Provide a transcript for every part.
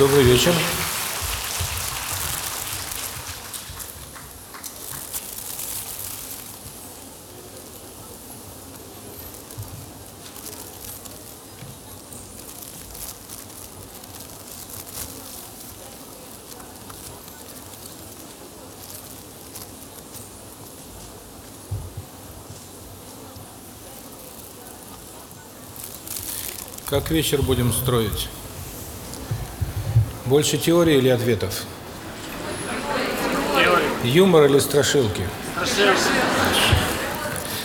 Добрый вечер. Как вечер будем строить? Больше теории или ответов? Теория. Юмор или страшилки? Страшилки.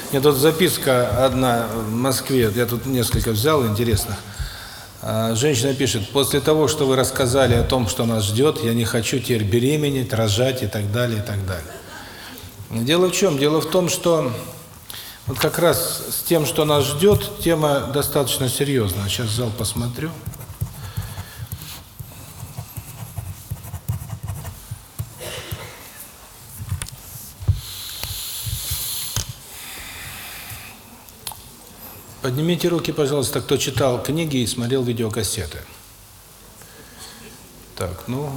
Мне тут записка одна в Москве, я тут несколько взял, интересно. А, Женщина пишет, после того, что вы рассказали о том, что нас ждет, я не хочу теперь беременеть, рожать и так далее, и так далее. Дело в чем? Дело в том, что вот как раз с тем, что нас ждет, тема достаточно серьезная. Сейчас зал посмотрю. Поднимите руки, пожалуйста, кто читал книги и смотрел видеокассеты. Так, ну,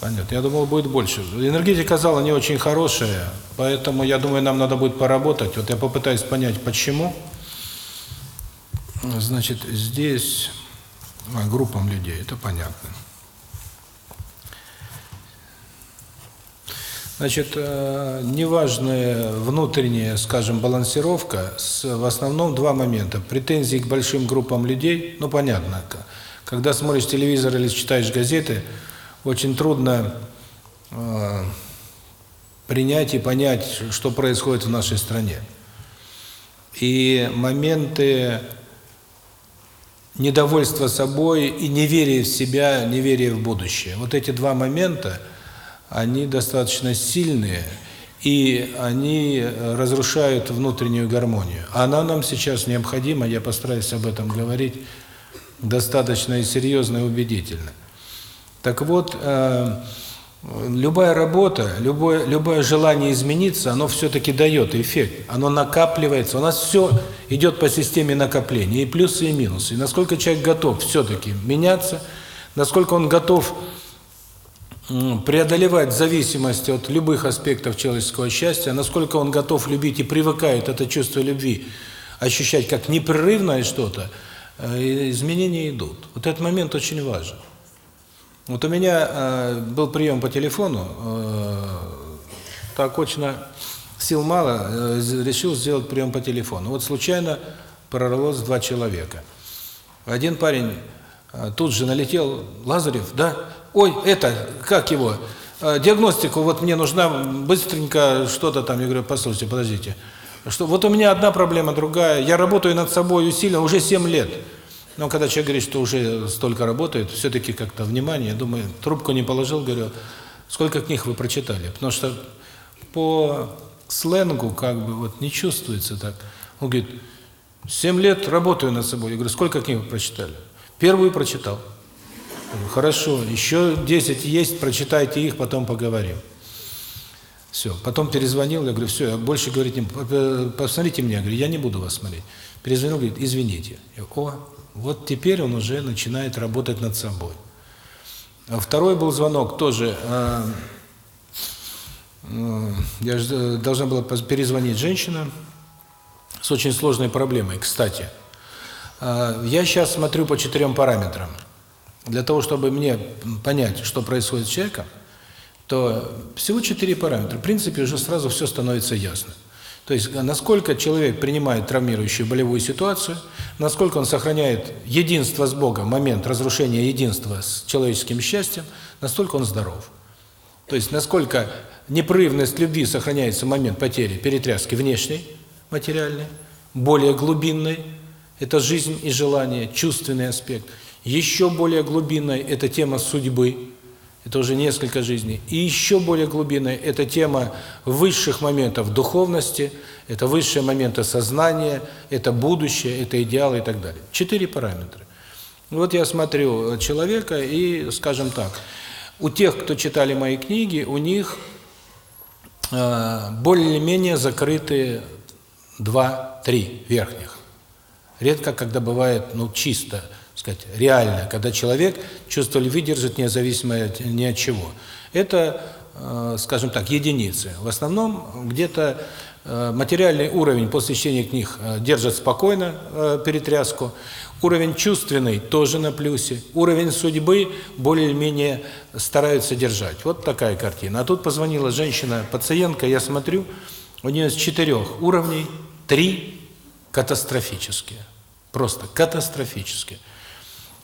понятно. Я думал, будет больше. Энергетика зала не очень хорошая, поэтому, я думаю, нам надо будет поработать. Вот я попытаюсь понять, почему. Значит, здесь а, группам людей, это понятно. Значит, э, неважная внутренняя, скажем, балансировка, с, в основном два момента. Претензии к большим группам людей, ну, понятно. Когда смотришь телевизор или читаешь газеты, очень трудно э, принять и понять, что происходит в нашей стране. И моменты недовольства собой и неверия в себя, неверия в будущее. Вот эти два момента – они достаточно сильные, и они разрушают внутреннюю гармонию. Она нам сейчас необходима, я постараюсь об этом говорить достаточно и серьезно и убедительно. Так вот, э, любая работа, любое, любое желание измениться, оно все-таки дает эффект, оно накапливается. У нас все идет по системе накопления, и плюсы, и минусы. И насколько человек готов все-таки меняться, насколько он готов преодолевать зависимость от любых аспектов человеческого счастья, насколько он готов любить и привыкает это чувство любви ощущать как непрерывное что-то, э, изменения идут. Вот этот момент очень важен. Вот у меня э, был прием по телефону, э, так очень сил мало, решил сделать прием по телефону. Вот случайно прорвалось два человека. Один парень тут же налетел, Лазарев, да, ой, это, как его, э, диагностику, вот мне нужна быстренько что-то там. Я говорю, послушайте, подождите. Что, вот у меня одна проблема, другая. Я работаю над собой усиленно уже 7 лет. Но когда человек говорит, что уже столько работает, все-таки как-то внимание, я думаю, трубку не положил, говорю, сколько книг вы прочитали? Потому что по сленгу как бы вот не чувствуется так. Он говорит, 7 лет работаю над собой. Я говорю, сколько книг вы прочитали? Первую прочитал. Хорошо, еще 10 есть, прочитайте их, потом поговорим. Все. Потом перезвонил, я говорю, все, я больше говорить не посмотрите меня, я говорю, я не буду вас смотреть. Перезвонил, говорит, извините. Я, О, вот теперь он уже начинает работать над собой. А второй был звонок тоже. Э, э, я должна была перезвонить женщина с очень сложной проблемой. Кстати, э, я сейчас смотрю по четырем параметрам для того, чтобы мне понять, что происходит с человеком, то всего четыре параметра. В принципе, уже сразу все становится ясно. То есть, насколько человек принимает травмирующую болевую ситуацию, насколько он сохраняет единство с Богом, момент разрушения единства с человеческим счастьем, настолько он здоров. То есть, насколько непрерывность любви сохраняется в момент потери, перетряски внешней, материальной, более глубинной, это жизнь и желание, чувственный аспект – еще более глубинной – это тема судьбы, это уже несколько жизней. И еще более глубинной – это тема высших моментов духовности, это высшие моменты сознания, это будущее, это идеалы и так далее. Четыре параметра. Вот я смотрю человека и, скажем так, у тех, кто читали мои книги, у них э, более-менее закрыты два-три верхних. Редко, когда бывает, ну, чисто сказать, реальное, когда человек чувство любви держит независимо ни от чего. Это, э, скажем так, единицы. В основном где-то э, материальный уровень после чтения книг э, держит спокойно перетряску, уровень чувственный тоже на плюсе, уровень судьбы более-менее стараются держать. Вот такая картина. А тут позвонила женщина-пациентка, я смотрю, у нее с четырех уровней три катастрофические. Просто катастрофические.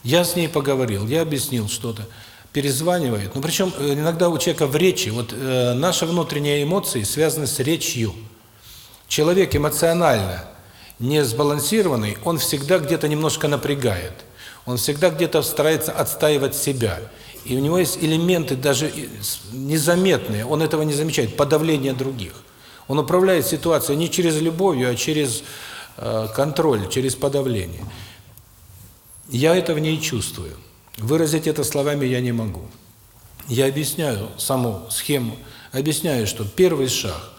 Я с ней поговорил, я объяснил что-то. Перезванивает. Ну, причем э, иногда у человека в речи, вот э, наши внутренние эмоции связаны с речью. Человек эмоционально не сбалансированный, он всегда где-то немножко напрягает. Он всегда где-то старается отстаивать себя. И у него есть элементы даже незаметные, он этого не замечает, подавление других. Он управляет ситуацией не через любовью, а через э, контроль, через подавление. Я это в ней чувствую. Выразить это словами я не могу. Я объясняю саму схему, объясняю, что первый шаг,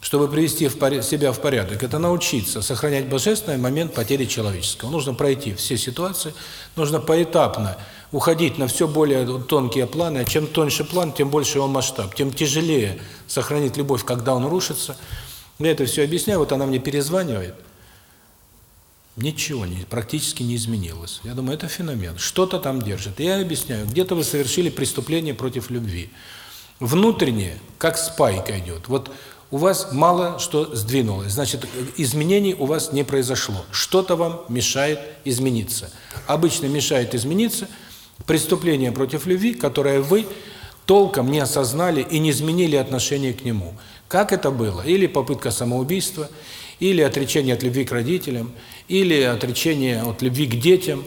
чтобы привести в себя в порядок, это научиться сохранять божественный момент потери человеческого. Нужно пройти все ситуации, нужно поэтапно уходить на все более тонкие планы. Чем тоньше план, тем больше его масштаб, тем тяжелее сохранить любовь, когда он рушится. Я это все объясняю, вот она мне перезванивает. Ничего не, практически не изменилось. Я думаю, это феномен. Что-то там держит. Я объясняю, где-то вы совершили преступление против любви. Внутреннее, как спайка идет. Вот у вас мало что сдвинулось. Значит, изменений у вас не произошло. Что-то вам мешает измениться. Обычно мешает измениться преступление против любви, которое вы толком не осознали и не изменили отношение к нему. Как это было? Или попытка самоубийства, или отречение от любви к родителям, или отречение от любви к детям,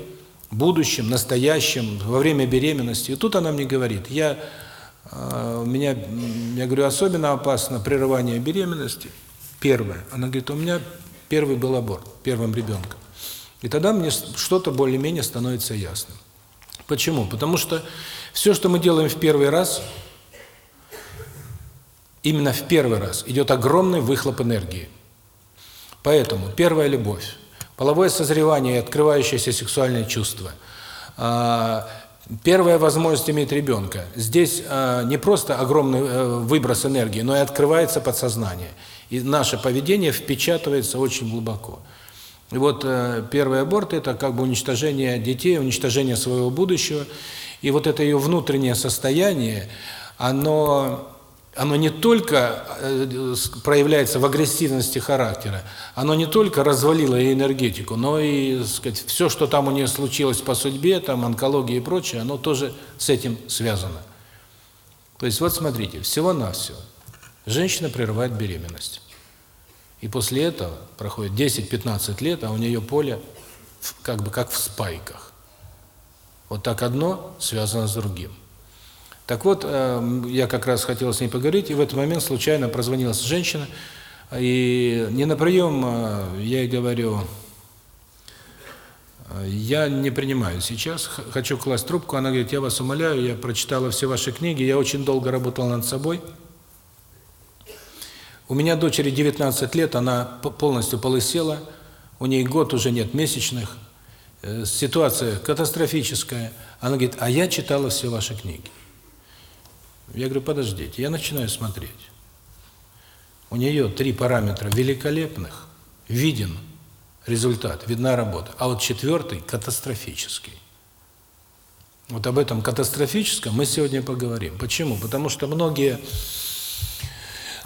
будущим, настоящим, во время беременности. И тут она мне говорит, я, э, у меня, я говорю, особенно опасно прерывание беременности, первое. Она говорит, у меня первый был аборт, первым ребенком. И тогда мне что-то более-менее становится ясным. Почему? Потому что все, что мы делаем в первый раз, именно в первый раз идет огромный выхлоп энергии. Поэтому первая любовь, половое созревание и открывающееся сексуальное чувство, а, первая возможность иметь ребенка. Здесь а, не просто огромный э, выброс энергии, но и открывается подсознание. И наше поведение впечатывается очень глубоко. И вот э, первый аборт – это как бы уничтожение детей, уничтожение своего будущего. И вот это ее внутреннее состояние, оно оно не только э, проявляется в агрессивности характера, оно не только развалило ее энергетику, но и, сказать, все, что там у нее случилось по судьбе, там онкология и прочее, оно тоже с этим связано. То есть вот смотрите, всего-навсего женщина прерывает беременность. И после этого проходит 10-15 лет, а у нее поле как бы как в спайках. Вот так одно связано с другим. Так вот, э, я как раз хотел с ней поговорить, и в этот момент случайно прозвонилась женщина, и не на прием, э, я ей говорю, «Э, я не принимаю сейчас, хочу класть трубку. Она говорит, я вас умоляю, я прочитала все ваши книги, я очень долго работала над собой. У меня дочери 19 лет, она полностью полысела, у нее год уже нет месячных, ситуация катастрофическая. Она говорит, а я читала все ваши книги. Я говорю, подождите, я начинаю смотреть. У нее три параметра великолепных, виден результат, видна работа. А вот четвертый катастрофический. Вот об этом катастрофическом мы сегодня поговорим. Почему? Потому что многие,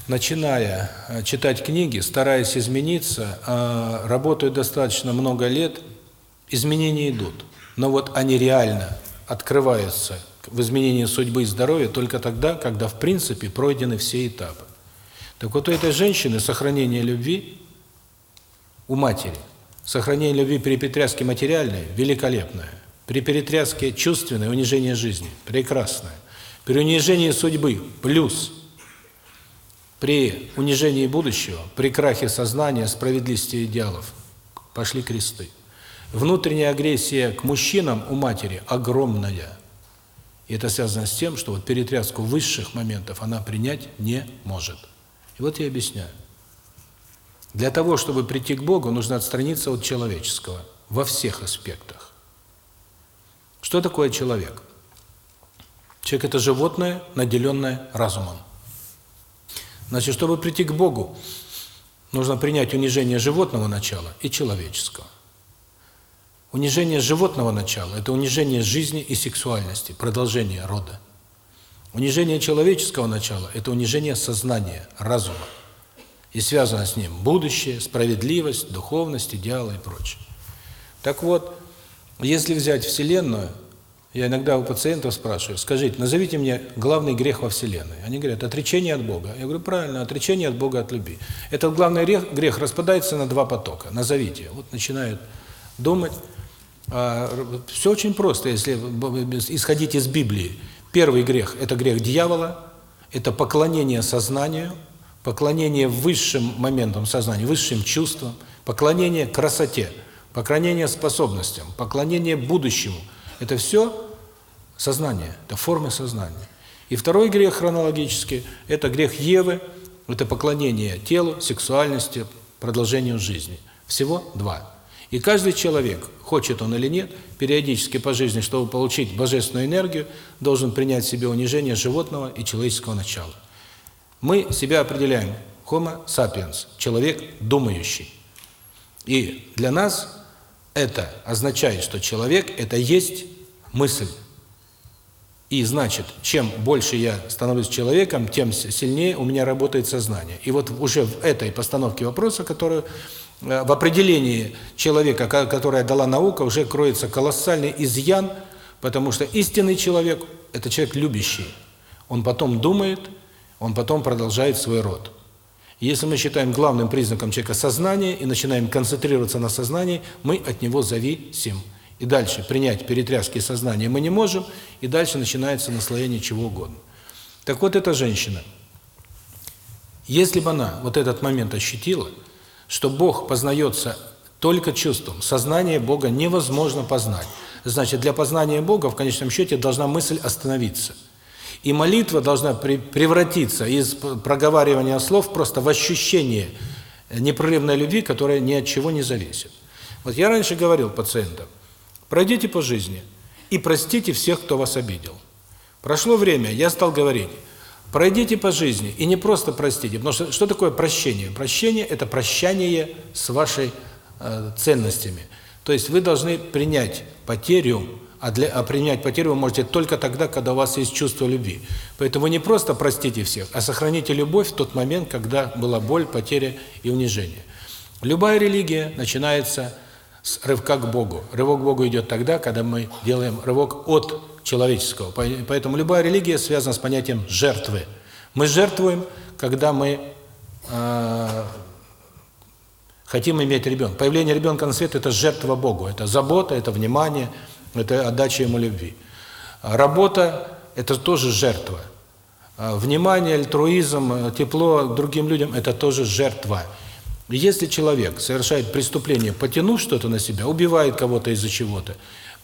начиная э, читать книги, стараясь измениться, э, работают достаточно много лет, изменения идут. Но вот они реально открываются в изменении судьбы и здоровья только тогда, когда в принципе пройдены все этапы. Так вот у этой женщины сохранение любви у матери, сохранение любви при перетряске материальной великолепное, при перетряске чувственной унижение жизни прекрасное, при унижении судьбы плюс, при унижении будущего, при крахе сознания, справедливости идеалов пошли кресты. Внутренняя агрессия к мужчинам у матери огромная. И это связано с тем, что вот перетряску высших моментов она принять не может. И вот я объясняю. Для того, чтобы прийти к Богу, нужно отстраниться от человеческого во всех аспектах. Что такое человек? Человек – это животное, наделенное разумом. Значит, чтобы прийти к Богу, нужно принять унижение животного начала и человеческого. Унижение животного начала – это унижение жизни и сексуальности, продолжение рода. Унижение человеческого начала – это унижение сознания, разума. И связано с ним будущее, справедливость, духовность, идеалы и прочее. Так вот, если взять Вселенную, я иногда у пациентов спрашиваю, скажите, назовите мне главный грех во Вселенной. Они говорят, отречение от Бога. Я говорю, правильно, отречение от Бога от любви. Этот главный грех, распадается на два потока. Назовите. Вот начинают думать. А, все очень просто, если исходить из Библии. Первый грех – это грех дьявола, это поклонение сознанию, поклонение высшим моментам сознания, высшим чувствам, поклонение красоте, поклонение способностям, поклонение будущему – это все сознание, это формы сознания. И второй грех хронологически – это грех Евы, это поклонение телу, сексуальности, продолжению жизни. Всего два. И каждый человек, хочет он или нет, периодически по жизни, чтобы получить божественную энергию, должен принять в себе унижение животного и человеческого начала. Мы себя определяем Homo sapiens, человек думающий. И для нас это означает, что человек – это есть мысль. И значит, чем больше я становлюсь человеком, тем сильнее у меня работает сознание. И вот уже в этой постановке вопроса, которую в определении человека, которое дала наука, уже кроется колоссальный изъян, потому что истинный человек – это человек любящий. Он потом думает, он потом продолжает свой род. Если мы считаем главным признаком человека сознание и начинаем концентрироваться на сознании, мы от него зависим. И дальше принять перетряски сознания мы не можем, и дальше начинается наслоение чего угодно. Так вот эта женщина, если бы она вот этот момент ощутила, что Бог познается только чувством, сознание Бога невозможно познать. Значит, для познания Бога в конечном счете должна мысль остановиться. И молитва должна превратиться из проговаривания слов просто в ощущение непрерывной любви, которая ни от чего не зависит. Вот я раньше говорил пациентам, Пройдите по жизни и простите всех, кто вас обидел. Прошло время, я стал говорить, пройдите по жизни и не просто простите, потому что что такое прощение? Прощение – это прощание с вашей э, ценностями. То есть вы должны принять потерю, а, для, а принять потерю вы можете только тогда, когда у вас есть чувство любви. Поэтому не просто простите всех, а сохраните любовь в тот момент, когда была боль, потеря и унижение. Любая религия начинается с рывка к Богу. Рывок к Богу идет тогда, когда мы делаем рывок от человеческого. Поэтому любая религия связана с понятием жертвы. Мы жертвуем, когда мы э, хотим иметь ребенка. Появление ребенка на свет – это жертва Богу, это забота, это внимание, это отдача Ему любви. Работа – это тоже жертва. Внимание, альтруизм, тепло другим людям – это тоже жертва. Если человек совершает преступление, потянув что-то на себя, убивает кого-то из-за чего-то,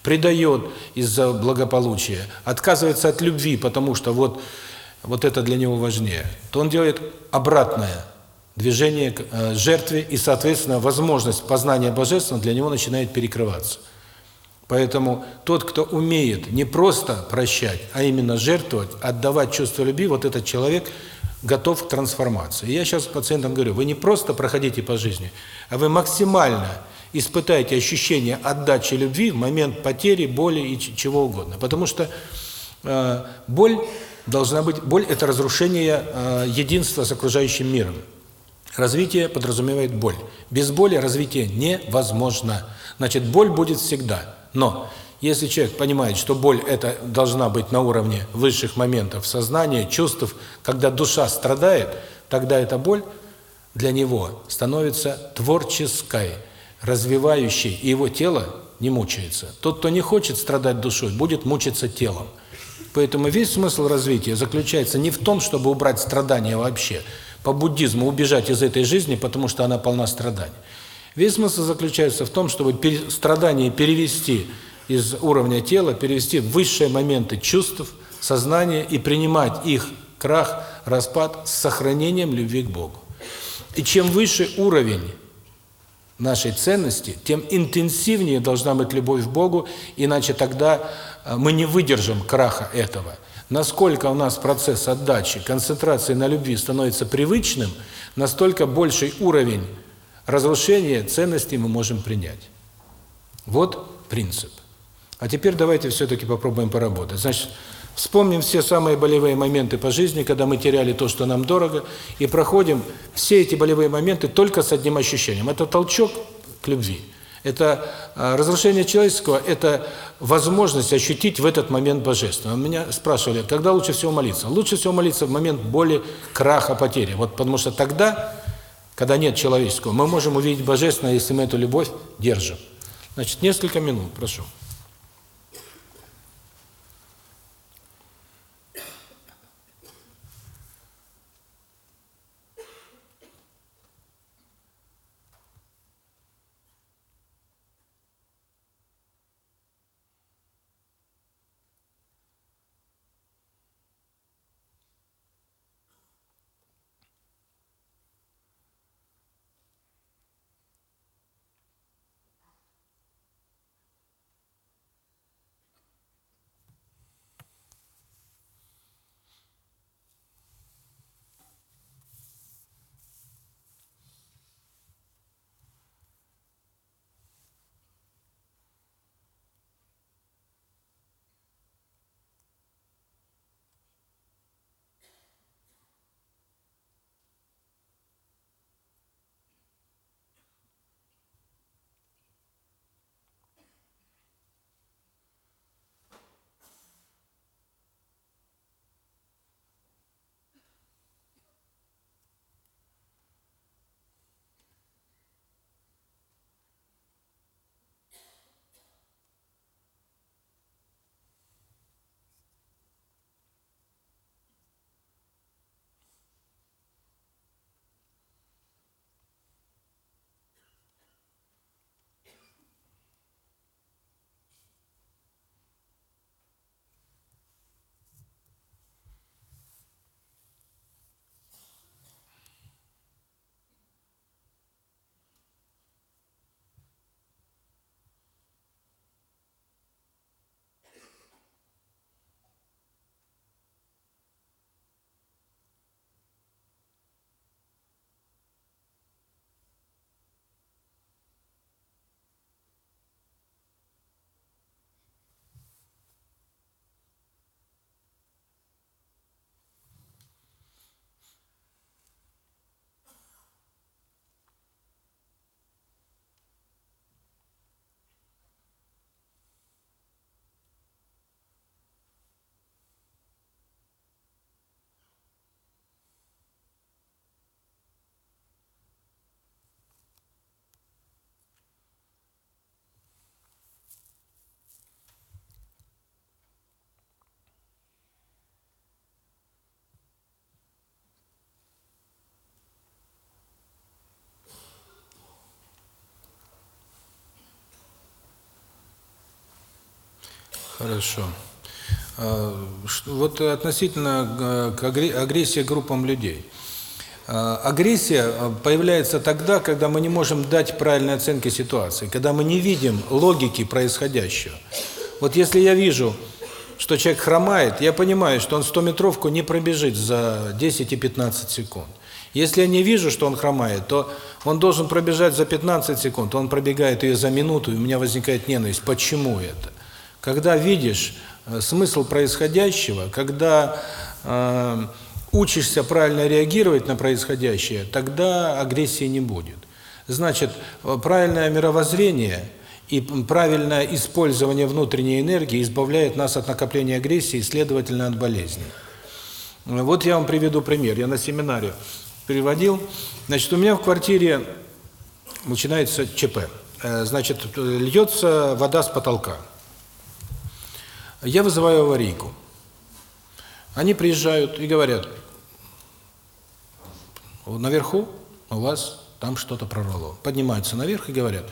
предает из-за благополучия, отказывается от любви, потому что вот вот это для него важнее, то он делает обратное движение к э, жертве, и, соответственно, возможность познания Божественного для него начинает перекрываться. Поэтому тот, кто умеет не просто прощать, а именно жертвовать, отдавать чувство любви, вот этот человек – готов к трансформации. И я сейчас пациентам говорю, вы не просто проходите по жизни, а вы максимально испытаете ощущение отдачи любви в момент потери, боли и чего угодно. Потому что э, боль должна быть, боль – это разрушение э, единства с окружающим миром. Развитие подразумевает боль. Без боли развитие невозможно. Значит, боль будет всегда. Но если человек понимает, что боль это должна быть на уровне высших моментов сознания, чувств, когда душа страдает, тогда эта боль для него становится творческой, развивающей, и его тело не мучается. Тот, кто не хочет страдать душой, будет мучиться телом. Поэтому весь смысл развития заключается не в том, чтобы убрать страдания вообще, по буддизму убежать из этой жизни, потому что она полна страданий. Весь смысл заключается в том, чтобы страдания перевести из уровня тела перевести в высшие моменты чувств, сознания и принимать их крах, распад с сохранением любви к Богу. И чем выше уровень нашей ценности, тем интенсивнее должна быть любовь к Богу, иначе тогда э, мы не выдержим краха этого. Насколько у нас процесс отдачи, концентрации на любви становится привычным, настолько больший уровень разрушения ценностей мы можем принять. Вот принцип. А теперь давайте все-таки попробуем поработать. Значит, вспомним все самые болевые моменты по жизни, когда мы теряли то, что нам дорого, и проходим все эти болевые моменты только с одним ощущением. Это толчок к любви. Это а, разрушение человеческого, это возможность ощутить в этот момент божественное. Меня спрашивали, когда лучше всего молиться? Лучше всего молиться в момент боли, краха, потери. Вот потому что тогда, когда нет человеческого, мы можем увидеть божественное, если мы эту любовь держим. Значит, несколько минут, прошу. Хорошо. А, вот относительно к агрессии группам людей. А, агрессия а, появляется тогда, когда мы не можем дать правильной оценки ситуации, когда мы не видим логики происходящего. Вот если я вижу, что человек хромает, я понимаю, что он 100-метровку не пробежит за 10 и 15 секунд. Если я не вижу, что он хромает, то он должен пробежать за 15 секунд, он пробегает ее за минуту, и у меня возникает ненависть. Почему это? Когда видишь э, смысл происходящего, когда э, учишься правильно реагировать на происходящее, тогда агрессии не будет. Значит, э, правильное мировоззрение и правильное использование внутренней энергии избавляет нас от накопления агрессии и, следовательно, от болезней. Вот я вам приведу пример. Я на семинаре приводил. Значит, у меня в квартире начинается ЧП. Э, значит, льется вода с потолка. Я вызываю аварийку. Они приезжают и говорят, наверху у вас там что-то прорвало. Поднимаются наверх и говорят,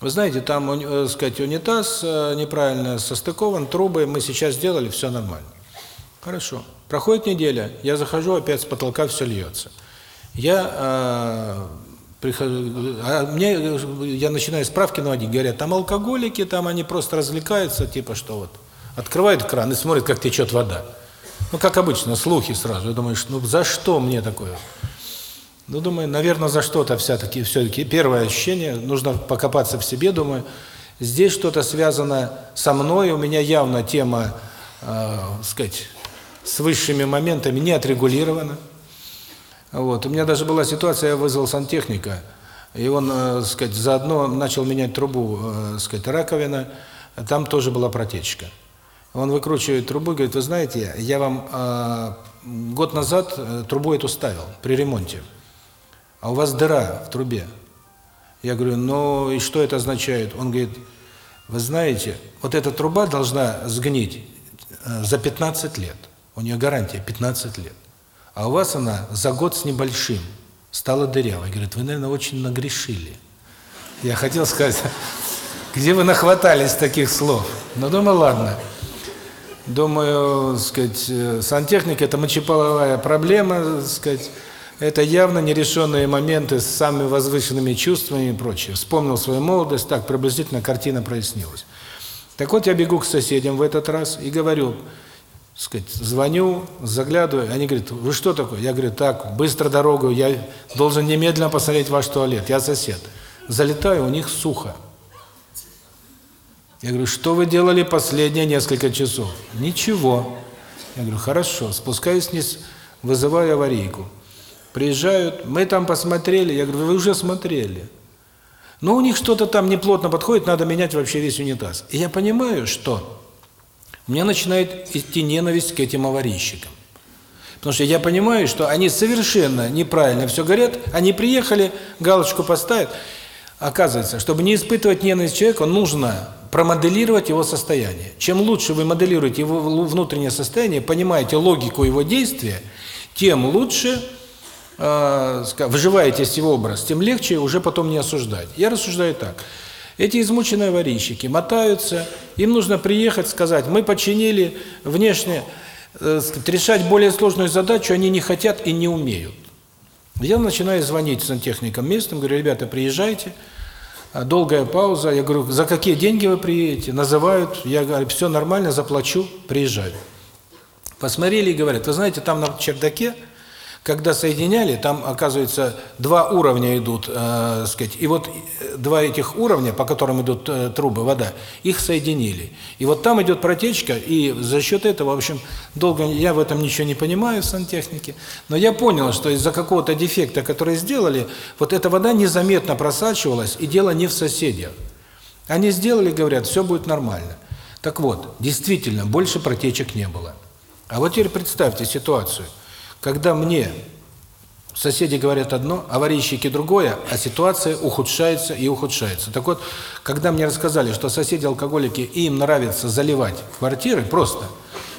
вы знаете, там, э, сказать, унитаз э, неправильно состыкован, трубы мы сейчас сделали, все нормально. Хорошо. Проходит неделя, я захожу, опять с потолка все льется. Я э, Прихожу, а мне, я начинаю справки наводить, говорят, там алкоголики, там они просто развлекаются, типа что вот. Открывают кран и смотрят, как течет вода. Ну, как обычно, слухи сразу. Думаю, ну за что мне такое? Ну, думаю, наверное, за что-то все-таки, все-таки первое ощущение, нужно покопаться в себе, думаю, здесь что-то связано со мной, у меня явно тема, э, сказать, с высшими моментами не отрегулирована. Вот. У меня даже была ситуация, я вызвал сантехника, и он, э, сказать, заодно начал менять трубу, э, сказать, раковина, там тоже была протечка. Он выкручивает трубу и говорит, вы знаете, я вам э, год назад э, трубу эту ставил при ремонте, а у вас дыра в трубе. Я говорю, ну и что это означает? Он говорит, вы знаете, вот эта труба должна сгнить э, за 15 лет. У нее гарантия 15 лет а у вас она за год с небольшим стала дырявой. Говорит, вы, наверное, очень нагрешили. Я хотел сказать, где вы нахватались таких слов? Но думаю, ладно. Думаю, сказать, э, сантехника – это мочеполовая проблема, сказать, это явно нерешенные моменты с самыми возвышенными чувствами и прочее. Вспомнил свою молодость, так приблизительно картина прояснилась. Так вот, я бегу к соседям в этот раз и говорю – сказать, звоню, заглядываю, они говорят, вы что такое? Я говорю, так, быстро дорогу, я должен немедленно посмотреть ваш туалет, я сосед. Залетаю, у них сухо. Я говорю, что вы делали последние несколько часов? Ничего. Я говорю, хорошо, спускаюсь вниз, вызываю аварийку. Приезжают, мы там посмотрели, я говорю, вы уже смотрели. Но у них что-то там неплотно подходит, надо менять вообще весь унитаз. И я понимаю, что меня начинает идти ненависть к этим аварийщикам. Потому что я понимаю, что они совершенно неправильно все говорят, они приехали, галочку поставят. Оказывается, чтобы не испытывать ненависть человека, нужно промоделировать его состояние. Чем лучше вы моделируете его внутреннее состояние, понимаете логику его действия, тем лучше э, вживаетесь в его образ, тем легче уже потом не осуждать. Я рассуждаю так – эти измученные аварийщики мотаются, им нужно приехать, сказать, мы починили внешне, э, решать более сложную задачу они не хотят и не умеют. Я начинаю звонить сантехникам местным, говорю, ребята, приезжайте, а, долгая пауза, я говорю, за какие деньги вы приедете? Называют, я говорю, все нормально, заплачу, приезжаю. Посмотрели и говорят, вы знаете, там на чердаке когда соединяли, там, оказывается, два уровня идут, э, сказать, и вот э, два этих уровня, по которым идут э, трубы, вода, их соединили. И вот там идет протечка, и за счет этого, в общем, долго я в этом ничего не понимаю в сантехнике, но я понял, что из-за какого-то дефекта, который сделали, вот эта вода незаметно просачивалась, и дело не в соседях. Они сделали, говорят, все будет нормально. Так вот, действительно, больше протечек не было. А вот теперь представьте ситуацию. Когда мне соседи говорят одно, аварийщики другое, а ситуация ухудшается и ухудшается. Так вот, когда мне рассказали, что соседи-алкоголики, им нравится заливать квартиры, просто,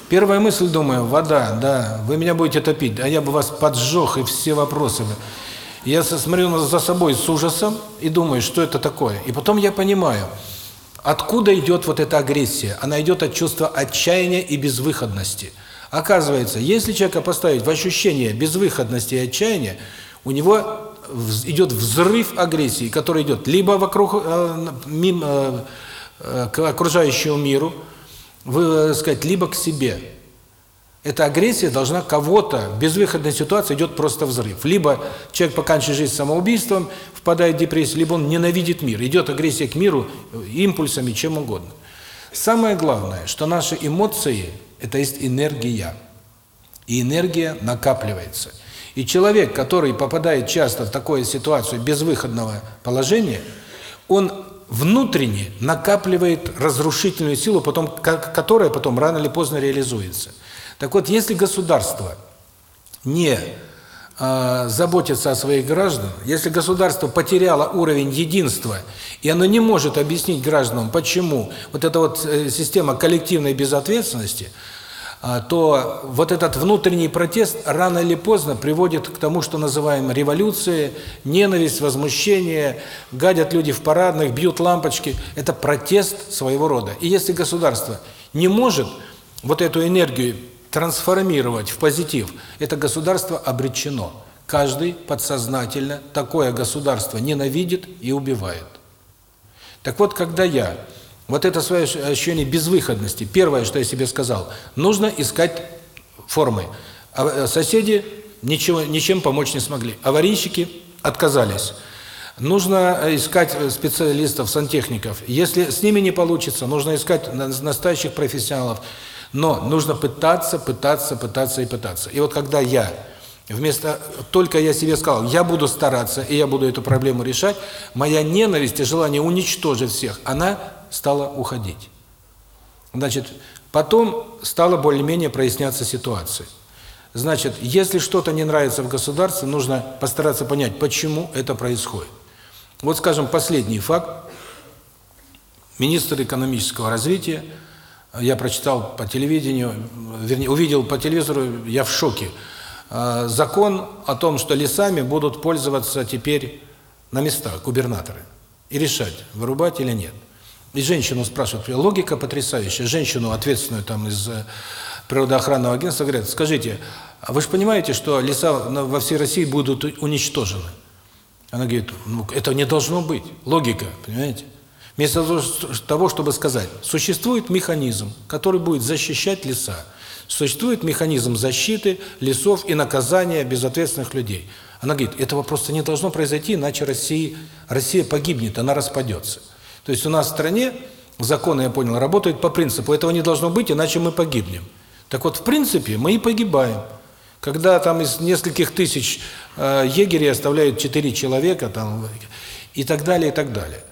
первая мысль, думаю, вода, да, вы меня будете топить, а я бы вас поджег и все вопросы. Я смотрю за собой с ужасом и думаю, что это такое. И потом я понимаю, откуда идет вот эта агрессия. Она идет от чувства отчаяния и безвыходности – Оказывается, если человека поставить в ощущение безвыходности и отчаяния, у него идет взрыв агрессии, который идет либо вокруг э, мимо э, к окружающему миру, вы, сказать, либо к себе. Эта агрессия должна кого-то, в безвыходной ситуации идет просто взрыв. Либо человек поканчивает жизнь самоубийством, впадает в депрессию, либо он ненавидит мир. Идет агрессия к миру импульсами, чем угодно. Самое главное, что наши эмоции – это есть энергия. И энергия накапливается. И человек, который попадает часто в такую ситуацию безвыходного положения, он внутренне накапливает разрушительную силу, потом, которая потом рано или поздно реализуется. Так вот, если государство не э, заботится о своих гражданах, если государство потеряло уровень единства, и оно не может объяснить гражданам, почему вот эта вот э, система коллективной безответственности – а, то вот этот внутренний протест рано или поздно приводит к тому, что называем революцией, ненависть, возмущение, гадят люди в парадных, бьют лампочки. Это протест своего рода. И если государство не может вот эту энергию трансформировать в позитив, это государство обречено. Каждый подсознательно такое государство ненавидит и убивает. Так вот, когда я вот это свое ощущение безвыходности, первое, что я себе сказал, нужно искать формы. А э, соседи ничего, ничем помочь не смогли. Аварийщики отказались. Нужно искать специалистов, сантехников. Если с ними не получится, нужно искать настоящих профессионалов. Но нужно пытаться, пытаться, пытаться и пытаться. И вот когда я Вместо только я себе сказал, я буду стараться, и я буду эту проблему решать, моя ненависть и желание уничтожить всех, она стала уходить. Значит, потом стала более-менее проясняться ситуация. Значит, если что-то не нравится в государстве, нужно постараться понять, почему это происходит. Вот, скажем, последний факт. Министр экономического развития, я прочитал по телевидению, вернее, увидел по телевизору, я в шоке – Э, закон о том, что лесами будут пользоваться теперь на местах губернаторы и решать, вырубать или нет. И женщину спрашивают, логика потрясающая, женщину, ответственную там из э, природоохранного агентства, говорят, скажите, а вы же понимаете, что леса во всей России будут уничтожены? Она говорит, ну это не должно быть, логика, понимаете? Вместо того, чтобы сказать, существует механизм, который будет защищать леса, Существует механизм защиты лесов и наказания безответственных людей. Она говорит, этого просто не должно произойти, иначе Россия, Россия погибнет, она распадется. То есть у нас в стране законы, я понял, работают по принципу, этого не должно быть, иначе мы погибнем. Так вот, в принципе, мы и погибаем. Когда там из нескольких тысяч э, егерей оставляют четыре человека, там, и так далее, и так далее.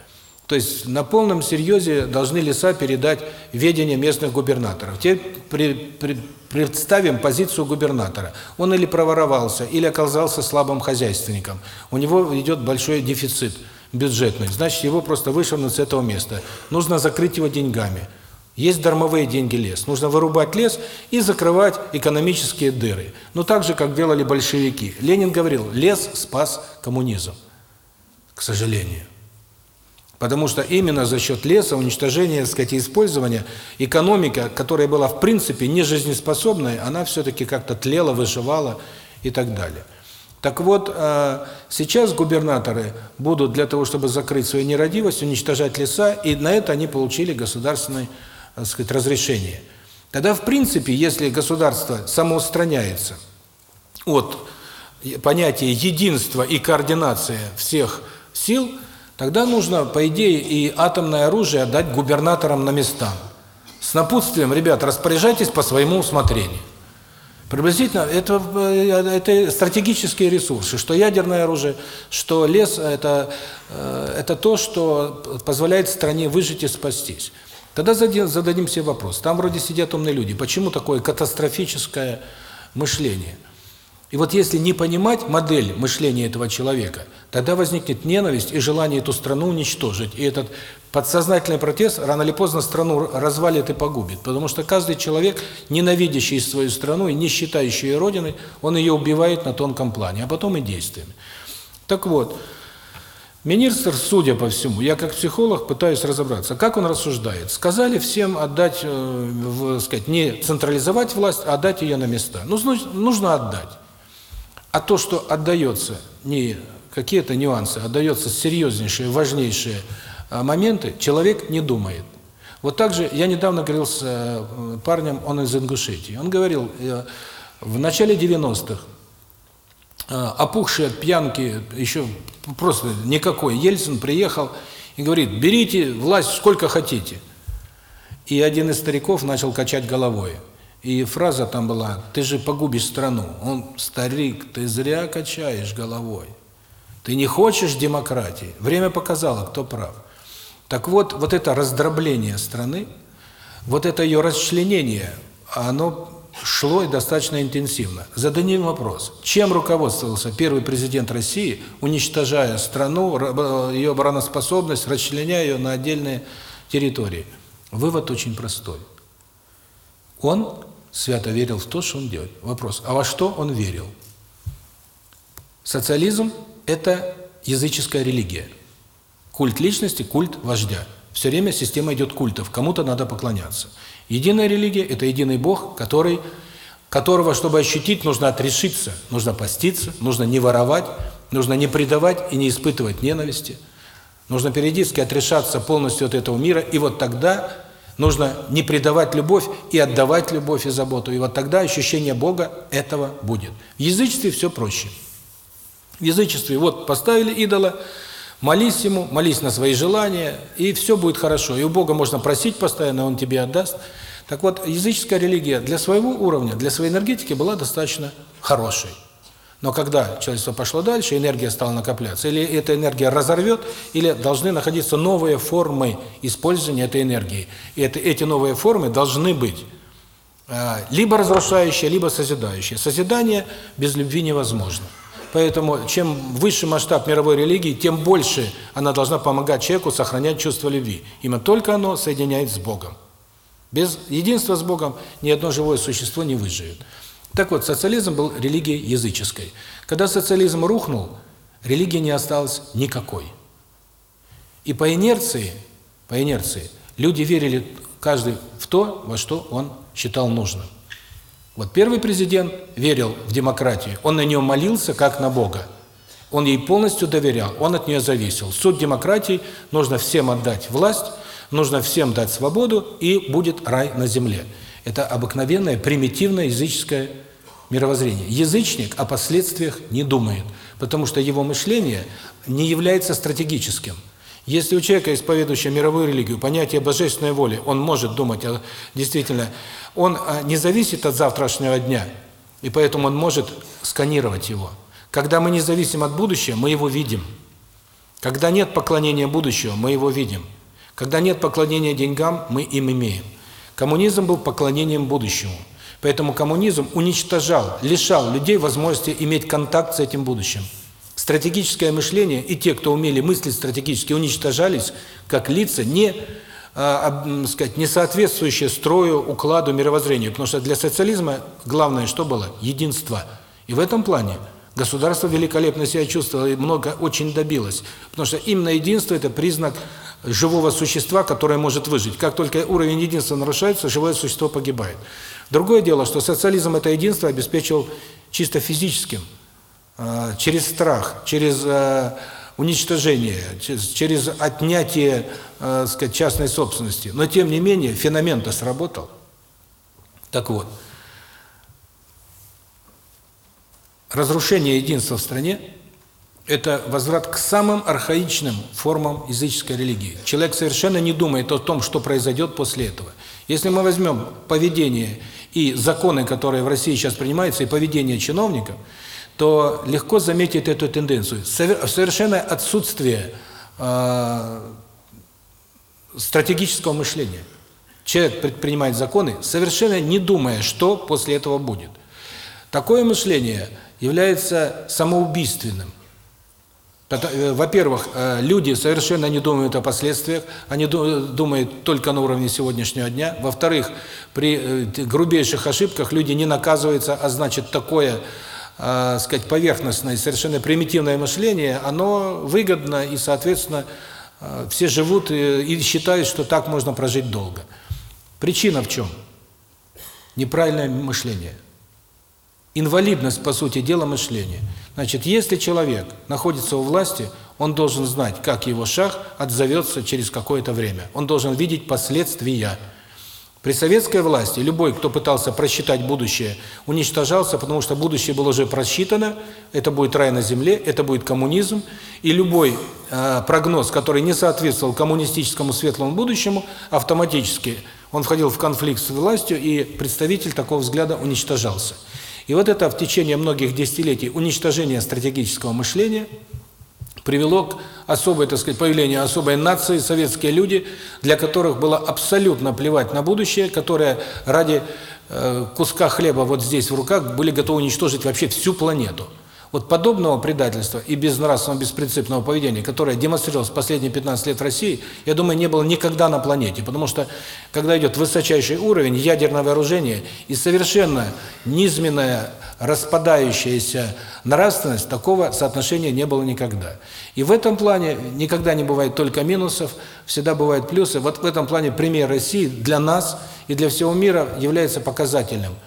То есть на полном серьезе должны леса передать ведение местных губернаторов. Теперь при, при, представим позицию губернатора. Он или проворовался, или оказался слабым хозяйственником. У него идет большой дефицит бюджетный. Значит, его просто вышвырнуть с этого места. Нужно закрыть его деньгами. Есть дармовые деньги лес. Нужно вырубать лес и закрывать экономические дыры. Ну так же, как делали большевики. Ленин говорил, лес спас коммунизм. К сожалению. Потому что именно за счет леса, уничтожения, так сказать, использования, экономика, которая была в принципе не жизнеспособной, она все-таки как-то тлела, выживала и так далее. Так вот, э, сейчас губернаторы будут для того, чтобы закрыть свою нерадивость, уничтожать леса, и на это они получили государственное, так сказать, разрешение. Тогда, в принципе, если государство самоустраняется от понятия единства и координации всех сил – Тогда нужно, по идее, и атомное оружие отдать губернаторам на места. С напутствием, ребят, распоряжайтесь по своему усмотрению. Приблизительно это э, это стратегические ресурсы, что ядерное оружие, что лес это э, это то, что позволяет стране выжить и спастись. Тогда зададим себе вопрос. Там вроде сидят умные люди. Почему такое катастрофическое мышление? И вот если не понимать модель мышления этого человека, тогда возникнет ненависть и желание эту страну уничтожить. И этот подсознательный протест рано или поздно страну развалит и погубит. Потому что каждый человек, ненавидящий свою страну и не считающий ее родиной, он ее убивает на тонком плане, а потом и действиями. Так вот, министр, судя по всему, я как психолог пытаюсь разобраться, как он рассуждает. Сказали всем отдать, э, сказать, не централизовать власть, а отдать ее на места. Ну, нужно отдать. А то, что отдается не какие-то нюансы, отдается серьезнейшие, важнейшие а, моменты, человек не думает. Вот так же я недавно говорил с э, парнем, он из Ингушетии. Он говорил, э, в начале 90-х, э, опухший от пьянки, еще просто никакой, Ельцин приехал и говорит, берите власть сколько хотите. И один из стариков начал качать головой. И фраза там была, ты же погубишь страну. Он, старик, ты зря качаешь головой. Ты не хочешь демократии. Время показало, кто прав. Так вот, вот это раздробление страны, вот это ее расчленение, оно шло и достаточно интенсивно. Зададим вопрос, чем руководствовался первый президент России, уничтожая страну, ее обороноспособность, расчленяя ее на отдельные территории? Вывод очень простой. Он свято верил в то, что он делает. Вопрос, а во что он верил? Социализм – это языческая религия. Культ личности, культ вождя. Все время система идет культов, кому-то надо поклоняться. Единая религия – это единый Бог, который которого, чтобы ощутить, нужно отрешиться, нужно поститься, нужно не воровать, нужно не предавать и не испытывать ненависти. Нужно периодически отрешаться полностью от этого мира, и вот тогда нужно не предавать любовь и отдавать любовь и заботу. И вот тогда ощущение Бога этого будет. В язычестве все проще. В язычестве вот поставили идола, молись ему, молись на свои желания, и все будет хорошо. И у Бога можно просить постоянно, Он тебе отдаст. Так вот, языческая религия для своего уровня, для своей энергетики была достаточно хорошей. Но когда человечество пошло дальше, энергия стала накопляться, или эта энергия разорвет, или должны находиться новые формы использования этой энергии. И это, эти новые формы должны быть э, либо разрушающие, либо созидающие. Созидание без любви невозможно. Поэтому чем выше масштаб мировой религии, тем больше она должна помогать человеку сохранять чувство любви. Именно только оно соединяет с Богом. Без единства с Богом ни одно живое существо не выживет. Так вот, социализм был религией языческой. Когда социализм рухнул, религии не осталось никакой. И по инерции, по инерции, люди верили каждый в то, во что он считал нужным. Вот первый президент верил в демократию, он на нее молился как на Бога. Он ей полностью доверял, он от нее зависел. Суть демократии – нужно всем отдать власть, нужно всем дать свободу, и будет рай на земле. Это обыкновенное, примитивное языческое мировоззрение. Язычник о последствиях не думает, потому что его мышление не является стратегическим. Если у человека, исповедующего мировую религию, понятие божественной воли, он может думать, о, действительно, он а, не зависит от завтрашнего дня, и поэтому он может сканировать его. Когда мы не зависим от будущего, мы его видим. Когда нет поклонения будущего, мы его видим. Когда нет поклонения деньгам, мы им имеем. Коммунизм был поклонением будущему. Поэтому коммунизм уничтожал, лишал людей возможности иметь контакт с этим будущим. Стратегическое мышление и те, кто умели мыслить стратегически, уничтожались как лица, не, а, сказать, не соответствующие строю, укладу, мировоззрению. Потому что для социализма главное что было? Единство. И в этом плане государство великолепно себя чувствовало и много очень добилось. Потому что именно единство – это признак живого существа, которое может выжить. Как только уровень единства нарушается, живое существо погибает. Другое дело, что социализм это единство обеспечил чисто физическим, а, через страх, через а, уничтожение, через отнятие, а, сказать, частной собственности. Но тем не менее феномен-то сработал. Так вот, разрушение единства в стране это возврат к самым архаичным формам языческой религии. Человек совершенно не думает о том, что произойдет после этого. Если мы возьмем поведение и законы, которые в России сейчас принимаются, и поведение чиновников, то легко заметить эту тенденцию. Совершенное отсутствие э, стратегического мышления. Человек предпринимает законы, совершенно не думая, что после этого будет. Такое мышление является самоубийственным. Э, во-первых, э, люди совершенно не думают о последствиях, они думают только на уровне сегодняшнего дня. Во-вторых, при э, грубейших ошибках люди не наказываются, а значит такое, сказать, поверхностное, совершенно примитивное мышление, оно выгодно и, соответственно, все живут и считают, что так можно прожить долго. Причина в чем? Неправильное мышление. Инвалидность, по сути дела, мышления. Значит, если человек находится у власти, он должен знать, как его шаг отзовется через какое-то время. Он должен видеть последствия. При советской власти любой, кто пытался просчитать будущее, уничтожался, потому что будущее было уже просчитано, это будет рай на земле, это будет коммунизм, и любой э, прогноз, который не соответствовал коммунистическому светлому будущему, автоматически он входил в конфликт с властью, и представитель такого взгляда уничтожался. И вот это в течение многих десятилетий уничтожение стратегического мышления привело к особой, так сказать, появлению особой нации, советские люди, для которых было абсолютно плевать на будущее, которые ради э, куска хлеба вот здесь в руках были готовы уничтожить вообще всю планету. Вот подобного предательства и безнравственного, беспринципного поведения, которое демонстрировалось последние 15 лет в России, я думаю, не было никогда на планете. Потому что, когда идет высочайший уровень ядерного вооружения и совершенно низменная, распадающаяся нравственность, такого соотношения не было никогда. И в этом плане никогда не бывает только минусов, всегда бывают плюсы. Вот в этом плане пример России для нас и для всего мира является показательным –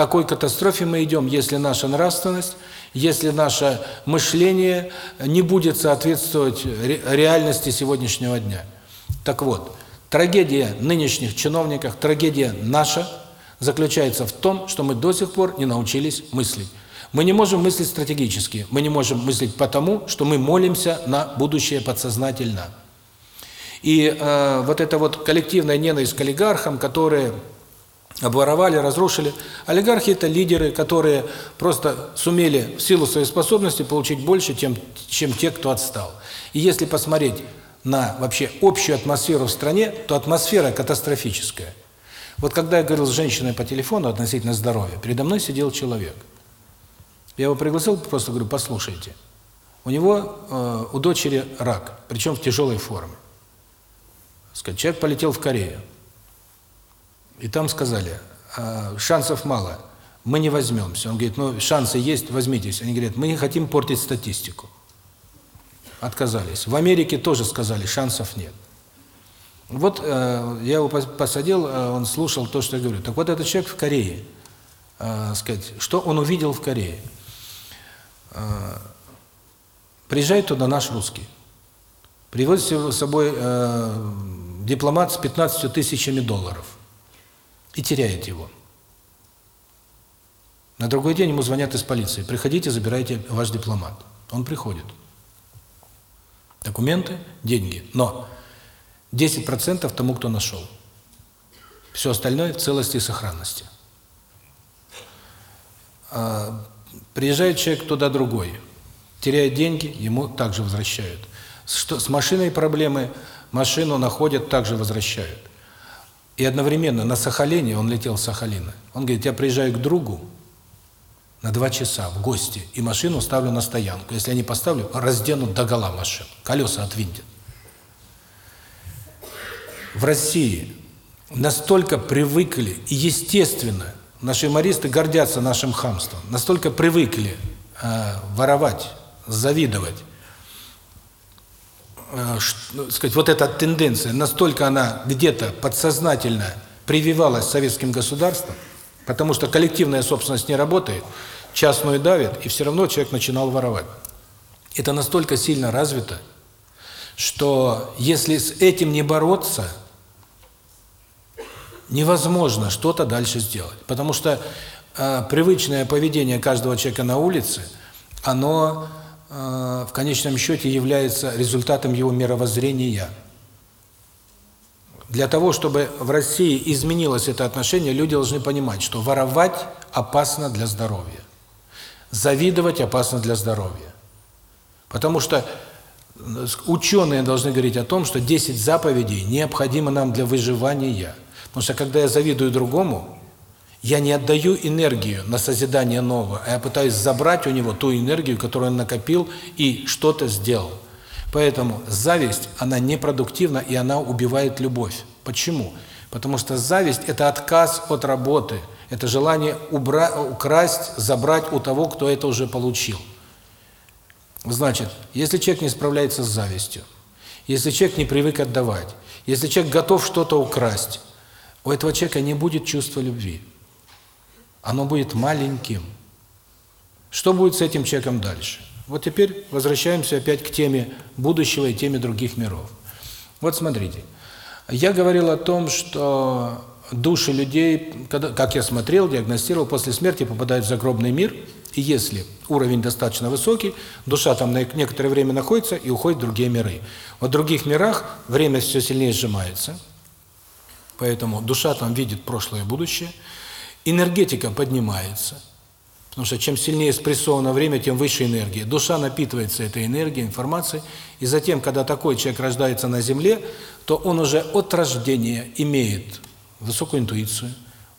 какой катастрофе мы идем, если наша нравственность, если наше мышление не будет соответствовать реальности сегодняшнего дня. Так вот, трагедия нынешних чиновников, трагедия наша заключается в том, что мы до сих пор не научились мыслить. Мы не можем мыслить стратегически, мы не можем мыслить потому, что мы молимся на будущее подсознательно. И э, вот эта вот коллективная ненависть к олигархам, которые обворовали, разрушили. Олигархи – это лидеры, которые просто сумели в силу своей способности получить больше, чем, чем те, кто отстал. И если посмотреть на вообще общую атмосферу в стране, то атмосфера катастрофическая. Вот когда я говорил с женщиной по телефону относительно здоровья, передо мной сидел человек. Я его пригласил, просто говорю, послушайте. У него, э, у дочери рак, причем в тяжелой форме. Сказать, человек полетел в Корею. И там сказали, «А, шансов мало, мы не возьмемся. Он говорит, ну шансы есть, возьмитесь. Они говорят, мы не хотим портить статистику. Отказались. В Америке тоже сказали, шансов нет. Вот э, я его посадил, э, он слушал то, что я говорю. Так вот этот человек в Корее, э, сказать, что он увидел в Корее? Э, приезжает туда наш русский. Привозит с собой э, дипломат с 15 тысячами долларов и теряет его. На другой день ему звонят из полиции. Приходите, забирайте ваш дипломат. Он приходит. Документы, деньги. Но 10% тому, кто нашел. Все остальное в целости и сохранности. А, приезжает человек туда другой. Теряет деньги, ему также возвращают. С машиной проблемы, машину находят, также возвращают. И одновременно на Сахалине, он летел с Сахалина, он говорит, я приезжаю к другу на два часа в гости, и машину ставлю на стоянку. Если я не поставлю, разденут догола машину, колеса отвинтят. В России настолько привыкли, и естественно, наши юмористы гордятся нашим хамством, настолько привыкли э, воровать, завидовать, сказать, вот эта тенденция, настолько она где-то подсознательно прививалась советским государством, потому что коллективная собственность не работает, частную давит, и все равно человек начинал воровать. Это настолько сильно развито, что если с этим не бороться, невозможно что-то дальше сделать. Потому что э, привычное поведение каждого человека на улице, оно Э, в конечном счете является результатом его мировоззрения. Для того, чтобы в России изменилось это отношение, люди должны понимать, что воровать опасно для здоровья. Завидовать опасно для здоровья. Потому что э, ученые должны говорить о том, что 10 заповедей необходимы нам для выживания. Потому что когда я завидую другому, я не отдаю энергию на созидание нового, а я пытаюсь забрать у него ту энергию, которую он накопил и что-то сделал. Поэтому зависть, она непродуктивна и она убивает любовь. Почему? Потому что зависть – это отказ от работы, это желание убрать, украсть, забрать у того, кто это уже получил. Значит, если человек не справляется с завистью, если человек не привык отдавать, если человек готов что-то украсть, у этого человека не будет чувства любви оно будет маленьким. Что будет с этим человеком дальше? Вот теперь возвращаемся опять к теме будущего и теме других миров. Вот смотрите. Я говорил о том, что души людей, когда, как я смотрел, диагностировал, после смерти попадают в загробный мир, и если уровень достаточно высокий, душа там на некоторое время находится и уходит в другие миры. В других мирах время все сильнее сжимается, поэтому душа там видит прошлое и будущее, энергетика поднимается. Потому что чем сильнее спрессовано время, тем выше энергия. Душа напитывается этой энергией, информацией. И затем, когда такой человек рождается на Земле, то он уже от рождения имеет высокую интуицию,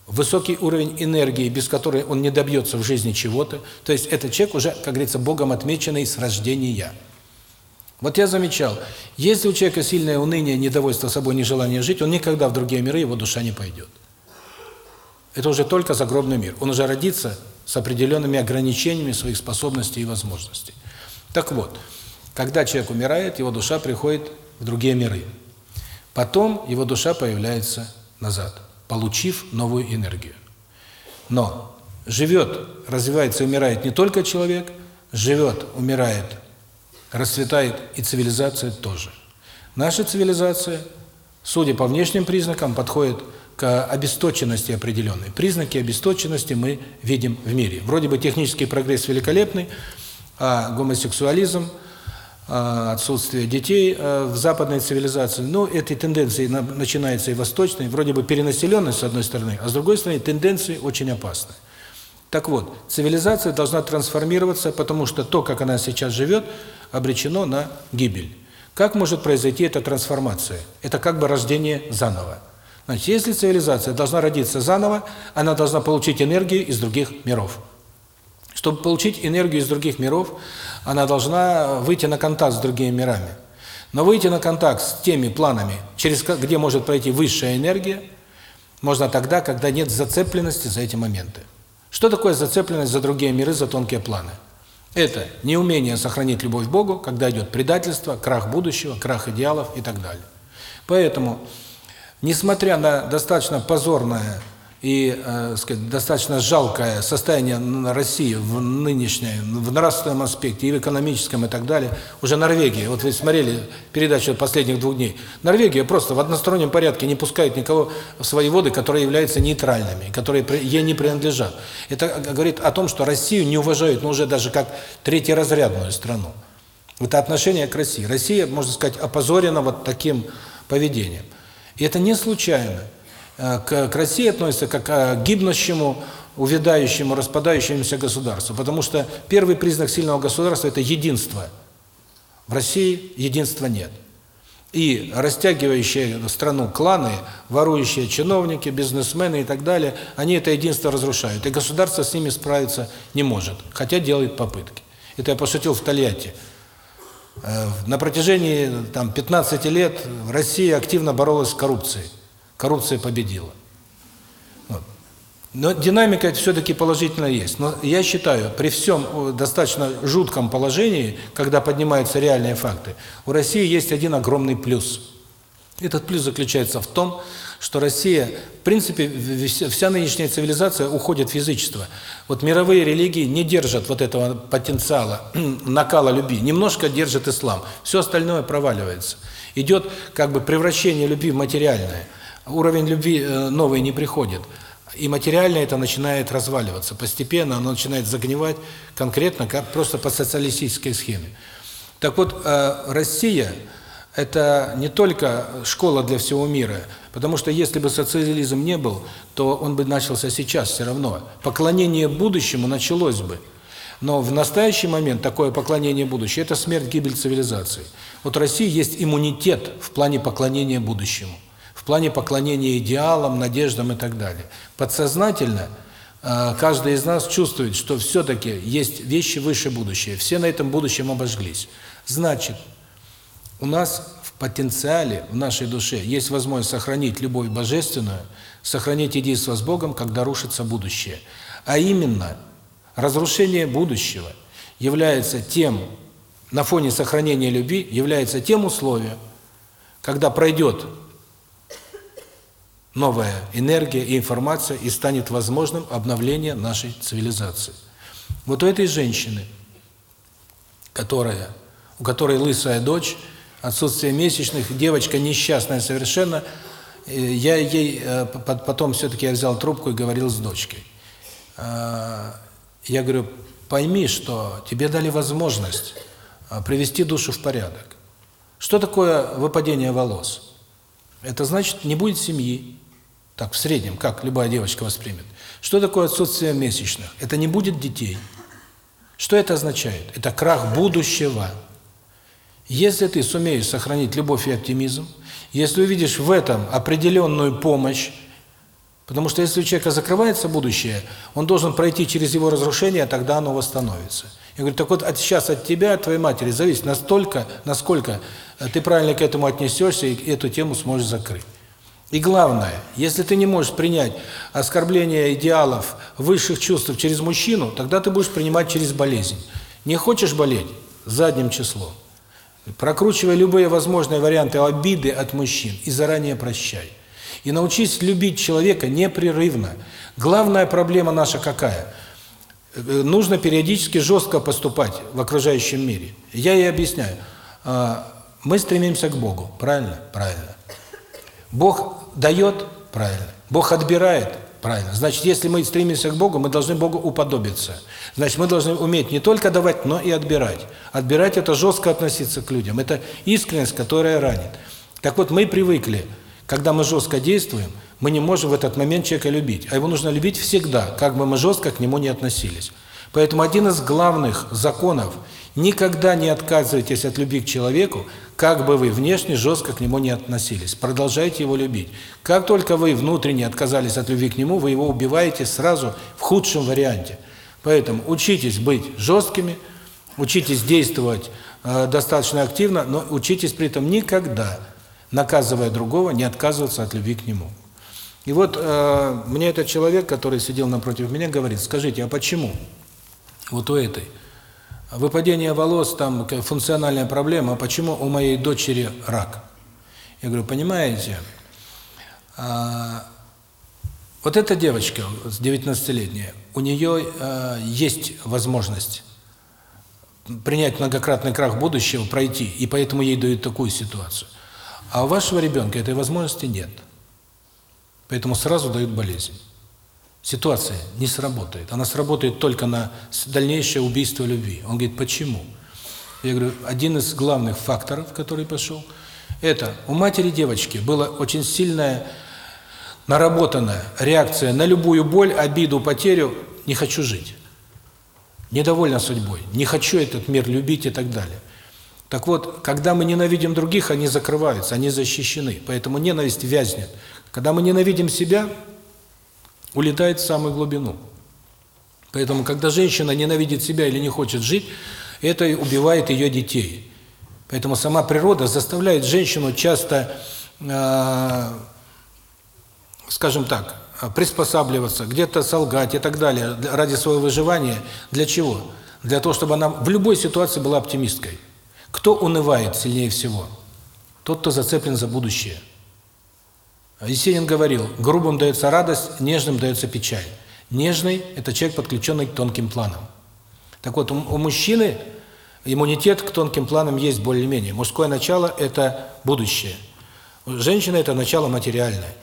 высокий уровень энергии, без которой он не добьется в жизни чего-то. То есть этот человек уже, как говорится, Богом отмеченный с рождения. Вот я замечал, если у человека сильное уныние, недовольство собой, нежелание жить, он никогда в другие миры, его душа не пойдет. Это уже только загробный мир. Он уже родится с определенными ограничениями своих способностей и возможностей. Так вот, когда человек умирает, его душа приходит в другие миры. Потом его душа появляется назад, получив новую энергию. Но живет, развивается и умирает не только человек, живет, умирает, расцветает и цивилизация тоже. Наша цивилизация, судя по внешним признакам, подходит к обесточенности определенной. Признаки обесточенности мы видим в мире. Вроде бы технический прогресс великолепный, а гомосексуализм, а отсутствие детей а в западной цивилизации, ну, эти тенденции начинаются и восточные, вроде бы перенаселенность с одной стороны, а с другой стороны тенденции очень опасны. Так вот, цивилизация должна трансформироваться, потому что то, как она сейчас живет, обречено на гибель. Как может произойти эта трансформация? Это как бы рождение заново. Значит, если цивилизация должна родиться заново, она должна получить энергию из других миров. Чтобы получить энергию из других миров, она должна выйти на контакт с другими мирами. Но выйти на контакт с теми планами, через где может пройти высшая энергия, можно тогда, когда нет зацепленности за эти моменты. Что такое зацепленность за другие миры, за тонкие планы? Это неумение сохранить любовь к Богу, когда идет предательство, крах будущего, крах идеалов и так далее. Поэтому, несмотря на достаточно позорное и, э, сказать, достаточно жалкое состояние России в нынешней, в нравственном аспекте, и в экономическом, и так далее. Уже Норвегия, вот вы смотрели передачу последних двух дней, Норвегия просто в одностороннем порядке не пускает никого в свои воды, которые являются нейтральными, которые ей не принадлежат. Это говорит о том, что Россию не уважают, ну, уже даже как третьеразрядную страну. Это отношение к России. Россия, можно сказать, опозорена вот таким поведением. И это не случайно. Э, к, к России относится как к гибнущему, увядающему, распадающемуся государству. Потому что первый признак сильного государства – это единство. В России единства нет. И растягивающие страну кланы, ворующие чиновники, бизнесмены и так далее, они это единство разрушают. И государство с ними справиться не может, хотя делает попытки. Это я пошутил в Тольятти. Э, на протяжении там 15 лет Россия активно боролась с коррупцией коррупция победила. Вот. Но динамика все-таки положительно есть. Но я считаю, при всем достаточно жутком положении, когда поднимаются реальные факты, у России есть один огромный плюс. Этот плюс заключается в том, что Россия, в принципе, вся нынешняя цивилизация уходит в язычество. Вот мировые религии не держат вот этого потенциала, накала любви. Немножко держит ислам. Все остальное проваливается. Идет как бы превращение любви в материальное – уровень любви э, новый не приходит. И материально это начинает разваливаться. Постепенно оно начинает загнивать конкретно, как просто по социалистической схеме. Так вот, э, Россия – это не только школа для всего мира, потому что если бы социализм не был, то он бы начался сейчас все равно. Поклонение будущему началось бы. Но в настоящий момент такое поклонение будущему – это смерть, гибель цивилизации. Вот России есть иммунитет в плане поклонения будущему в плане поклонения идеалам, надеждам и так далее. Подсознательно э, каждый из нас чувствует, что все-таки есть вещи выше будущее. Все на этом будущем обожглись. Значит, у нас потенциале, в нашей душе есть возможность сохранить любовь божественную, сохранить единство с Богом, когда рушится будущее. А именно, разрушение будущего является тем, на фоне сохранения любви, является тем условием, когда пройдет новая энергия и информация, и станет возможным обновление нашей цивилизации. Вот у этой женщины, которая, у которой лысая дочь, отсутствие месячных, девочка несчастная совершенно, э, я ей э, потом все-таки я взял трубку и говорил с дочкой. А, я говорю, пойми, что тебе дали возможность привести душу в порядок. Что такое выпадение волос? Это значит, не будет семьи, так, в среднем, как любая девочка воспримет. Что такое отсутствие месячных? Это не будет детей. Что это означает? Это крах будущего. Если ты сумеешь сохранить любовь и оптимизм, если увидишь в этом определенную помощь, потому что если у человека закрывается будущее, он должен пройти через его разрушение, а тогда оно восстановится. Я говорю, так вот от сейчас от тебя, от твоей матери зависит настолько, насколько ты правильно к этому отнесешься и эту тему сможешь закрыть. И главное, если ты не можешь принять оскорбление идеалов высших чувств через мужчину, тогда ты будешь принимать через болезнь. Не хочешь болеть? Задним числом. Прокручивай любые возможные варианты обиды от мужчин и заранее прощай. И научись любить человека непрерывно. Главная проблема наша какая? Э, нужно периодически жестко поступать в окружающем мире. Я ей объясняю. А, мы стремимся к Богу, правильно? Правильно. Бог дает? Правильно. Бог отбирает? Правильно. Значит, если мы стремимся к Богу, мы должны Богу уподобиться. Значит, мы должны уметь не только давать, но и отбирать. Отбирать – это жестко относиться к людям. Это искренность, которая ранит. Так вот, мы привыкли, когда мы жестко действуем, мы не можем в этот момент человека любить. А его нужно любить всегда, как бы мы жестко к нему не относились. Поэтому один из главных законов – никогда не отказывайтесь от любви к человеку, как бы вы внешне жестко к нему не относились. Продолжайте его любить. Как только вы внутренне отказались от любви к нему, вы его убиваете сразу в худшем варианте. Поэтому учитесь быть жесткими, учитесь действовать э, достаточно активно, но учитесь при этом никогда, наказывая другого, не отказываться от любви к нему. И вот э, мне этот человек, который сидел напротив меня, говорит, скажите, а почему вот у этой выпадение волос, там функциональная проблема, а почему у моей дочери рак? Я говорю, понимаете, а, вот эта девочка, 19-летняя, у нее а, есть возможность принять многократный крах будущего, пройти, и поэтому ей дают такую ситуацию. А у вашего ребенка этой возможности нет. Поэтому сразу дают болезнь ситуация не сработает. Она сработает только на дальнейшее убийство любви. Он говорит, почему? Я говорю, один из главных факторов, который пошел, это у матери девочки была очень сильная наработанная реакция на любую боль, обиду, потерю «не хочу жить», недовольна судьбой, «не хочу этот мир любить» и так далее. Так вот, когда мы ненавидим других, они закрываются, они защищены, поэтому ненависть вязнет. Когда мы ненавидим себя, улетает в самую глубину. Поэтому, когда женщина ненавидит себя или не хочет жить, это убивает ее детей. Поэтому сама природа заставляет женщину часто, э, скажем так, приспосабливаться, где-то солгать и так далее ради своего выживания. Для чего? Для того, чтобы она в любой ситуации была оптимисткой. Кто унывает сильнее всего? Тот, кто зацеплен за будущее. Есенин говорил, грубым дается радость, нежным дается печаль. Нежный – это человек, подключенный к тонким планам. Так вот, у, мужчины иммунитет к тонким планам есть более-менее. Мужское начало – это будущее. У женщины – это начало материальное.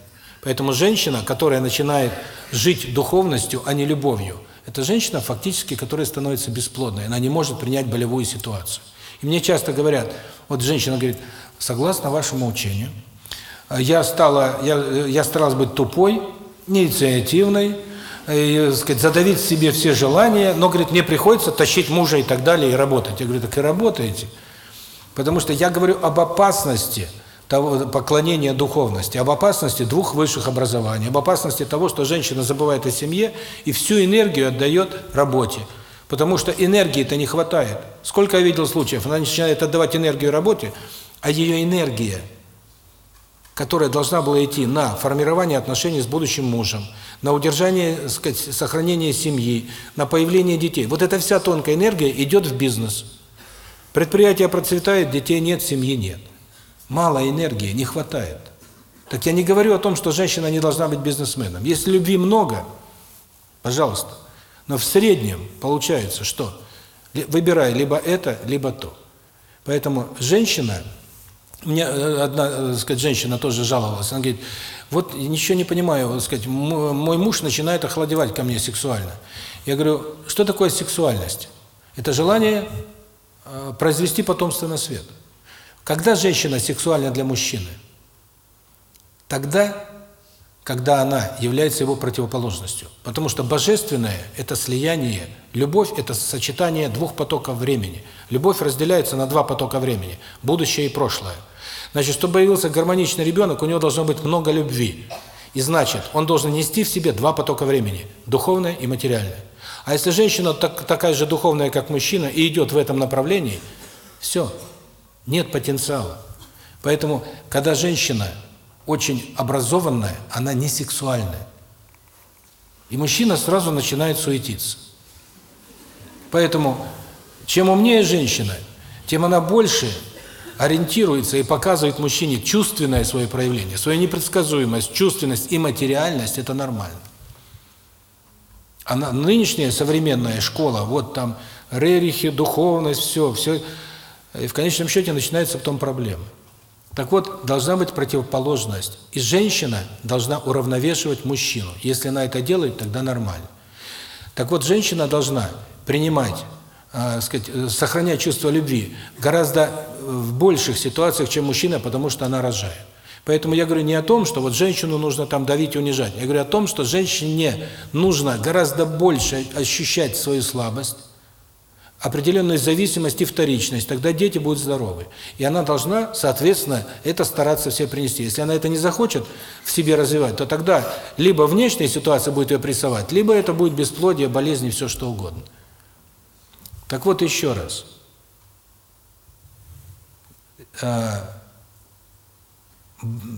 Поэтому женщина, которая начинает жить духовностью, а не любовью, это женщина, фактически, которая становится бесплодной. Она не может принять болевую ситуацию. И мне часто говорят, вот женщина говорит, согласно вашему учению, я стала, я, я старалась быть тупой, неинициативной, и, сказать, задавить себе все желания, но, говорит, мне приходится тащить мужа и так далее, и работать. Я говорю, так и работаете. Потому что я говорю об опасности того поклонения духовности, об опасности двух высших образований, об опасности того, что женщина забывает о семье и всю энергию отдает работе. Потому что энергии-то не хватает. Сколько я видел случаев, она начинает отдавать энергию работе, а ее энергия – которая должна была идти на формирование отношений с будущим мужем, на удержание, сказать, сохранение семьи, на появление детей. Вот эта вся тонкая энергия идет в бизнес. Предприятие процветает, детей нет, семьи нет. Мало энергии, не хватает. Так я не говорю о том, что женщина не должна быть бизнесменом. Если любви много, пожалуйста. Но в среднем получается, что выбирай либо это, либо то. Поэтому женщина мне э, одна, э, так сказать, женщина тоже жаловалась. Она говорит, вот ничего не понимаю, так сказать, мой муж начинает охладевать ко мне сексуально. Я говорю, что такое сексуальность? Это желание э, произвести потомство на свет. Когда женщина сексуальна для мужчины? Тогда, когда она является его противоположностью. Потому что божественное – это слияние, любовь – это сочетание двух потоков времени. Любовь разделяется на два потока времени – будущее и прошлое. Значит, чтобы появился гармоничный ребенок, у него должно быть много любви. И значит, он должен нести в себе два потока времени – духовное и материальное. А если женщина так, такая же духовная, как мужчина, и идет в этом направлении, все, нет потенциала. Поэтому, когда женщина очень образованная, она не сексуальная. И мужчина сразу начинает суетиться. Поэтому, чем умнее женщина, тем она больше ориентируется и показывает мужчине чувственное свое проявление, свою непредсказуемость, чувственность и материальность – это нормально. А нынешняя современная школа, вот там Рерихи, духовность, все, все, и в конечном счете начинается потом проблема. Так вот, должна быть противоположность. И женщина должна уравновешивать мужчину. Если она это делает, тогда нормально. Так вот, женщина должна принимать, э, сказать, сохранять чувство любви гораздо в больших ситуациях, чем мужчина, потому что она рожает. Поэтому я говорю не о том, что вот женщину нужно там давить и унижать. Я говорю о том, что женщине нужно гораздо больше ощущать свою слабость, определенную зависимость и вторичность, тогда дети будут здоровы. И она должна, соответственно, это стараться все принести. Если она это не захочет в себе развивать, то тогда либо внешняя ситуация будет ее прессовать, либо это будет бесплодие, болезни, все что угодно. Так вот еще раз. А,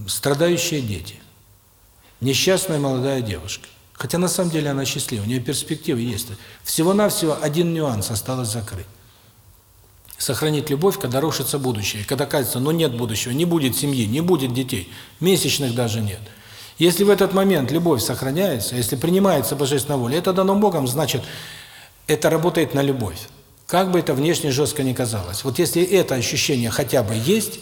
страдающие дети, несчастная молодая девушка. Хотя на самом деле она счастлива, у нее перспективы есть. Всего-навсего один нюанс осталось закрыть. Сохранить любовь, когда рушится будущее. Когда кажется, ну нет будущего, не будет семьи, не будет детей, месячных даже нет. Если в этот момент любовь сохраняется, если принимается Божественная воля, это дано Богом, значит, это работает на любовь. Как бы это внешне жестко ни казалось. Вот если это ощущение хотя бы есть,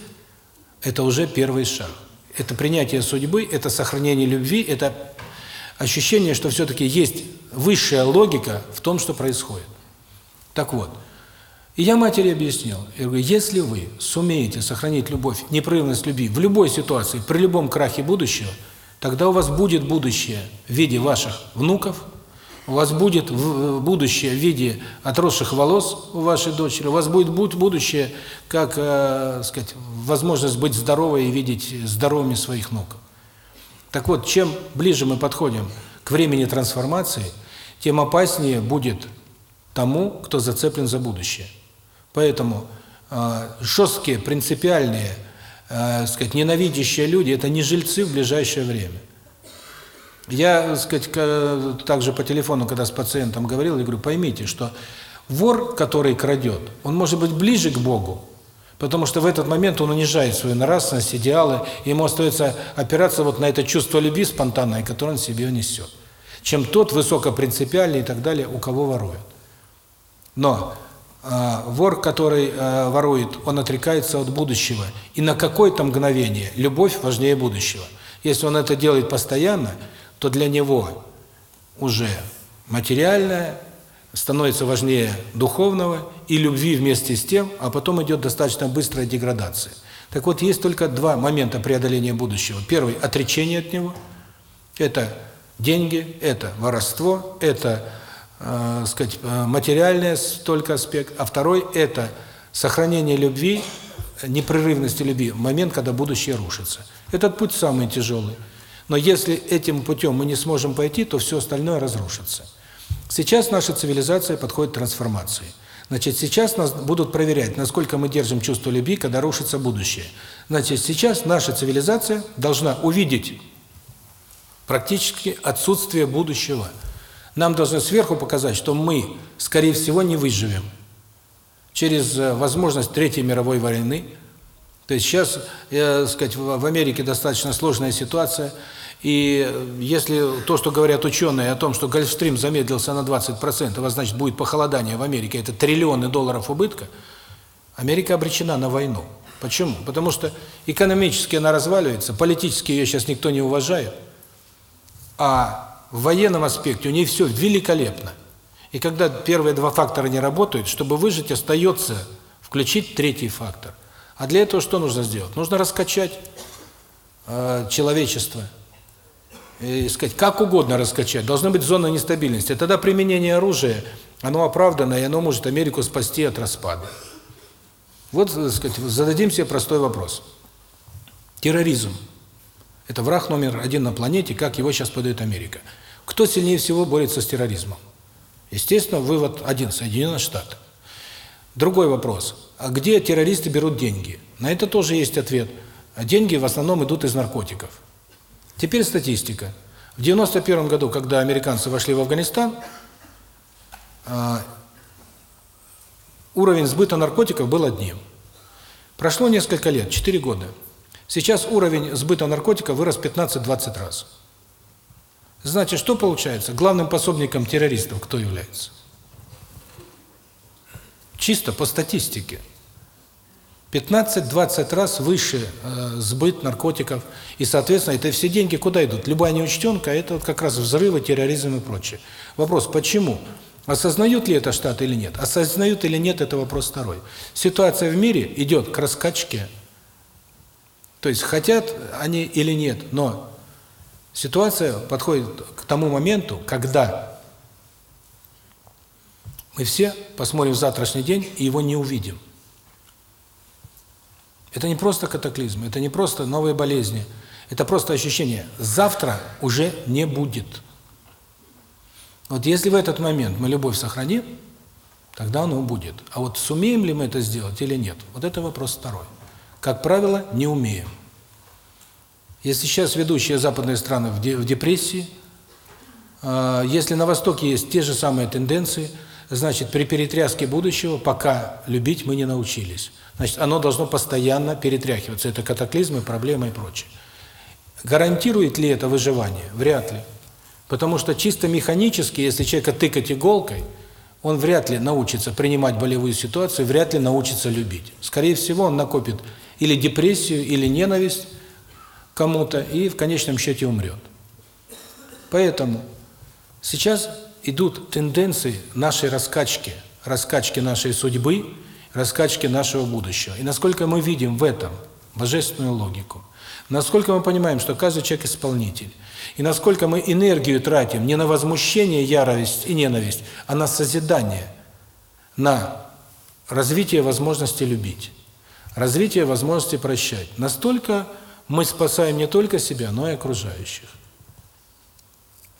это уже первый шаг. Это принятие судьбы, это сохранение любви, это ощущение, что все-таки есть высшая логика в том, что происходит. Так вот, и я матери объяснил, я говорю, если вы сумеете сохранить любовь, непрерывность любви в любой ситуации, при любом крахе будущего, тогда у вас будет будущее в виде ваших внуков, у вас будет будущее в виде отросших волос у вашей дочери, у вас будет будущее, как, э, сказать, возможность быть здоровой и видеть здоровыми своих внуков. Так вот, чем ближе мы подходим к времени трансформации, тем опаснее будет тому, кто зацеплен за будущее. Поэтому э, жесткие, принципиальные, э, сказать, ненавидящие люди – это не жильцы в ближайшее время. Я, сказать, также по телефону, когда с пациентом говорил, я говорю, поймите, что вор, который крадет, он может быть ближе к Богу, потому что в этот момент он унижает свою нравственность, идеалы, и ему остается опираться вот на это чувство любви спонтанное, которое он себе несет, чем тот высокопринципиальный и так далее, у кого воруют. Но э, вор, который э, ворует, он отрекается от будущего, и на какое-то мгновение любовь важнее будущего. Если он это делает постоянно – то для него уже материальное становится важнее духовного и любви вместе с тем, а потом идет достаточно быстрая деградация. Так вот, есть только два момента преодоления будущего. Первый – отречение от него. Это деньги, это воровство, это, э, сказать, э, материальный только аспект. А второй – это сохранение любви, непрерывности любви в момент, когда будущее рушится. Этот путь самый тяжелый. Но если этим путем мы не сможем пойти, то все остальное разрушится. Сейчас наша цивилизация подходит к трансформации. Значит, сейчас нас будут проверять, насколько мы держим чувство любви, когда рушится будущее. Значит, сейчас наша цивилизация должна увидеть практически отсутствие будущего. Нам должны сверху показать, что мы, скорее всего, не выживем. Через э, возможность Третьей мировой войны. То есть сейчас, я, сказать, в Америке достаточно сложная ситуация – и если то, что говорят ученые о том, что Гольфстрим замедлился на 20%, а значит будет похолодание в Америке, это триллионы долларов убытка, Америка обречена на войну. Почему? Потому что экономически она разваливается, политически ее сейчас никто не уважает, а в военном аспекте у нее все великолепно. И когда первые два фактора не работают, чтобы выжить, остается включить третий фактор. А для этого что нужно сделать? Нужно раскачать э, человечество – э, сказать, как угодно раскачать, должна быть зона нестабильности. Тогда применение оружия, оно оправдано, и оно может Америку спасти от распада. Вот, так сказать, зададим себе простой вопрос. Терроризм – это враг номер один на планете, как его сейчас подает Америка. Кто сильнее всего борется с терроризмом? Естественно, вывод один – Соединенные Штаты. Другой вопрос. А где террористы берут деньги? На это тоже есть ответ. Деньги в основном идут из наркотиков. Теперь статистика. В 91 году, когда американцы вошли в Афганистан, а, уровень сбыта наркотиков был одним. Прошло несколько лет, 4 года. Сейчас уровень сбыта наркотиков вырос 15-20 раз. Значит, что получается? Главным пособником террористов кто является? Чисто по статистике. 15-20 раз выше э, сбыт наркотиков. И, соответственно, это все деньги куда идут? Любая неучтенка – это вот как раз взрывы, терроризм и прочее. Вопрос, почему? Осознают ли это Штаты или нет? Осознают или нет – это вопрос второй. Ситуация в мире идет к раскачке. То есть, хотят они или нет, но ситуация подходит к тому моменту, когда мы все посмотрим в завтрашний день и его не увидим. Это не просто катаклизм, это не просто новые болезни, это просто ощущение. Завтра уже не будет. Вот если в этот момент мы любовь сохраним, тогда оно будет. А вот сумеем ли мы это сделать или нет, вот это вопрос второй. Как правило, не умеем. Если сейчас ведущие западные страны в депрессии, а, если на Востоке есть те же самые тенденции, значит, при перетряске будущего пока любить мы не научились. Значит, оно должно постоянно перетряхиваться. Это катаклизмы, проблемы и прочее. Гарантирует ли это выживание? Вряд ли. Потому что чисто механически, если человека тыкать иголкой, он вряд ли научится принимать болевую ситуацию, вряд ли научится любить. Скорее всего, он накопит или депрессию, или ненависть кому-то и в конечном счете умрет. Поэтому сейчас идут тенденции нашей раскачки, раскачки нашей судьбы, раскачки нашего будущего. И насколько мы видим в этом божественную логику, насколько мы понимаем, что каждый человек исполнитель, и насколько мы энергию тратим не на возмущение, ярость и ненависть, а на созидание, на развитие возможности любить, развитие возможности прощать. Настолько мы спасаем не только себя, но и окружающих.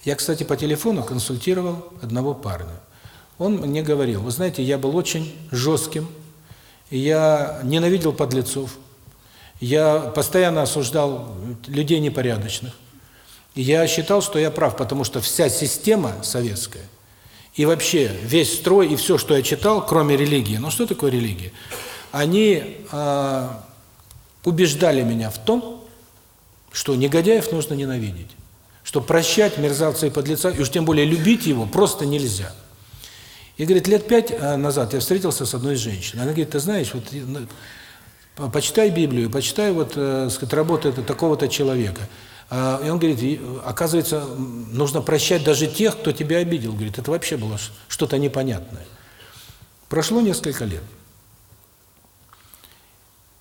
Я, кстати, по телефону консультировал одного парня. Он мне говорил, вы знаете, я был очень жестким, я ненавидел подлецов, я постоянно осуждал людей непорядочных. Я считал, что я прав, потому что вся система советская, и вообще весь строй, и все, что я читал, кроме религии, ну что такое религия? Они э, убеждали меня в том, что негодяев нужно ненавидеть, что прощать мерзавца и подлеца, и уж тем более любить его, просто нельзя. И говорит, лет пять э, назад я встретился с одной женщиной. Она говорит, ты знаешь, вот ну, почитай Библию, почитай вот, э, сказать, работу такого-то человека. А, и он говорит, оказывается, нужно прощать даже тех, кто тебя обидел. Говорит, это вообще было что-то непонятное. Прошло несколько лет.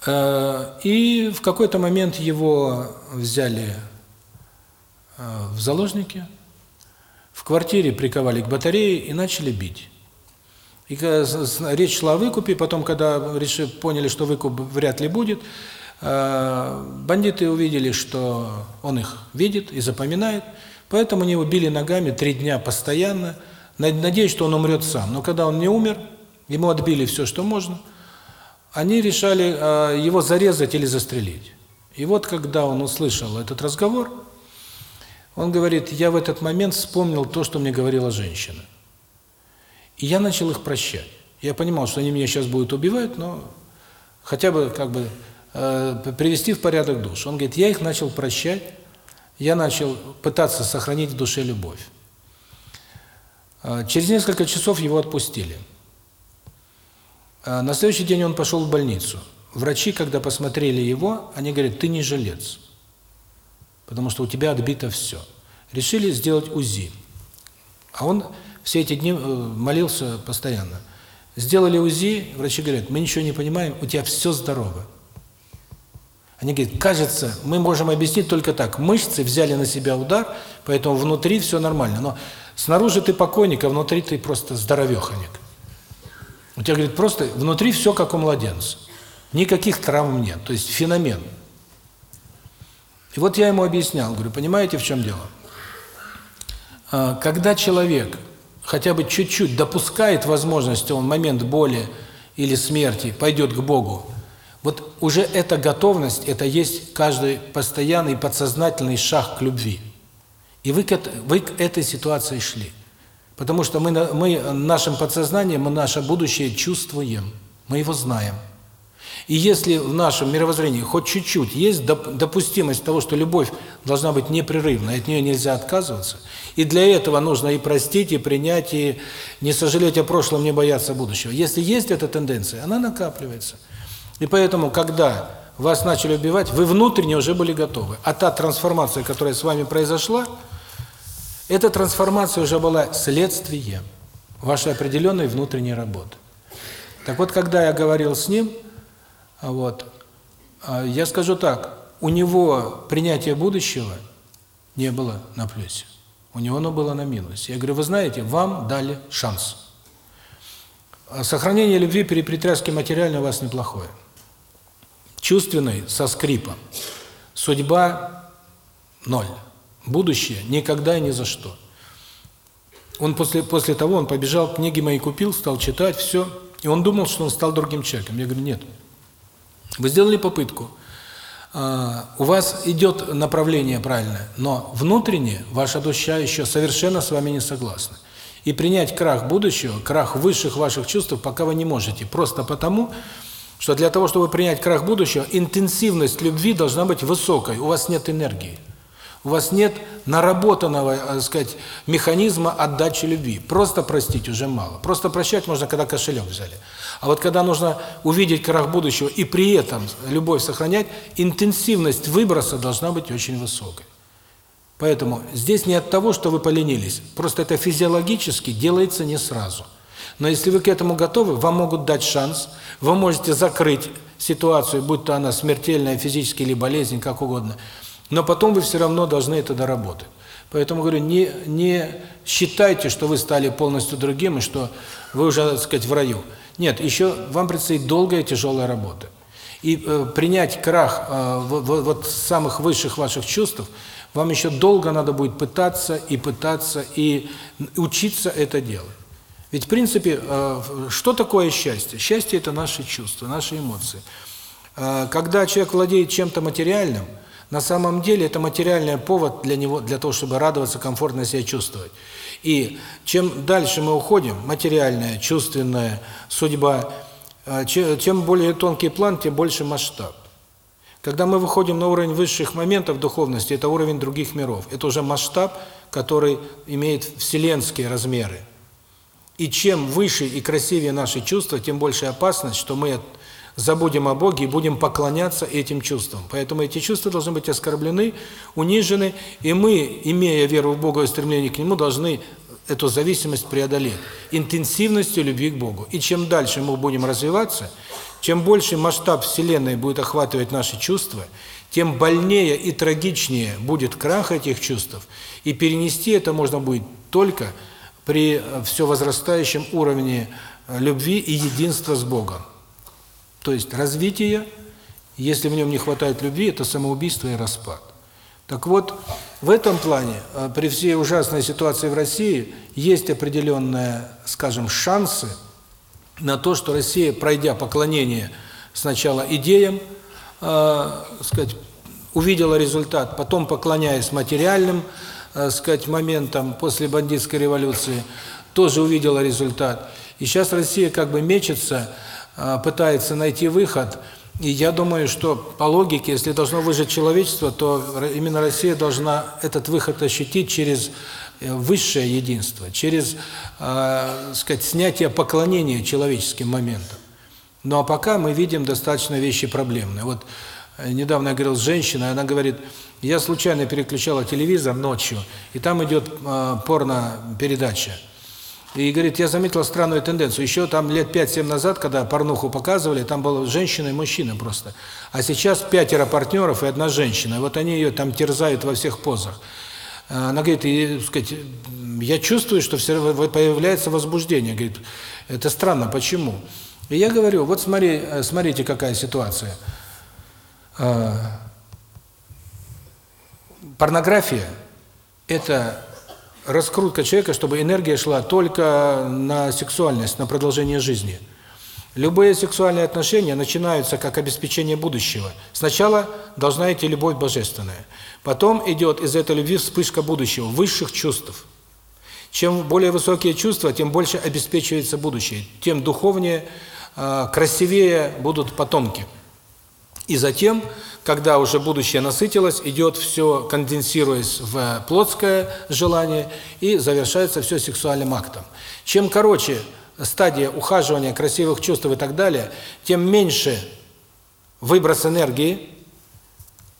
Э, и в какой-то момент его взяли в заложники, в квартире приковали к батарее и начали бить. И речь шла о выкупе, потом, когда решили, поняли, что выкуп вряд ли будет, э, бандиты увидели, что он их видит и запоминает, поэтому они его били ногами три дня постоянно, надеясь, что он умрет сам. Но когда он не умер, ему отбили все, что можно, они решали э, его зарезать или застрелить. И вот когда он услышал этот разговор, он говорит, я в этот момент вспомнил то, что мне говорила женщина. И я начал их прощать. Я понимал, что они меня сейчас будут убивать, но хотя бы как бы э, привести в порядок душу. Он говорит, я их начал прощать, я начал пытаться сохранить в душе любовь. Э, через несколько часов его отпустили. Э, на следующий день он пошел в больницу. Врачи, когда посмотрели его, они говорят, ты не жилец, потому что у тебя отбито все. Решили сделать УЗИ. А он все эти дни э, молился постоянно. Сделали УЗИ, врачи говорят, мы ничего не понимаем, у тебя все здорово. Они говорят, кажется, мы можем объяснить только так. Мышцы взяли на себя удар, поэтому внутри все нормально. Но снаружи ты покойник, а внутри ты просто здоровеханик. У тебя, говорит, просто внутри все как у младенца. Никаких травм нет. То есть феномен. И вот я ему объяснял, говорю, понимаете, в чем дело? А, когда человек хотя бы чуть-чуть допускает возможность, он момент боли или смерти пойдет к Богу, вот уже эта готовность, это есть каждый постоянный подсознательный шаг к любви. И вы к, вы к этой ситуации шли. Потому что мы, мы нашим подсознанием, мы наше будущее чувствуем, мы его знаем. И если в нашем мировоззрении хоть чуть-чуть есть допустимость того, что любовь должна быть непрерывной, от нее нельзя отказываться, и для этого нужно и простить, и принять, и не сожалеть о прошлом, не бояться будущего. Если есть эта тенденция, она накапливается. И поэтому, когда вас начали убивать, вы внутренне уже были готовы. А та трансформация, которая с вами произошла, эта трансформация уже была следствием вашей определенной внутренней работы. Так вот, когда я говорил с ним, вот, а, я скажу так, у него принятие будущего не было на плюсе. У него оно было на минусе. Я говорю, вы знаете, вам дали шанс. А сохранение любви при притряске материальной у вас неплохое. Чувственной со скрипом. Судьба ноль. Будущее никогда и ни за что. Он после после того он побежал, книги мои купил, стал читать, все. И он думал, что он стал другим человеком. Я говорю, нет. Вы сделали попытку. А, у вас идет направление правильное, но внутренне ваша душа еще совершенно с вами не согласна. И принять крах будущего, крах высших ваших чувств пока вы не можете. Просто потому, что для того, чтобы принять крах будущего, интенсивность любви должна быть высокой. У вас нет энергии. У вас нет наработанного, так э, сказать, механизма отдачи любви. Просто простить уже мало. Просто прощать можно, когда кошелек взяли. А вот когда нужно увидеть крах будущего и при этом любовь сохранять, интенсивность выброса должна быть очень высокой. Поэтому здесь не от того, что вы поленились. Просто это физиологически делается не сразу. Но если вы к этому готовы, вам могут дать шанс, вы можете закрыть ситуацию, будь то она смертельная, физически или болезнь, как угодно – но потом вы все равно должны это доработать. Поэтому говорю, не не считайте, что вы стали полностью другим и что вы уже, так сказать, в раю. Нет, еще вам предстоит долгая тяжелая работа. И э, принять крах э, вот, вот самых высших ваших чувств, вам еще долго надо будет пытаться и пытаться и учиться это делать. Ведь в принципе, э, что такое счастье? Счастье это наши чувства, наши эмоции. Э, когда человек владеет чем-то материальным, на самом деле это материальный повод для него, для того, чтобы радоваться, комфортно себя чувствовать. И чем дальше мы уходим, материальная, чувственная, судьба, э, чем более тонкий план, тем больше масштаб. Когда мы выходим на уровень высших моментов духовности, это уровень других миров. Это уже масштаб, который имеет вселенские размеры. И чем выше и красивее наши чувства, тем больше опасность, что мы забудем о Боге и будем поклоняться этим чувствам. Поэтому эти чувства должны быть оскорблены, унижены, и мы, имея веру в Бога и стремление к Нему, должны эту зависимость преодолеть интенсивностью любви к Богу. И чем дальше мы будем развиваться, чем больше масштаб Вселенной будет охватывать наши чувства, тем больнее и трагичнее будет крах этих чувств, и перенести это можно будет только при все возрастающем уровне любви и единства с Богом. То есть развитие, если в нем не хватает любви, это самоубийство и распад. Так вот, в этом плане, э, при всей ужасной ситуации в России, есть определенные, скажем, шансы на то, что Россия, пройдя поклонение сначала идеям, э, сказать, увидела результат, потом поклоняясь материальным, э, сказать, моментам после бандитской революции, тоже увидела результат. И сейчас Россия как бы мечется пытается найти выход. И я думаю, что по логике, если должно выжить человечество, то именно Россия должна этот выход ощутить через э, высшее единство, через, э, сказать, снятие поклонения человеческим моментам. Ну а пока мы видим достаточно вещи проблемные. Вот э, недавно я говорил с женщиной, она говорит, я случайно переключала телевизор ночью, и там идет э, порно-передача. И говорит, я заметила странную тенденцию. Еще там лет 5-7 назад, когда порнуху показывали, там была женщина и мужчина просто. А сейчас пятеро партнеров и одна женщина. Вот они ее там терзают во всех позах. Она говорит, и, сказать, я чувствую, что все появляется возбуждение. Говорит, это странно, почему? И я говорю, вот смотри, смотрите, какая ситуация. А, порнография – это раскрутка человека, чтобы энергия шла только на сексуальность, на продолжение жизни. Любые сексуальные отношения начинаются как обеспечение будущего. Сначала должна идти любовь божественная. Потом идет из этой любви вспышка будущего, высших чувств. Чем более высокие чувства, тем больше обеспечивается будущее, тем духовнее э, красивее будут потомки. И затем, когда уже будущее насытилось, идет все, конденсируясь в плотское желание, и завершается все сексуальным актом. Чем короче стадия ухаживания, красивых чувств и так далее, тем меньше выброс энергии,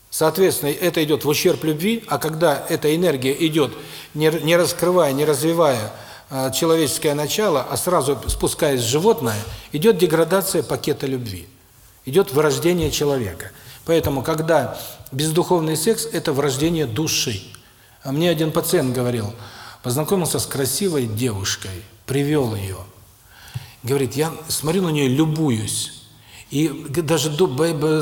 соответственно, это идет в ущерб любви, а когда эта энергия идет, не раскрывая, не развивая э, человеческое начало, а сразу спускаясь в животное, идет деградация пакета любви идет вырождение человека. Поэтому, когда бездуховный секс – это вырождение души. А мне один пациент говорил, познакомился с красивой девушкой, привел ее. Говорит, я смотрю на нее, любуюсь. И даже,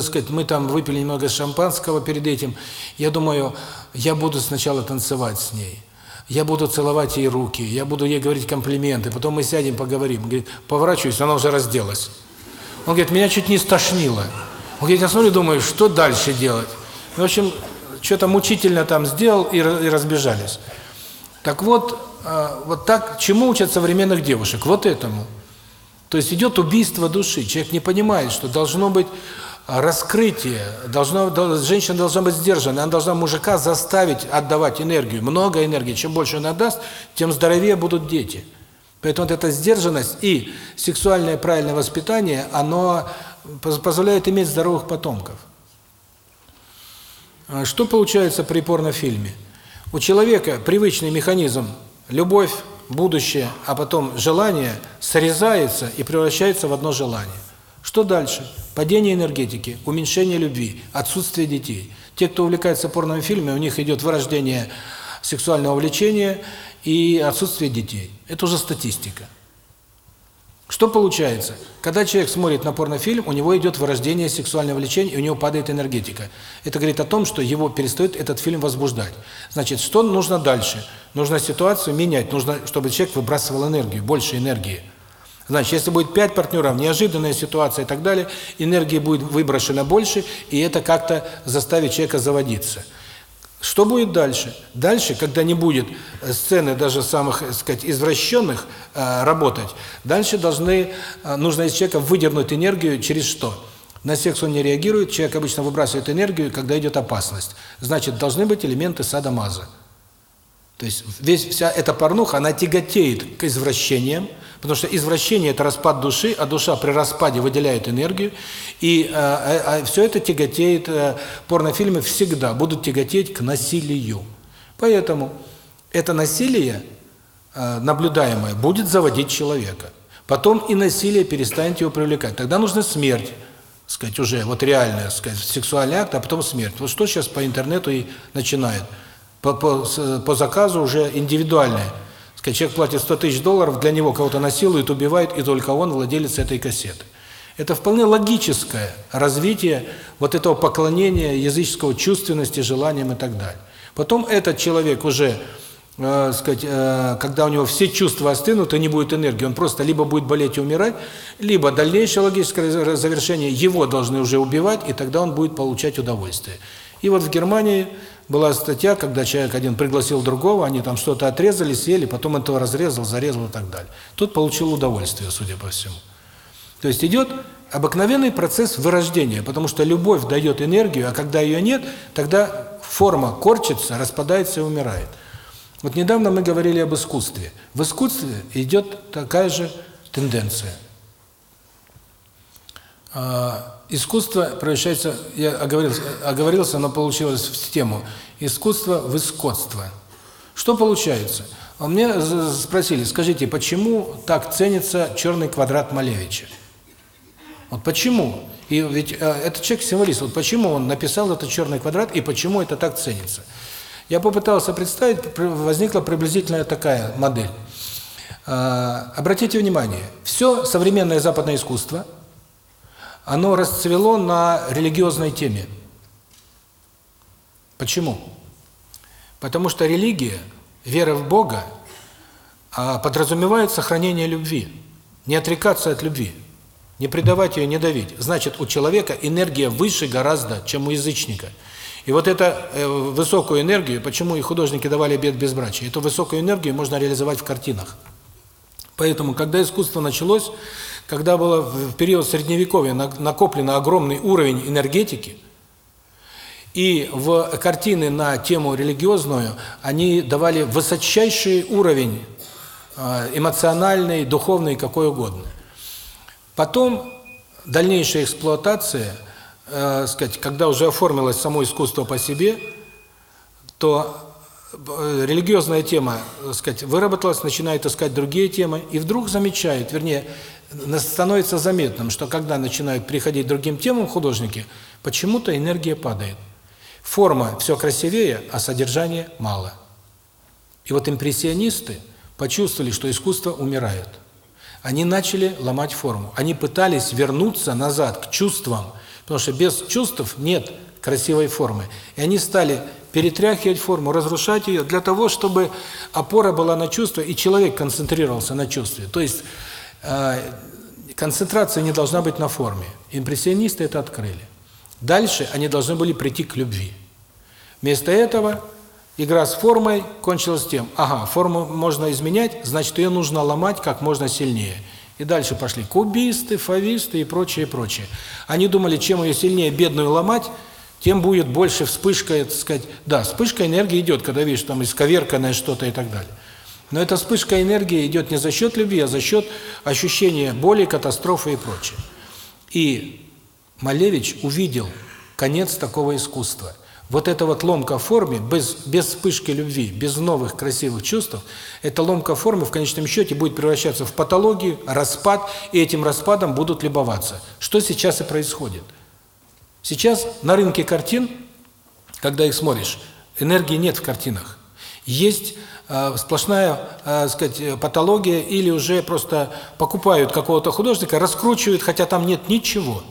сказать, мы там выпили немного шампанского перед этим. Я думаю, я буду сначала танцевать с ней. Я буду целовать ей руки, я буду ей говорить комплименты, потом мы сядем, поговорим. Говорит, поворачиваюсь, она уже разделась. Он говорит, меня чуть не стошнило. Он говорит, я смотрю, думаю, что дальше делать? В общем, что-то мучительно там сделал и разбежались. Так вот, а, вот так, чему учат современных девушек? Вот этому. То есть идет убийство души. Человек не понимает, что должно быть раскрытие, должно, женщина должна быть сдержана, она должна мужика заставить отдавать энергию, много энергии. Чем больше он отдаст, тем здоровее будут дети. Поэтому вот эта сдержанность и сексуальное правильное воспитание, оно позволяет иметь здоровых потомков. А что получается при порнофильме? У человека привычный механизм любовь, будущее, а потом желание срезается и превращается в одно желание. Что дальше? Падение энергетики, уменьшение любви, отсутствие детей. Те, кто увлекается порнофильмами, фильмами, у них идет вырождение сексуального влечения и отсутствие детей. Это уже статистика. Что получается? Когда человек смотрит на порнофильм, у него идет вырождение сексуального влечения, и у него падает энергетика. Это говорит о том, что его перестает этот фильм возбуждать. Значит, что нужно дальше? Нужно ситуацию менять, нужно, чтобы человек выбрасывал энергию, больше энергии. Значит, если будет пять партнеров, неожиданная ситуация и так далее, энергии будет выброшено больше, и это как-то заставит человека заводиться. Что будет дальше? Дальше, когда не будет э, сцены даже самых, так сказать, извращенных э, работать, дальше должны, э, нужно из человека выдернуть энергию через что? На секс он не реагирует, человек обычно выбрасывает энергию, когда идет опасность. Значит, должны быть элементы садомаза. То есть весь, вся эта порнуха, она тяготеет к извращениям, Потому что извращение – это распад души, а душа при распаде выделяет энергию. И а, а, а все это тяготеет, а, порнофильмы всегда будут тяготеть к насилию. Поэтому это насилие, а, наблюдаемое, будет заводить человека. Потом и насилие перестанет его привлекать. Тогда нужна смерть, сказать, уже вот реальная, сказать, сексуальный акт, а потом смерть. Вот что сейчас по интернету и начинает. По, по, по заказу уже индивидуальное – когда человек платит 100 тысяч долларов, для него кого-то насилуют, убивают, и только он владелец этой кассеты. Это вполне логическое развитие вот этого поклонения языческого чувственности, желаниям и так далее. Потом этот человек уже, э, сказать, э, когда у него все чувства остынут и не будет энергии, он просто либо будет болеть и умирать, либо дальнейшее логическое завершение его должны уже убивать, и тогда он будет получать удовольствие. И вот в Германии была статья, когда человек один пригласил другого, они там что-то отрезали, съели, потом этого разрезал, зарезал и так далее. Тот получил удовольствие, судя по всему. То есть идет обыкновенный процесс вырождения, потому что любовь дает энергию, а когда ее нет, тогда форма корчится, распадается и умирает. Вот недавно мы говорили об искусстве. В искусстве идет такая же тенденция – а, искусство превращается, я оговорился, оговорился, но получилось в тему, искусство в искусство. Что получается? А мне спросили, скажите, почему так ценится черный квадрат Малевича? Вот почему? И ведь э, этот человек символист, вот почему он написал этот черный квадрат и почему это так ценится? Я попытался представить, возникла приблизительная такая модель. А, обратите внимание, все современное западное искусство – оно расцвело на религиозной теме. Почему? Потому что религия, вера в Бога, а, подразумевает сохранение любви, не отрекаться от любви, не предавать ее, не давить. Значит, у человека энергия выше гораздо, чем у язычника. И вот эту э, высокую энергию, почему и художники давали обет безбрачия, эту высокую энергию можно реализовать в картинах. Поэтому, когда искусство началось, когда было в период Средневековья накоплен огромный уровень энергетики, и в картины на тему религиозную они давали высочайший уровень а, эмоциональный, духовный, какой угодно. Потом дальнейшая эксплуатация, э, сказать, когда уже оформилось само искусство по себе, то религиозная тема, сказать, выработалась, начинает искать другие темы, и вдруг замечает, вернее, становится заметным, что когда начинают приходить другим темам художники, почему-то энергия падает. Форма все красивее, а содержание мало. И вот импрессионисты почувствовали, что искусство умирает. Они начали ломать форму. Они пытались вернуться назад к чувствам, потому что без чувств нет красивой формы. И они стали перетряхивать форму, разрушать ее для того, чтобы опора была на чувство, и человек концентрировался на чувстве. То есть э, концентрация не должна быть на форме. Импрессионисты это открыли. Дальше они должны были прийти к любви. Вместо этого игра с формой кончилась тем, ага, форму можно изменять, значит, ее нужно ломать как можно сильнее. И дальше пошли кубисты, фависты и прочее, прочее. Они думали, чем ее сильнее бедную ломать, тем будет больше вспышка, так сказать, да, вспышка энергии идет, когда видишь там исковерканное что-то и так далее. Но эта вспышка энергии идет не за счет любви, а за счет ощущения боли, катастрофы и прочее. И Малевич увидел конец такого искусства. Вот эта вот ломка в форме, без, без вспышки любви, без новых красивых чувств, эта ломка в форме в конечном счете будет превращаться в патологию, распад, и этим распадом будут любоваться. Что сейчас и происходит. Сейчас на рынке картин, когда их смотришь, энергии нет в картинах. Есть э, сплошная, э, сказать, патология или уже просто покупают какого-то художника, раскручивают, хотя там нет ничего.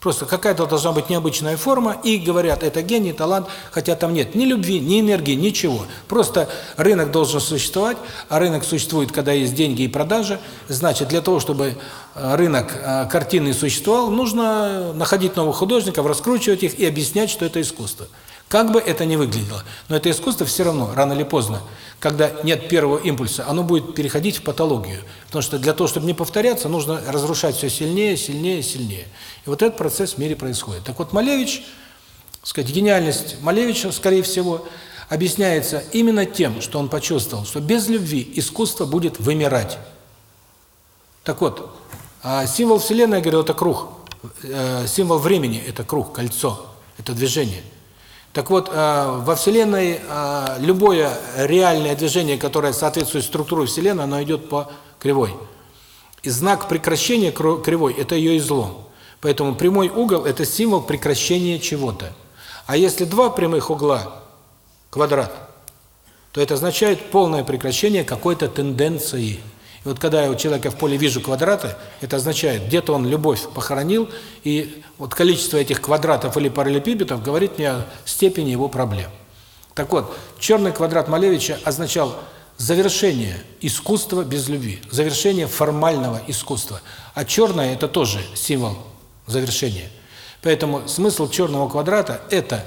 Просто какая-то должна быть необычная форма, и говорят, это гений, талант, хотя там нет ни любви, ни энергии, ничего. Просто рынок должен существовать, а рынок существует, когда есть деньги и продажи. Значит, для того, чтобы э, рынок э, картины существовал, нужно находить новых художников, раскручивать их и объяснять, что это искусство. Как бы это ни выглядело, но это искусство все равно, рано или поздно, когда нет первого импульса, оно будет переходить в патологию. Потому что для того, чтобы не повторяться, нужно разрушать все сильнее, сильнее, сильнее. И вот этот процесс в мире происходит. Так вот, Малевич, сказать, гениальность Малевича, скорее всего, объясняется именно тем, что он почувствовал, что без любви искусство будет вымирать. Так вот, а символ Вселенной, я говорю, это круг. Э, символ времени – это круг, кольцо, это движение – так вот, э, во Вселенной э, любое реальное движение, которое соответствует структуре Вселенной, оно идет по кривой. И знак прекращения кривой – это ее излом. Поэтому прямой угол – это символ прекращения чего-то. А если два прямых угла – квадрат, то это означает полное прекращение какой-то тенденции. И вот когда я у человека в поле вижу квадраты, это означает, где-то он любовь похоронил, и вот количество этих квадратов или параллелепипедов говорит мне о степени его проблем. Так вот, черный квадрат Малевича означал завершение искусства без любви, завершение формального искусства. А черное – это тоже символ завершения. Поэтому смысл черного квадрата – это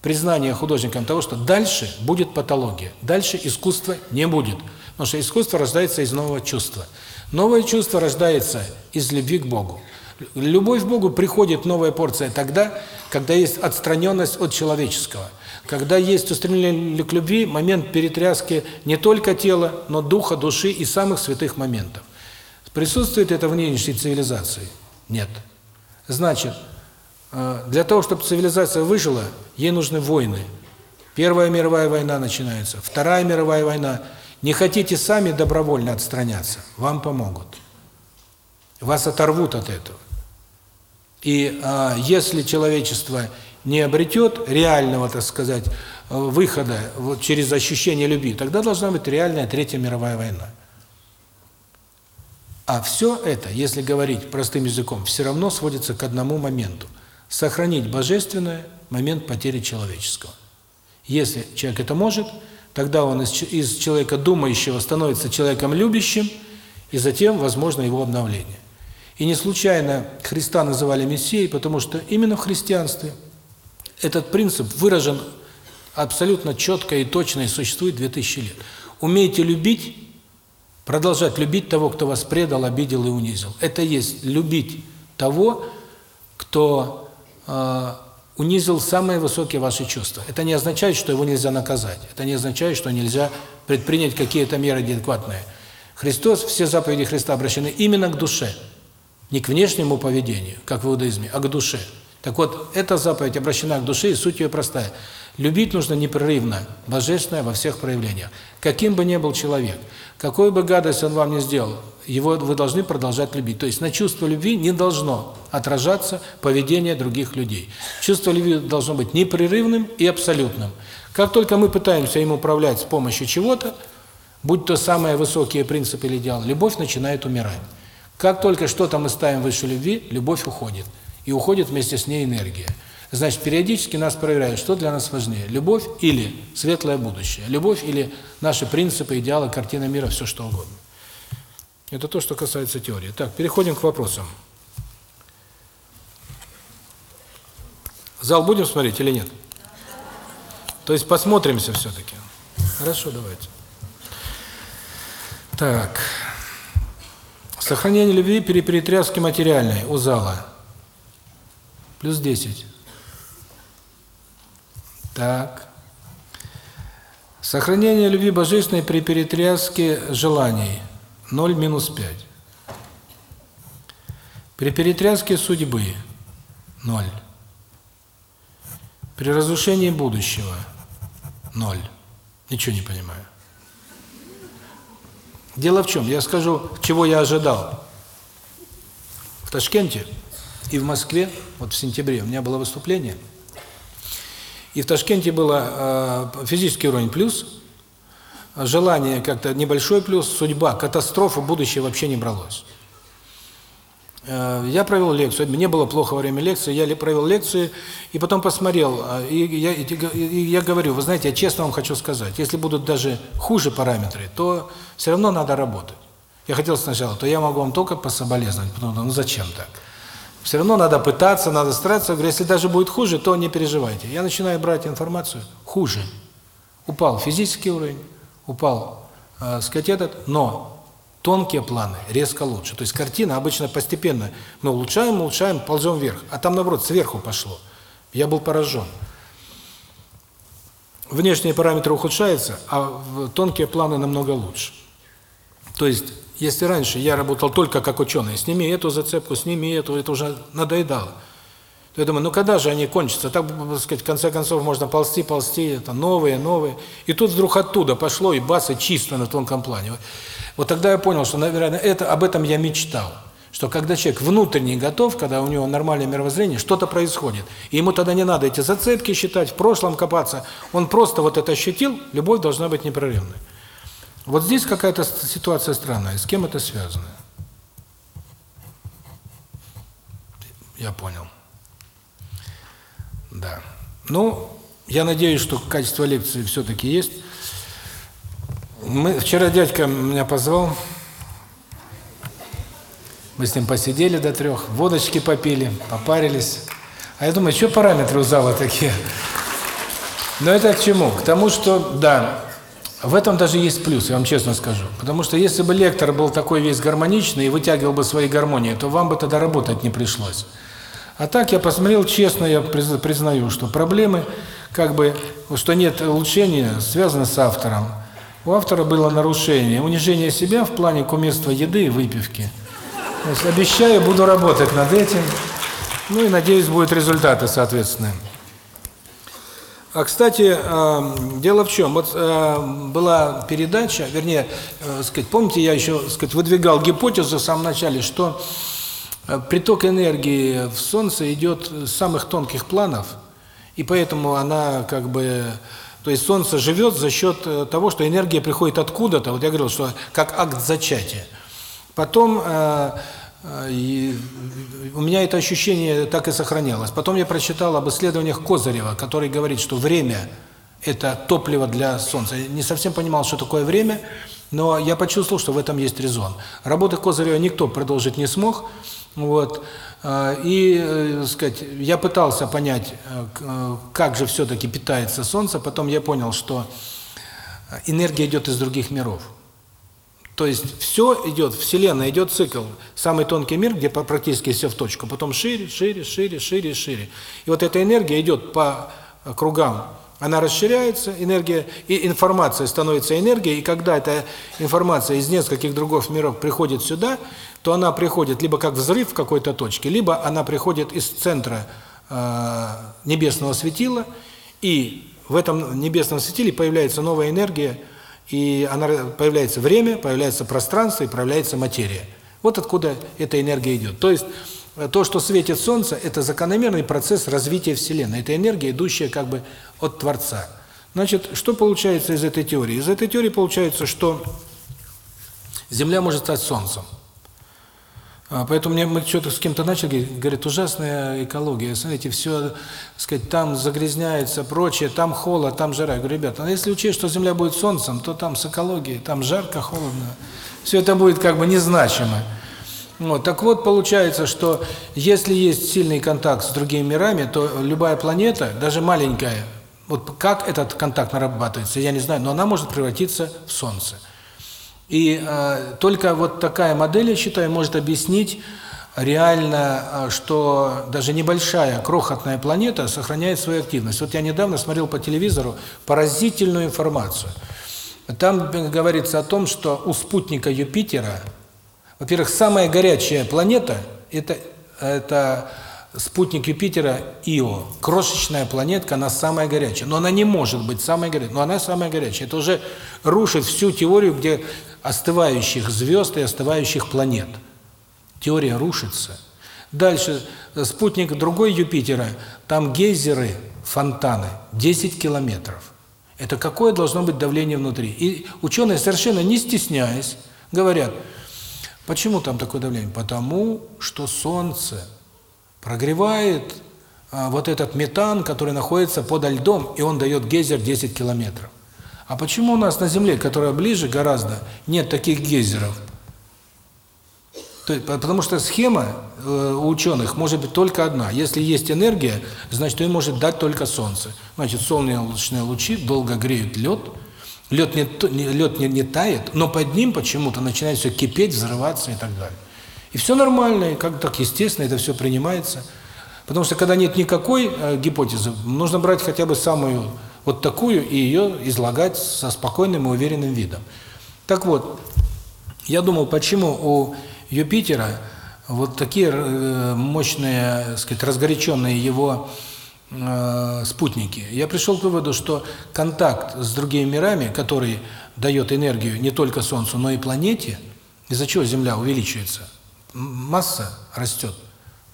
признание художником того, что дальше будет патология, дальше искусства не будет – Потому что искусство рождается из нового чувства. Новое чувство рождается из любви к Богу. Любовь к Богу приходит новая порция тогда, когда есть отстраненность от человеческого. Когда есть устремление к любви, момент перетряски не только тела, но духа, души и самых святых моментов. Присутствует это в нынешней цивилизации? Нет. Значит, э, для того, чтобы цивилизация выжила, ей нужны войны. Первая мировая война начинается, Вторая мировая война – не хотите сами добровольно отстраняться, вам помогут. Вас оторвут от этого. И а, если человечество не обретет реального, так сказать, выхода вот через ощущение любви, тогда должна быть реальная Третья мировая война. А все это, если говорить простым языком, все равно сводится к одному моменту. Сохранить божественное момент потери человеческого. Если человек это может – Тогда он из, из человека думающего становится человеком любящим, и затем возможно его обновление. И не случайно Христа называли Мессией, потому что именно в христианстве этот принцип выражен абсолютно четко и точно и существует 2000 лет. Умейте любить, Продолжать любить того, кто вас предал, обидел и унизил. Это есть любить того, кто э, унизил самые высокие ваши чувства. Это не означает, что его нельзя наказать. Это не означает, что нельзя предпринять какие-то меры адекватные. Христос, все заповеди Христа обращены именно к душе. Не к внешнему поведению, как в иудаизме, а к душе. Так вот, эта заповедь обращена к душе, и суть ее простая. Любить нужно непрерывно, божественное во всех проявлениях. Каким бы ни был человек, какой бы гадость он вам не сделал, его вы должны продолжать любить. То есть на чувство любви не должно отражаться поведение других людей. Чувство любви должно быть непрерывным и абсолютным. Как только мы пытаемся им управлять с помощью чего-то, будь то самые высокие принципы или идеал, любовь начинает умирать. Как только что-то мы ставим выше любви, любовь уходит. И уходит вместе с ней энергия. Значит, периодически нас проверяют, что для нас важнее, любовь или светлое будущее, любовь или наши принципы, идеалы, картина мира, все что угодно. Это то, что касается теории. Так, переходим к вопросам. Зал будем смотреть или нет? То есть посмотримся все-таки. Хорошо, давайте. Так. Сохранение любви при перетряске материальной у зала. Плюс 10. Так. Сохранение любви божественной при перетряске желаний. 0 минус 5. При перетряске судьбы. 0. При разрушении будущего. 0. Ничего не понимаю. Дело в чем? Я скажу, чего я ожидал. В Ташкенте и в Москве, вот в сентябре, у меня было выступление – и в Ташкенте было э, физический уровень плюс, желание как-то небольшой плюс, судьба, катастрофа, будущее вообще не бралось. Э, я провел лекцию, мне было плохо во время лекции, я провел лекцию и потом посмотрел, э, и я, и я говорю, вы знаете, я честно вам хочу сказать, если будут даже хуже параметры, то все равно надо работать. Я хотел сначала, то я могу вам только пособолезновать, потому что ну зачем так? Все равно надо пытаться, надо стараться. говорю, если даже будет хуже, то не переживайте. Я начинаю брать информацию. Хуже. Упал физический уровень, упал, э, сказать, этот, но тонкие планы резко лучше. То есть картина обычно постепенно. Мы улучшаем, улучшаем, ползем вверх. А там, наоборот, сверху пошло. Я был поражен. Внешние параметры ухудшаются, а тонкие планы намного лучше. То есть если раньше я работал только как ученый, сними эту зацепку, сними эту, это уже надоедало. То я думаю, ну когда же они кончатся? Так, так сказать, в конце концов можно ползти, ползти, это новые, новые. И тут вдруг оттуда пошло, и бац, и чисто на тонком плане. Вот тогда я понял, что, наверное, это, об этом я мечтал. Что когда человек внутренне готов, когда у него нормальное мировоззрение, что-то происходит. И ему тогда не надо эти зацепки считать, в прошлом копаться. Он просто вот это ощутил, любовь должна быть непрерывной. Вот здесь какая-то ситуация странная. С кем это связано? Я понял. Да. Ну, я надеюсь, что качество лекции все-таки есть. Мы вчера дядька меня позвал. Мы с ним посидели до трех, водочки попили, попарились. А я думаю, что параметры у зала такие? Но это к чему? К тому, что, да, в этом даже есть плюс, я вам честно скажу. Потому что если бы лектор был такой весь гармоничный и вытягивал бы свои гармонии, то вам бы тогда работать не пришлось. А так я посмотрел, честно, я признаю, что проблемы, как бы, что нет улучшения, связаны с автором. У автора было нарушение, унижение себя в плане кумирства еды и выпивки. То есть, обещаю, буду работать над этим. Ну и надеюсь, будут результаты соответственные. А, кстати, дело в чем? Вот была передача, вернее, э, сказать, помните, я еще, сказать, выдвигал гипотезу в самом начале, что приток энергии в Солнце идет с самых тонких планов, и поэтому она как бы... То есть Солнце живет за счет э, того, что энергия приходит откуда-то. Вот я говорил, что как акт зачатия. Потом а, и у меня это ощущение так и сохранялось. Потом я прочитал об исследованиях Козырева, который говорит, что время – это топливо для Солнца. Я не совсем понимал, что такое время, но я почувствовал, что в этом есть резон. Работы Козырева никто продолжить не смог. Вот. А, и, э, сказать, я пытался понять, э, э, как же все-таки питается Солнце. Потом я понял, что энергия идет из других миров. То есть все идет, Вселенная идет цикл. Самый тонкий мир, где практически все в точку, потом шире, шире, шире, шире, шире. И вот эта энергия идет по кругам, она расширяется, энергия, и информация становится энергией, и когда эта информация из нескольких других миров приходит сюда, то она приходит либо как взрыв в какой-то точке, либо она приходит из центра э, небесного светила, и в этом небесном светиле появляется новая энергия, и она появляется время, появляется пространство и появляется материя. Вот откуда эта энергия идет. То есть э, то, что светит солнце, это закономерный процесс развития Вселенной. Это энергия, идущая как бы от Творца. Значит, что получается из этой теории? Из этой теории получается, что Земля может стать Солнцем. А, поэтому мне мы что-то с кем-то начали, говорят, ужасная экология, смотрите, все, сказать, там загрязняется, прочее, там холод, там жара. Я говорю, ребята, а если учесть, что Земля будет Солнцем, то там с экологией, там жарко, холодно. Все это будет как бы незначимо. Вот, так вот, получается, что если есть сильный контакт с другими мирами, то любая планета, даже маленькая, вот как этот контакт нарабатывается, я не знаю, но она может превратиться в Солнце. И э, только вот такая модель, я считаю, может объяснить реально, э, что даже небольшая, крохотная планета сохраняет свою активность. Вот я недавно смотрел по телевизору поразительную информацию. Там говорится о том, что у спутника Юпитера, во-первых, самая горячая планета это это спутник Юпитера Ио. Крошечная планетка, она самая горячая. Но она не может быть самой горячей, но она самая горячая. Это уже рушит всю теорию, где остывающих звезд и остывающих планет. Теория рушится. Дальше, спутник другой Юпитера, там гейзеры, фонтаны, 10 километров. Это какое должно быть давление внутри? И ученые, совершенно не стесняясь, говорят, почему там такое давление? Потому что Солнце прогревает а, вот этот метан, который находится под льдом, и он дает гейзер 10 километров. А почему у нас на Земле, которая ближе гораздо, нет таких гейзеров? То есть, потому что схема э, у ученых может быть только одна. Если есть энергия, значит, ее может дать только Солнце. Значит, солнечные лучи долго греют лед, лед не, лед не, не тает, но под ним почему-то начинает все кипеть, взрываться и так далее. И все нормально, и как так естественно это все принимается. Потому что когда нет никакой э, гипотезы, нужно брать хотя бы самую вот такую и ее излагать со спокойным и уверенным видом. Так вот, я думал, почему у Юпитера вот такие э, мощные, так сказать, разгоряченные его э, спутники. Я пришел к выводу, что контакт с другими мирами, который дает энергию не только Солнцу, но и планете, из-за чего Земля увеличивается, масса растет,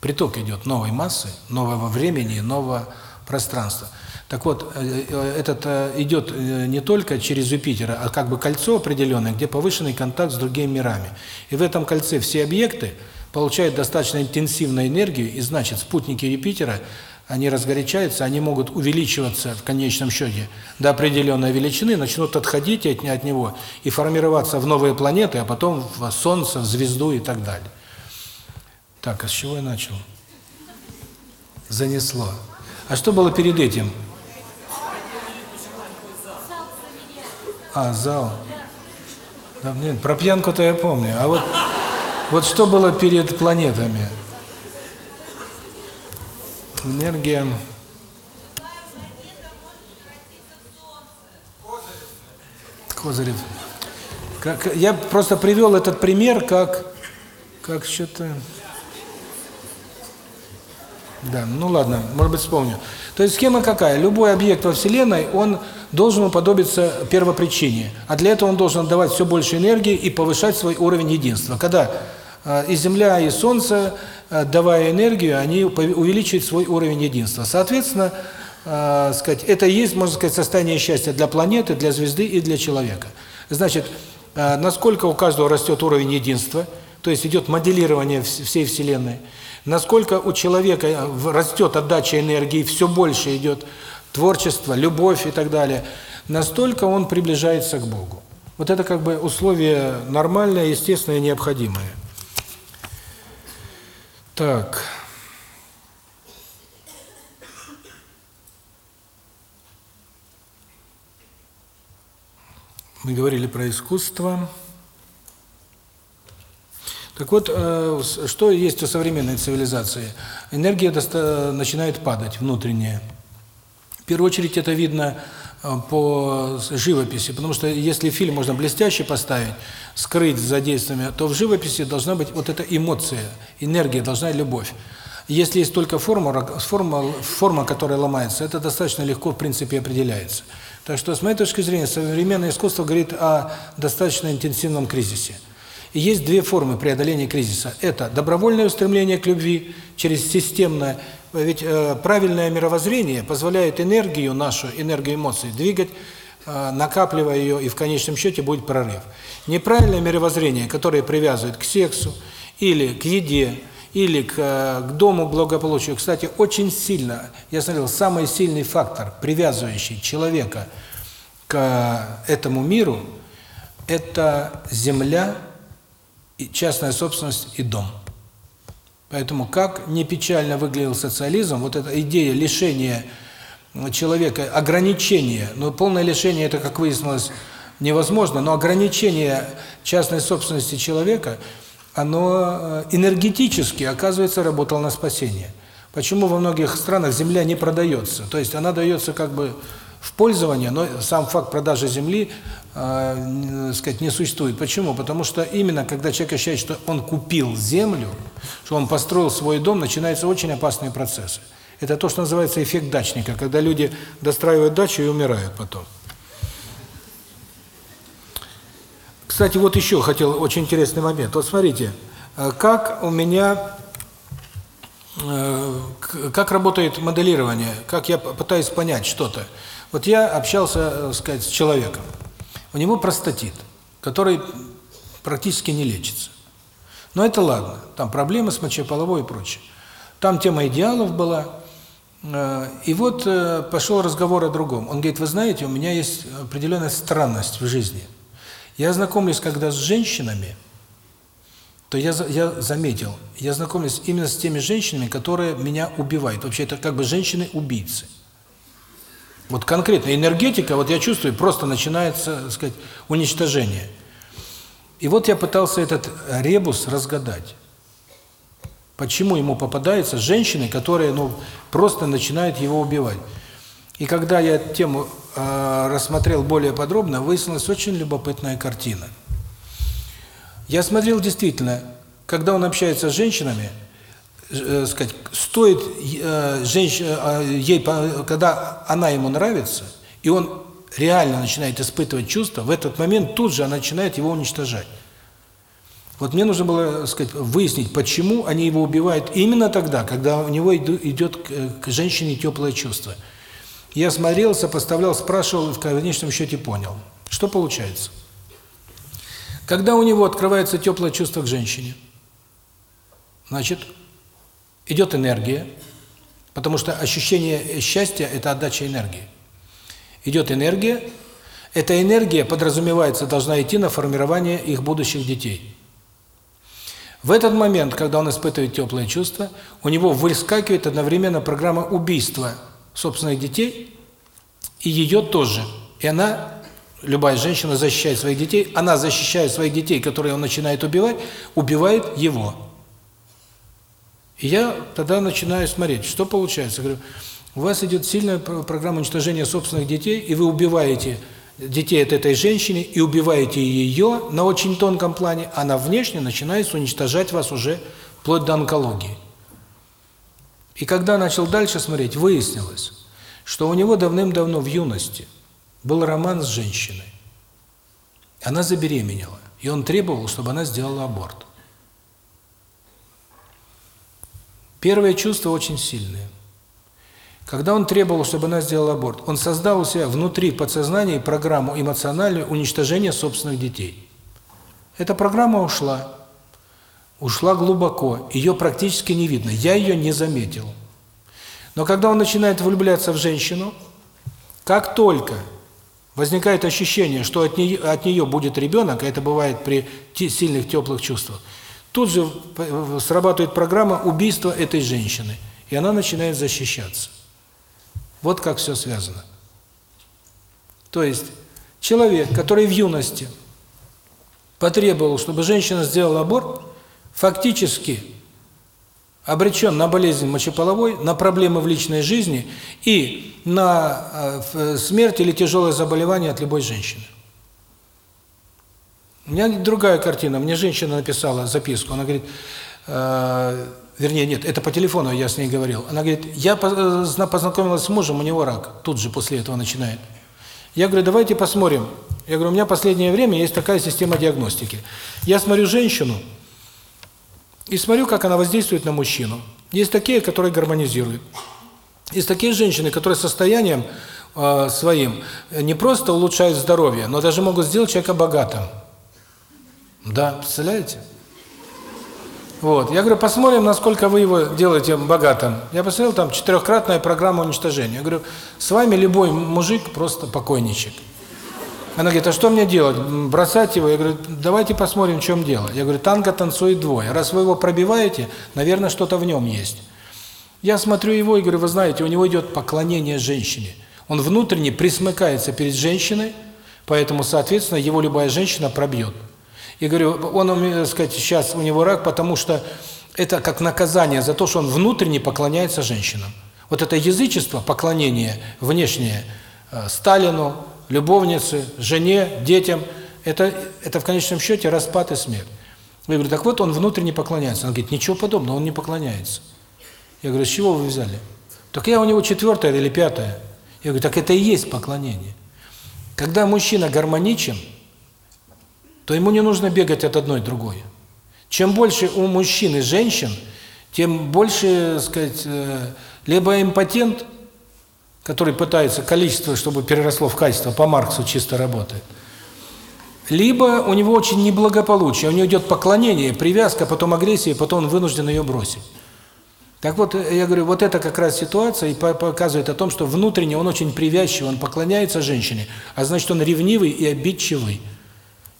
приток идет новой массы, нового времени, нового пространства. Так вот, э, э, этот э, идет не только через Юпитера, а как бы кольцо определенное, где повышенный контакт с другими мирами. И в этом кольце все объекты получают достаточно интенсивную энергию, и значит, спутники Юпитера, они разгорячаются, они могут увеличиваться в конечном счете до определенной величины, начнут отходить от, от него и формироваться в новые планеты, а потом в Солнце, в звезду и так далее. Так, а с чего я начал? Занесло. А что было перед этим? А, зал. Да, нет, про пьянку-то я помню. А вот, вот что было перед планетами? Энергия... Козырев. Как, я просто привел этот пример как, как что-то... Да, ну ладно, может быть вспомню. То есть схема какая? Любой объект во Вселенной, он должен уподобиться первопричине. А для этого он должен давать все больше энергии и повышать свой уровень единства. Когда э, и Земля, и Солнце, э, давая энергию, они увеличивают свой уровень единства. Соответственно, э, сказать, это и есть, можно сказать, состояние счастья для планеты, для звезды и для человека. Значит, насколько у каждого растет уровень единства, то есть идет моделирование всей Вселенной, насколько у человека э, растет отдача энергии, все больше идет творчество, любовь и так далее, настолько он приближается к Богу. Вот это как бы условие нормальное, естественное, необходимое. Так. Мы говорили про искусство. Так вот, э, что есть у современной цивилизации? Энергия начинает падать, внутренняя. В первую очередь это видно э, по живописи, потому что если фильм можно блестяще поставить, скрыть за действиями, то в живописи должна быть вот эта эмоция, энергия, должна любовь. Если есть только форма, форма, форма, которая ломается, это достаточно легко, в принципе, определяется. Так что, с моей точки зрения, современное искусство говорит о достаточно интенсивном кризисе. Есть две формы преодоления кризиса. Это добровольное устремление к любви через системное, ведь э, правильное мировоззрение позволяет энергию нашу, энергию эмоций двигать, э, накапливая ее, и в конечном счете будет прорыв. Неправильное мировоззрение, которое привязывает к сексу или к еде, или к, э, к дому благополучию. Кстати, очень сильно, я смотрел, самый сильный фактор, привязывающий человека к этому миру, это земля, частная собственность и дом. Поэтому как не печально выглядел социализм, вот эта идея лишения человека, ограничения, но полное лишение это, как выяснилось, невозможно, но ограничение частной собственности человека – оно э, энергетически, оказывается, работало на спасение. Почему во многих странах земля не продается? То есть она дается как бы в пользование, но сам факт продажи земли, э, сказать, не существует. Почему? Потому что именно когда человек ощущает, что он купил землю, что он построил свой дом, начинаются очень опасные процессы. Это то, что называется эффект дачника, когда люди достраивают дачу и умирают потом. Кстати, вот еще хотел очень интересный момент. Вот смотрите, э, как у меня э, как работает моделирование, как я пытаюсь понять что-то. Вот я общался, так э, сказать, с человеком. У него простатит, который практически не лечится. Но это ладно, там проблемы с мочеполовой и прочее. Там тема идеалов была. И вот пошел разговор о другом. Он говорит, вы знаете, у меня есть определенная странность в жизни – я знакомлюсь когда с женщинами, то я я заметил, я знакомлюсь именно с теми женщинами, которые меня убивают. Вообще это как бы женщины-убийцы. Вот конкретно энергетика, вот я чувствую, просто начинается, так сказать, уничтожение. И вот я пытался этот ребус разгадать. Почему ему попадаются женщины, которые, ну, просто начинают его убивать. И когда я тему э, рассмотрел более подробно, выяснилась очень любопытная картина. Я смотрел действительно, когда он общается с женщинами, э, сказать, стоит э, женщ, э, ей, когда она ему нравится, и он реально начинает испытывать чувства, в этот момент тут же она начинает его уничтожать. Вот мне нужно было, сказать, выяснить, почему они его убивают именно тогда, когда у него идет к, к женщине теплое чувство – я смотрел, сопоставлял, спрашивал и в конечном счете понял. Что получается? Когда у него открывается теплое чувство к женщине, значит, идет энергия, потому что ощущение счастья – это отдача энергии. Идет энергия, эта энергия, подразумевается, должна идти на формирование их будущих детей. В этот момент, когда он испытывает теплое чувство, у него выскакивает одновременно программа убийства – собственных детей, и ее тоже. И она, любая женщина защищает своих детей, она защищает своих детей, которые он начинает убивать, убивает его. И я тогда начинаю смотреть, что получается. говорю, у вас идет сильная программа уничтожения собственных детей, и вы убиваете детей от этой женщины, и убиваете ее на очень тонком плане, она внешне начинает уничтожать вас уже вплоть до онкологии. И когда начал дальше смотреть, выяснилось, что у него давным-давно в юности был роман с женщиной. Она забеременела, и он требовал, чтобы она сделала аборт. Первое чувство очень сильное. Когда он требовал, чтобы она сделала аборт, он создал у себя внутри подсознания программу эмоциональную уничтожения собственных детей. Эта программа ушла ушла глубоко, ее практически не видно, я ее не заметил. Но когда он начинает влюбляться в женщину, как только возникает ощущение, что от нее, от нее будет ребенок, а это бывает при сильных теплых чувствах, тут же срабатывает программа убийства этой женщины, и она начинает защищаться. Вот как все связано. То есть человек, который в юности потребовал, чтобы женщина сделала аборт, фактически обречен на болезнь мочеполовой, на проблемы в личной жизни и на э, смерть или тяжелое заболевание от любой женщины. У меня другая картина. Мне женщина написала записку. Она говорит, э, вернее, нет, это по телефону я с ней говорил. Она говорит, я познакомилась с мужем, у него рак. Тут же после этого начинает. Я говорю, давайте посмотрим. Я говорю, у меня последнее время есть такая система диагностики. Я смотрю женщину и смотрю, как она воздействует на мужчину. Есть такие, которые гармонизируют. Есть такие женщины, которые состоянием э, своим не просто улучшают здоровье, но даже могут сделать человека богатым. Да, представляете? Вот. Я говорю, посмотрим, насколько вы его делаете богатым. Я посмотрел, там четырехкратная программа уничтожения. Я говорю, с вами любой мужик просто покойничек. Она говорит, а что мне делать? Бросать его? Я говорю, давайте посмотрим, в чем дело. Я говорю, танго танцует двое. Раз вы его пробиваете, наверное, что-то в нем есть. Я смотрю его и говорю, вы знаете, у него идет поклонение женщине. Он внутренне присмыкается перед женщиной, поэтому, соответственно, его любая женщина пробьет. И говорю, он, так сказать, сейчас у него рак, потому что это как наказание за то, что он внутренне поклоняется женщинам. Вот это язычество, поклонение внешнее э, Сталину, любовнице, жене, детям, это, это в конечном счете распад и смерть. Я говорю, так вот он внутренне поклоняется. Он говорит, ничего подобного, он не поклоняется. Я говорю, с чего вы взяли? Так я у него четвертая или пятая. Я говорю, так это и есть поклонение. Когда мужчина гармоничен, то ему не нужно бегать от одной другой. Чем больше у мужчин и женщин, тем больше, сказать, э, либо импотент, который пытается количество, чтобы переросло в качество, по Марксу чисто работает, либо у него очень неблагополучие, у него идет поклонение, привязка, потом агрессия, потом он вынужден ее бросить. Так вот, я говорю, вот это как раз ситуация и показывает о том, что внутренне он очень привязчивый, он поклоняется женщине, а значит он ревнивый и обидчивый.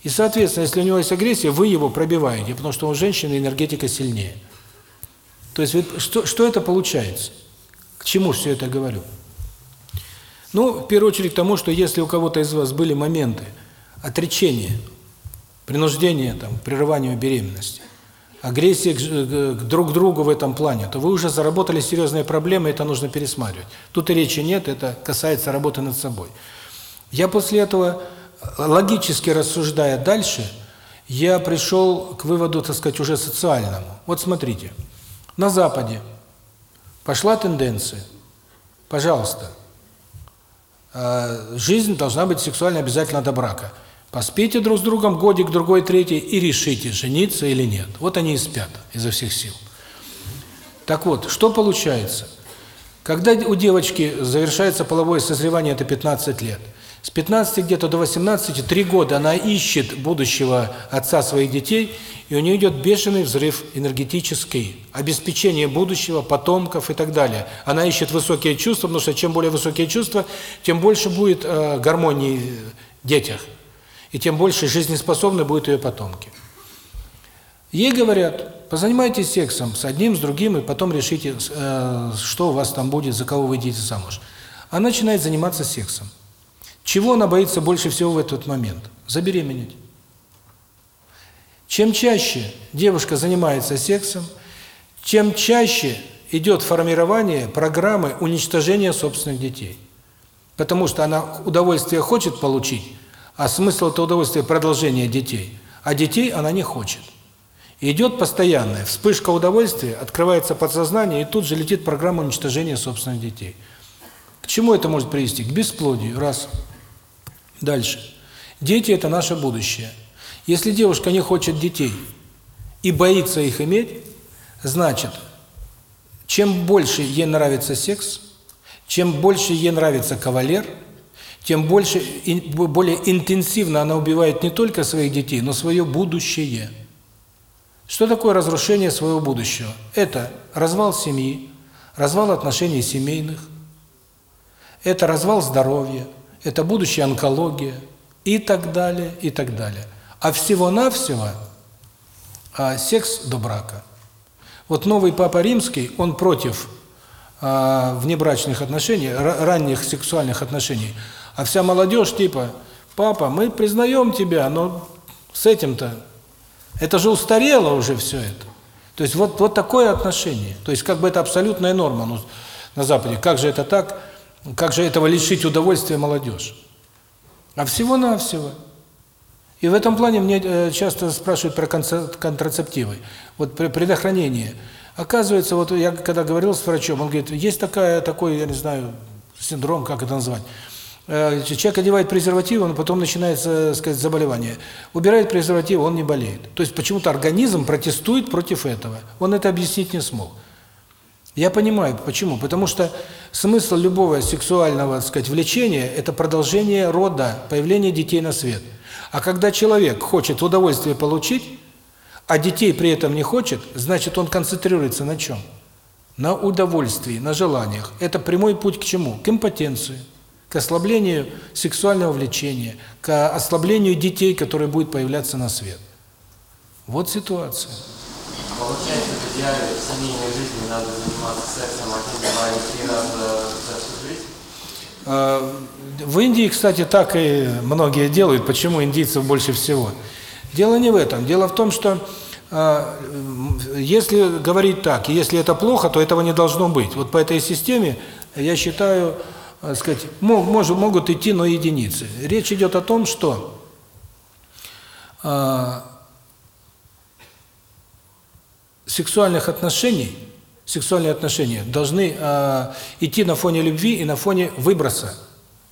И, соответственно, если у него есть агрессия, вы его пробиваете, потому что у женщины энергетика сильнее. То есть, что, что это получается? К чему все это говорю? Ну, в первую очередь к тому, что если у кого-то из вас были моменты отречения, принуждения, там, прерывания беременности, агрессии к, к друг другу в этом плане, то вы уже заработали серьезные проблемы, это нужно пересматривать. Тут и речи нет, это касается работы над собой. Я после этого логически рассуждая дальше, я пришел к выводу, так сказать, уже социальному. Вот смотрите, на Западе пошла тенденция, пожалуйста, э, жизнь должна быть сексуально обязательно до брака. Поспите друг с другом годик, другой, третий и решите, жениться или нет. Вот они и спят изо всех сил. Так вот, что получается? Когда у девочки завершается половое созревание, это 15 лет – с 15 где-то до 18, три года она ищет будущего отца своих детей, и у нее идет бешеный взрыв энергетический, обеспечение будущего, потомков и так далее. Она ищет высокие чувства, потому что чем более высокие чувства, тем больше будет э, гармонии в детях, и тем больше жизнеспособны будут ее потомки. Ей говорят, позанимайтесь сексом с одним, с другим, и потом решите, э, что у вас там будет, за кого вы идете замуж. Она начинает заниматься сексом. Чего она боится больше всего в этот момент? Забеременеть. Чем чаще девушка занимается сексом, чем чаще идет формирование программы уничтожения собственных детей. Потому что она удовольствие хочет получить, а смысл этого удовольствия – продолжение детей. А детей она не хочет. Идет постоянная вспышка удовольствия, открывается подсознание, и тут же летит программа уничтожения собственных детей. К чему это может привести? К бесплодию, раз – Дальше. Дети – это наше будущее. Если девушка не хочет детей и боится их иметь, значит, чем больше ей нравится секс, чем больше ей нравится кавалер, тем больше, более интенсивно она убивает не только своих детей, но свое будущее. Что такое разрушение своего будущего? Это развал семьи, развал отношений семейных, это развал здоровья, это будущая онкология и так далее, и так далее. А всего-навсего а, секс до брака. Вот новый Папа Римский, он против а, внебрачных отношений, ранних сексуальных отношений. А вся молодежь типа, папа, мы признаем тебя, но с этим-то Это же устарело уже все это. То есть вот, вот такое отношение. То есть как бы это абсолютная норма ну, на Западе. Как же это так? Как же этого лишить удовольствия молодежь? А всего-навсего. И в этом плане мне э, часто спрашивают про контрацептивы. Вот предохранение. Оказывается, вот я когда говорил с врачом, он говорит, есть такая, такой, я не знаю, синдром, как это назвать. Э, человек одевает презерватив, он потом начинается, сказать, заболевание. Убирает презерватив, он не болеет. То есть почему-то организм протестует против этого. Он это объяснить не смог. Я понимаю, почему. Потому что смысл любого сексуального, так сказать, влечения – это продолжение рода, появление детей на свет. А когда человек хочет удовольствие получить, а детей при этом не хочет, значит, он концентрируется на чем? На удовольствии, на желаниях. Это прямой путь к чему? К импотенции, к ослаблению сексуального влечения, к ослаблению детей, которые будут появляться на свет. Вот ситуация. Получается, в идеале в семейной жизни надо заниматься сексом один, два или три раза за всю жизнь? А, в Индии, кстати, так и многие делают. Почему индийцев больше всего? Дело не в этом. Дело в том, что а, если говорить так, если это плохо, то этого не должно быть. Вот по этой системе, я считаю, сказать, могут идти, но единицы. Речь идет о том, что а, сексуальных отношений, сексуальные отношения должны э, идти на фоне любви и на фоне выброса.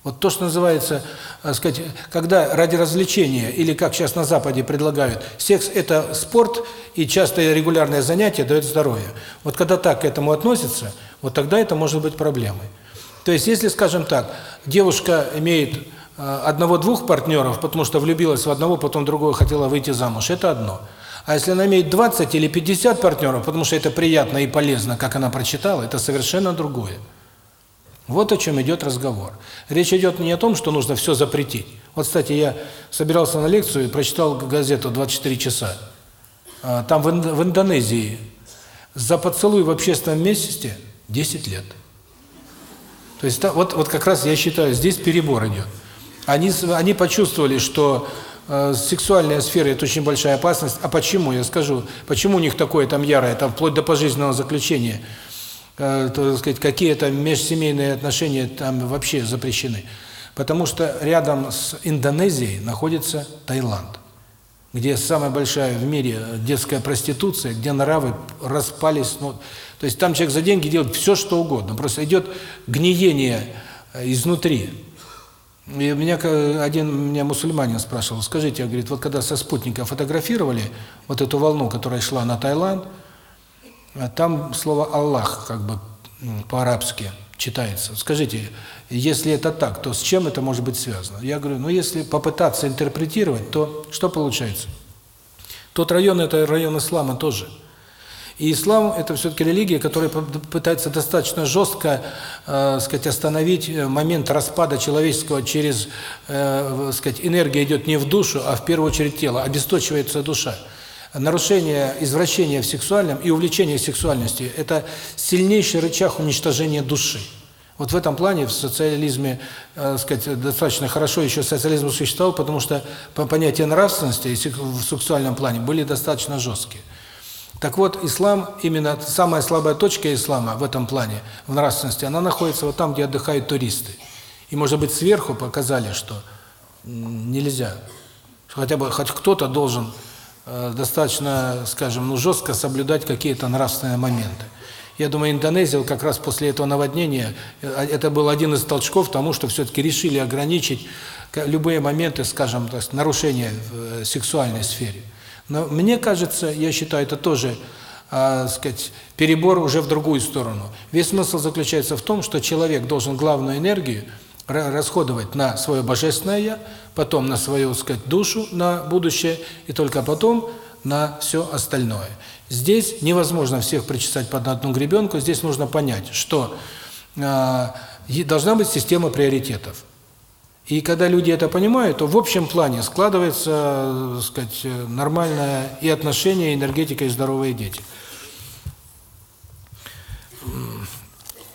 Вот то, что называется, э, сказать, когда ради развлечения, или как сейчас на Западе предлагают, секс – это спорт, и частое регулярное занятие дает здоровье. Вот когда так к этому относятся, вот тогда это может быть проблемой. То есть, если, скажем так, девушка имеет одного-двух партнеров, потому что влюбилась в одного, потом другого хотела выйти замуж, это одно – а если она имеет 20 или 50 партнеров, потому что это приятно и полезно, как она прочитала, это совершенно другое. Вот о чем идет разговор. Речь идет не о том, что нужно все запретить. Вот, кстати, я собирался на лекцию и прочитал газету «24 часа». А, там в, Индонезии за поцелуй в общественном месте 10 лет. То есть вот, вот как раз я считаю, здесь перебор идет. Они, они почувствовали, что сексуальная сфера – это очень большая опасность. А почему? Я скажу. Почему у них такое там ярое, там вплоть до пожизненного заключения, э, то, сказать, какие-то межсемейные отношения там вообще запрещены. Потому что рядом с Индонезией находится Таиланд, где самая большая в мире детская проституция, где нравы распались. Ну, то есть там человек за деньги делает все, что угодно. Просто идет гниение э, изнутри. И меня один меня мусульманин спрашивал, скажите, я говорит, вот когда со спутника фотографировали вот эту волну, которая шла на Таиланд, а там слово Аллах как бы по-арабски читается. Скажите, если это так, то с чем это может быть связано? Я говорю, ну если попытаться интерпретировать, то что получается? Тот район это район ислама тоже. И ислам – это все-таки религия, которая пытается достаточно жестко, э, сказать, остановить э, момент распада человеческого через, э, сказать, энергия идет не в душу, а в первую очередь тело, обесточивается душа. Нарушение, извращение в сексуальном и увлечение сексуальностью – это сильнейший рычаг уничтожения души. Вот в этом плане в социализме, э, сказать, достаточно хорошо еще социализм существовал, потому что понятия нравственности в сексуальном плане были достаточно жесткие. Так вот, ислам, именно самая слабая точка ислама в этом плане, в нравственности, она находится вот там, где отдыхают туристы. И, может быть, сверху показали, что нельзя. Хотя бы хоть кто-то должен э, достаточно, скажем, ну жестко соблюдать какие-то нравственные моменты. Я думаю, Индонезия как раз после этого наводнения, э, это был один из толчков тому, что все-таки решили ограничить любые моменты, скажем, так, нарушения в э, сексуальной сфере. Но мне кажется, я считаю, это тоже, э, сказать, перебор уже в другую сторону. Весь смысл заключается в том, что человек должен главную энергию расходовать на свое божественное я, потом на свою, сказать, душу, на будущее, и только потом на все остальное. Здесь невозможно всех причесать под одну гребенку, здесь нужно понять, что э, должна быть система приоритетов. И когда люди это понимают, то в общем плане складывается, так сказать, нормальное и отношение, и энергетика, и здоровые дети.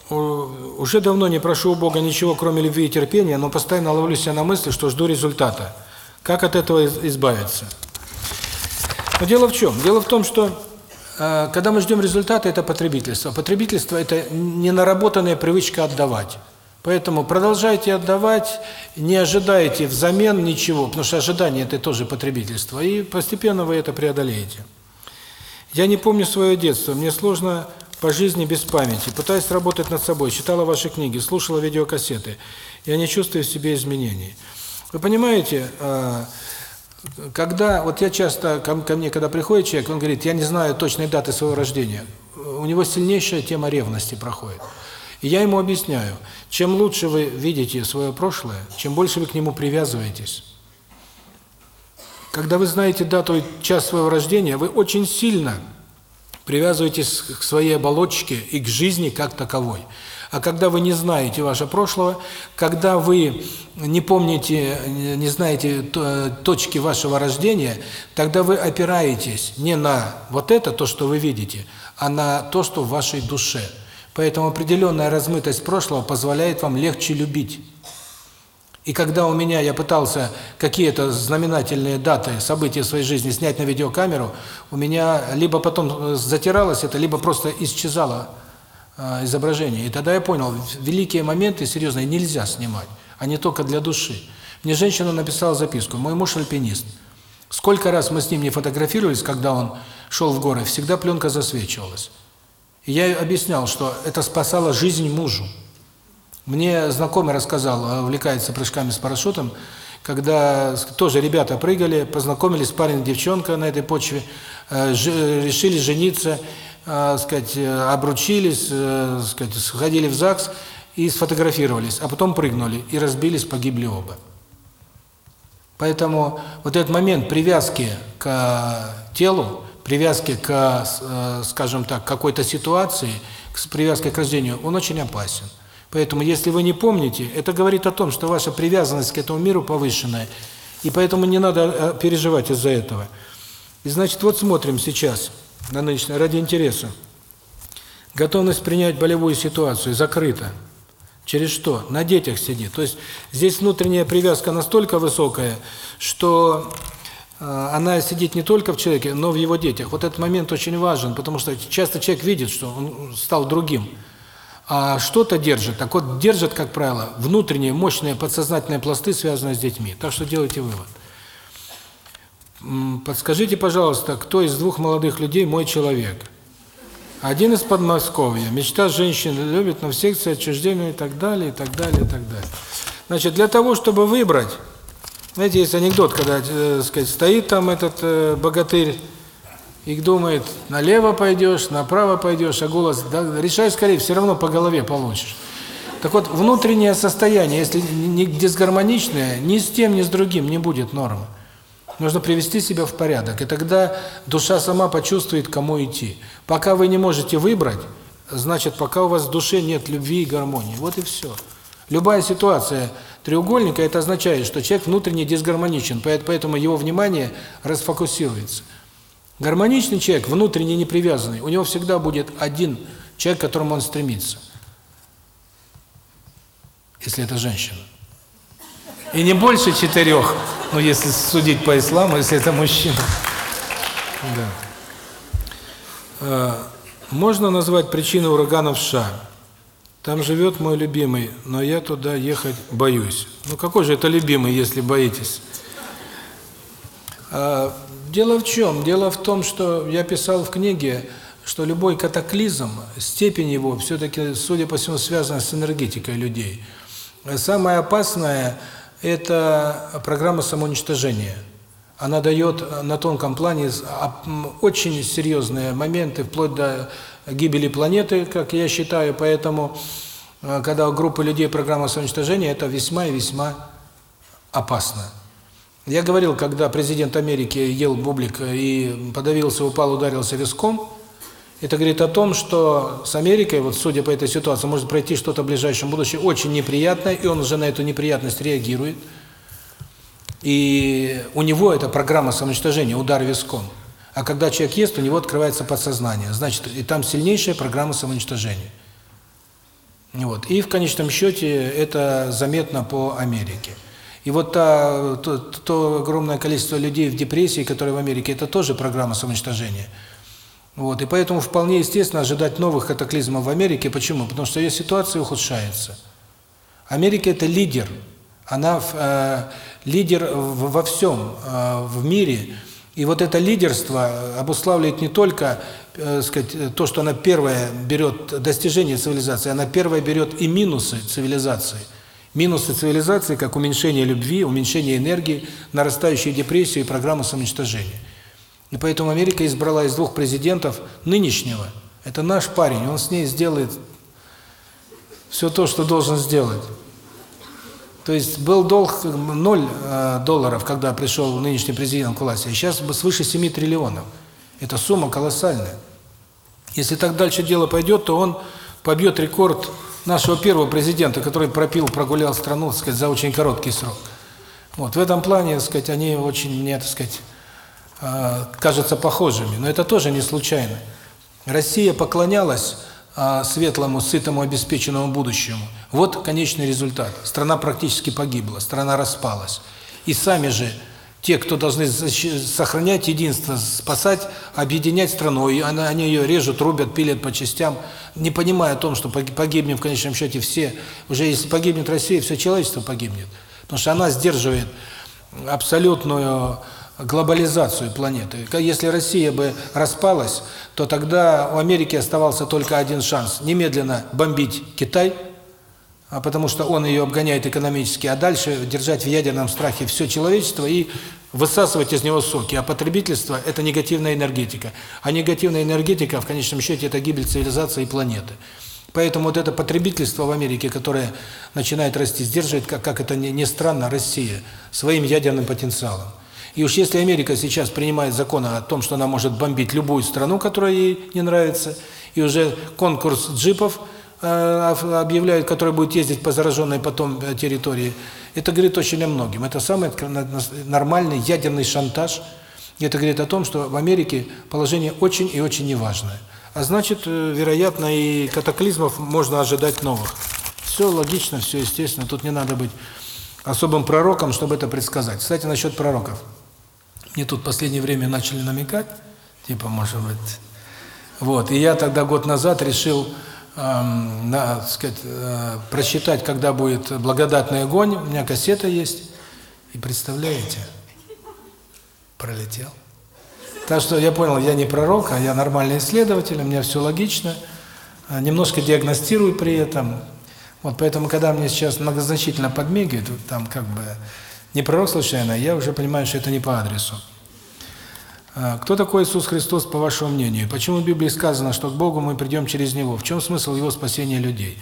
Уже давно не прошу у Бога ничего, кроме любви и терпения, но постоянно ловлю себя на мысли, что жду результата. Как от этого избавиться? Но дело в чем? Дело в том, что э, когда мы ждем результата, это потребительство. Потребительство – это ненаработанная привычка отдавать. Поэтому продолжайте отдавать, не ожидайте взамен ничего, потому что ожидание – это тоже потребительство, и постепенно вы это преодолеете. Я не помню свое детство, мне сложно по жизни без памяти, пытаюсь работать над собой, читала ваши книги, слушала видеокассеты, я не чувствую в себе изменений. Вы понимаете, э, когда, вот я часто, ко мне когда приходит человек, он говорит, я не знаю точной даты своего рождения, у него сильнейшая тема ревности проходит. И я ему объясняю, чем лучше вы видите свое прошлое, чем больше вы к нему привязываетесь. Когда вы знаете дату и час своего рождения, вы очень сильно привязываетесь к своей оболочке и к жизни как таковой. А когда вы не знаете ваше прошлое, когда вы не помните, не знаете точки вашего рождения, тогда вы опираетесь не на вот это, то, что вы видите, а на то, что в вашей душе. Поэтому определенная размытость прошлого позволяет вам легче любить. И когда у меня я пытался какие-то знаменательные даты, события своей жизни снять на видеокамеру, у меня либо потом затиралось это, либо просто исчезало э, изображение. И тогда я понял, великие моменты серьезные нельзя снимать, а не только для души. Мне женщина написала записку, мой муж альпинист. Сколько раз мы с ним не фотографировались, когда он шел в горы, всегда пленка засвечивалась. Я объяснял, что это спасало жизнь мужу. Мне знакомый рассказал, увлекается прыжками с парашютом, когда тоже ребята прыгали, познакомились парень и девчонка на этой почве, решили жениться, сказать, обручились, сказать, сходили в ЗАГС и сфотографировались, а потом прыгнули и разбились, погибли оба. Поэтому вот этот момент привязки к телу, привязки к, скажем так, какой-то ситуации, к привязке к рождению, он очень опасен. Поэтому, если вы не помните, это говорит о том, что ваша привязанность к этому миру повышенная, и поэтому не надо переживать из-за этого. И значит, вот смотрим сейчас на нынешнее, ради интереса. Готовность принять болевую ситуацию закрыта. Через что? На детях сидит. То есть здесь внутренняя привязка настолько высокая, что она сидит не только в человеке, но в его детях. Вот этот момент очень важен, потому что часто человек видит, что он стал другим а что-то держит. Так вот, держит, как правило, внутренние мощные подсознательные пласты, связанные с детьми. Так что делайте вывод. Подскажите, пожалуйста, кто из двух молодых людей мой человек? Один из Подмосковья. Мечта женщины любит, но в секции отчуждения и так далее, и так далее, и так далее. Значит, для того, чтобы выбрать, знаете, есть анекдот, когда, э, сказать, стоит там этот э, богатырь, и думает, налево пойдешь, направо пойдешь, а голос, да, решай скорее, все равно по голове получишь. Так вот, внутреннее состояние, если не дисгармоничное, ни с тем, ни с другим не будет нормы. Нужно привести себя в порядок, и тогда душа сама почувствует, кому идти. Пока вы не можете выбрать, значит, пока у вас в душе нет любви и гармонии. Вот и все. Любая ситуация треугольника, это означает, что человек внутренне дисгармоничен, поэтому его внимание расфокусируется. Гармоничный человек, внутренне не привязанный, у него всегда будет один человек, к которому он стремится. Если это женщина. И не больше четырех, ну если судить по исламу, если это мужчина. Да. А, можно назвать причину ураганов США? Там живет мой любимый, но я туда ехать боюсь. Ну какой же это любимый, если боитесь? А, Дело в чем? Дело в том, что я писал в книге, что любой катаклизм, степень его все-таки, судя по всему, связана с энергетикой людей. Самое опасное – это программа самоуничтожения. Она дает на тонком плане очень серьезные моменты, вплоть до гибели планеты, как я считаю, поэтому, э, когда у группы людей программа самоуничтожения, это весьма и весьма опасно. Я говорил, когда президент Америки ел бублик и подавился, упал, ударился виском, это говорит о том, что с Америкой, вот судя по этой ситуации, может пройти что-то в ближайшем будущем очень неприятное, и он уже на эту неприятность реагирует. И у него это программа самоуничтожения, удар виском. А когда человек ест, у него открывается подсознание. Значит, и там сильнейшая программа самоуничтожения. Вот. И в конечном счете это заметно по Америке. И вот та, то, то огромное количество людей в депрессии, которые в Америке, это тоже программа самоуничтожения. Вот, и поэтому вполне естественно ожидать новых катаклизмов в Америке. Почему? Потому что ее ситуация ухудшается. Америка – это лидер. Она э, лидер во всем э, в мире. И вот это лидерство обуславливает не только э, сказать, то, что она первая берет достижение цивилизации, она первая берет и минусы цивилизации. Минусы цивилизации, как уменьшение любви, уменьшение энергии, нарастающая депрессия и программа самоуничтожения. И поэтому Америка избрала из двух президентов нынешнего. Это наш парень, он с ней сделает все то, что должен сделать. То есть был долг 0 э, долларов, когда пришел нынешний президент к власти, а сейчас свыше 7 триллионов. Это сумма колоссальная. Если так дальше дело пойдет, то он побьет рекорд нашего первого президента, который пропил, прогулял страну, так сказать, за очень короткий срок. Вот в этом плане, так сказать, они очень мне, так сказать, э, кажутся похожими, но это тоже не случайно. Россия поклонялась светлому, сытому, обеспеченному будущему. Вот конечный результат. Страна практически погибла, страна распалась. И сами же те, кто должны сохранять единство, спасать, объединять страну, и они ее режут, рубят, пилят по частям, не понимая о том, что погибнем в конечном счете все. Уже если погибнет Россия, все человечество погибнет. Потому что она сдерживает абсолютную глобализацию планеты. Если Россия бы распалась, то тогда у Америки оставался только один шанс – немедленно бомбить Китай – а потому что он ее обгоняет экономически, а дальше держать в ядерном страхе все человечество и высасывать из него соки. А потребительство – это негативная энергетика. А негативная энергетика, в конечном счете, это гибель цивилизации и планеты. Поэтому вот это потребительство в Америке, которое начинает расти, сдерживает, как, как это не, странно, Россия своим ядерным потенциалом. И уж если Америка сейчас принимает законы о том, что она может бомбить любую страну, которая ей не нравится, и уже конкурс джипов – Э, объявляют, который будет ездить по зараженной потом э, территории, это говорит очень о многим. Это самый нормальный ядерный шантаж. Это говорит о том, что в Америке положение очень и очень неважное. А значит, э, вероятно, и катаклизмов можно ожидать новых. Все логично, все естественно. Тут не надо быть особым пророком, чтобы это предсказать. Кстати, насчет пророков. Мне тут в последнее время начали намекать, типа, может быть... Вот, и я тогда год назад решил на, сказать, э, прочитать, когда будет благодатный огонь. У меня кассета есть. И представляете, пролетел. Так что я понял, я не пророк, а я нормальный исследователь, у меня все логично. А, немножко диагностирую при этом. Вот поэтому, когда мне сейчас многозначительно подмигивают, там как бы не пророк случайно, я уже понимаю, что это не по адресу. А, кто такой Иисус Христос, по вашему мнению? Почему в Библии сказано, что к Богу мы придем через Него? В чем смысл Его спасения людей?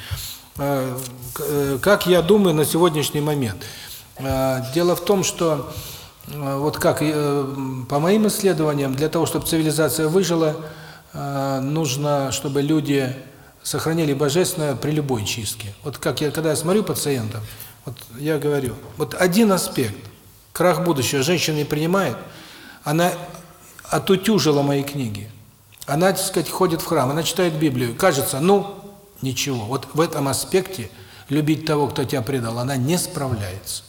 А, э, как я думаю на сегодняшний момент? А, дело в том, что, вот как, э, по моим исследованиям, для того, чтобы цивилизация выжила, нужно, чтобы люди сохранили божественное при любой чистке. Вот как я, когда я смотрю пациентов, вот я говорю, вот один аспект, крах будущего, женщина не принимает, она отутюжила мои книги. Она, так сказать, ходит в храм, она читает Библию. Кажется, ну, ничего. Вот в этом аспекте любить того, кто тебя предал, она не справляется.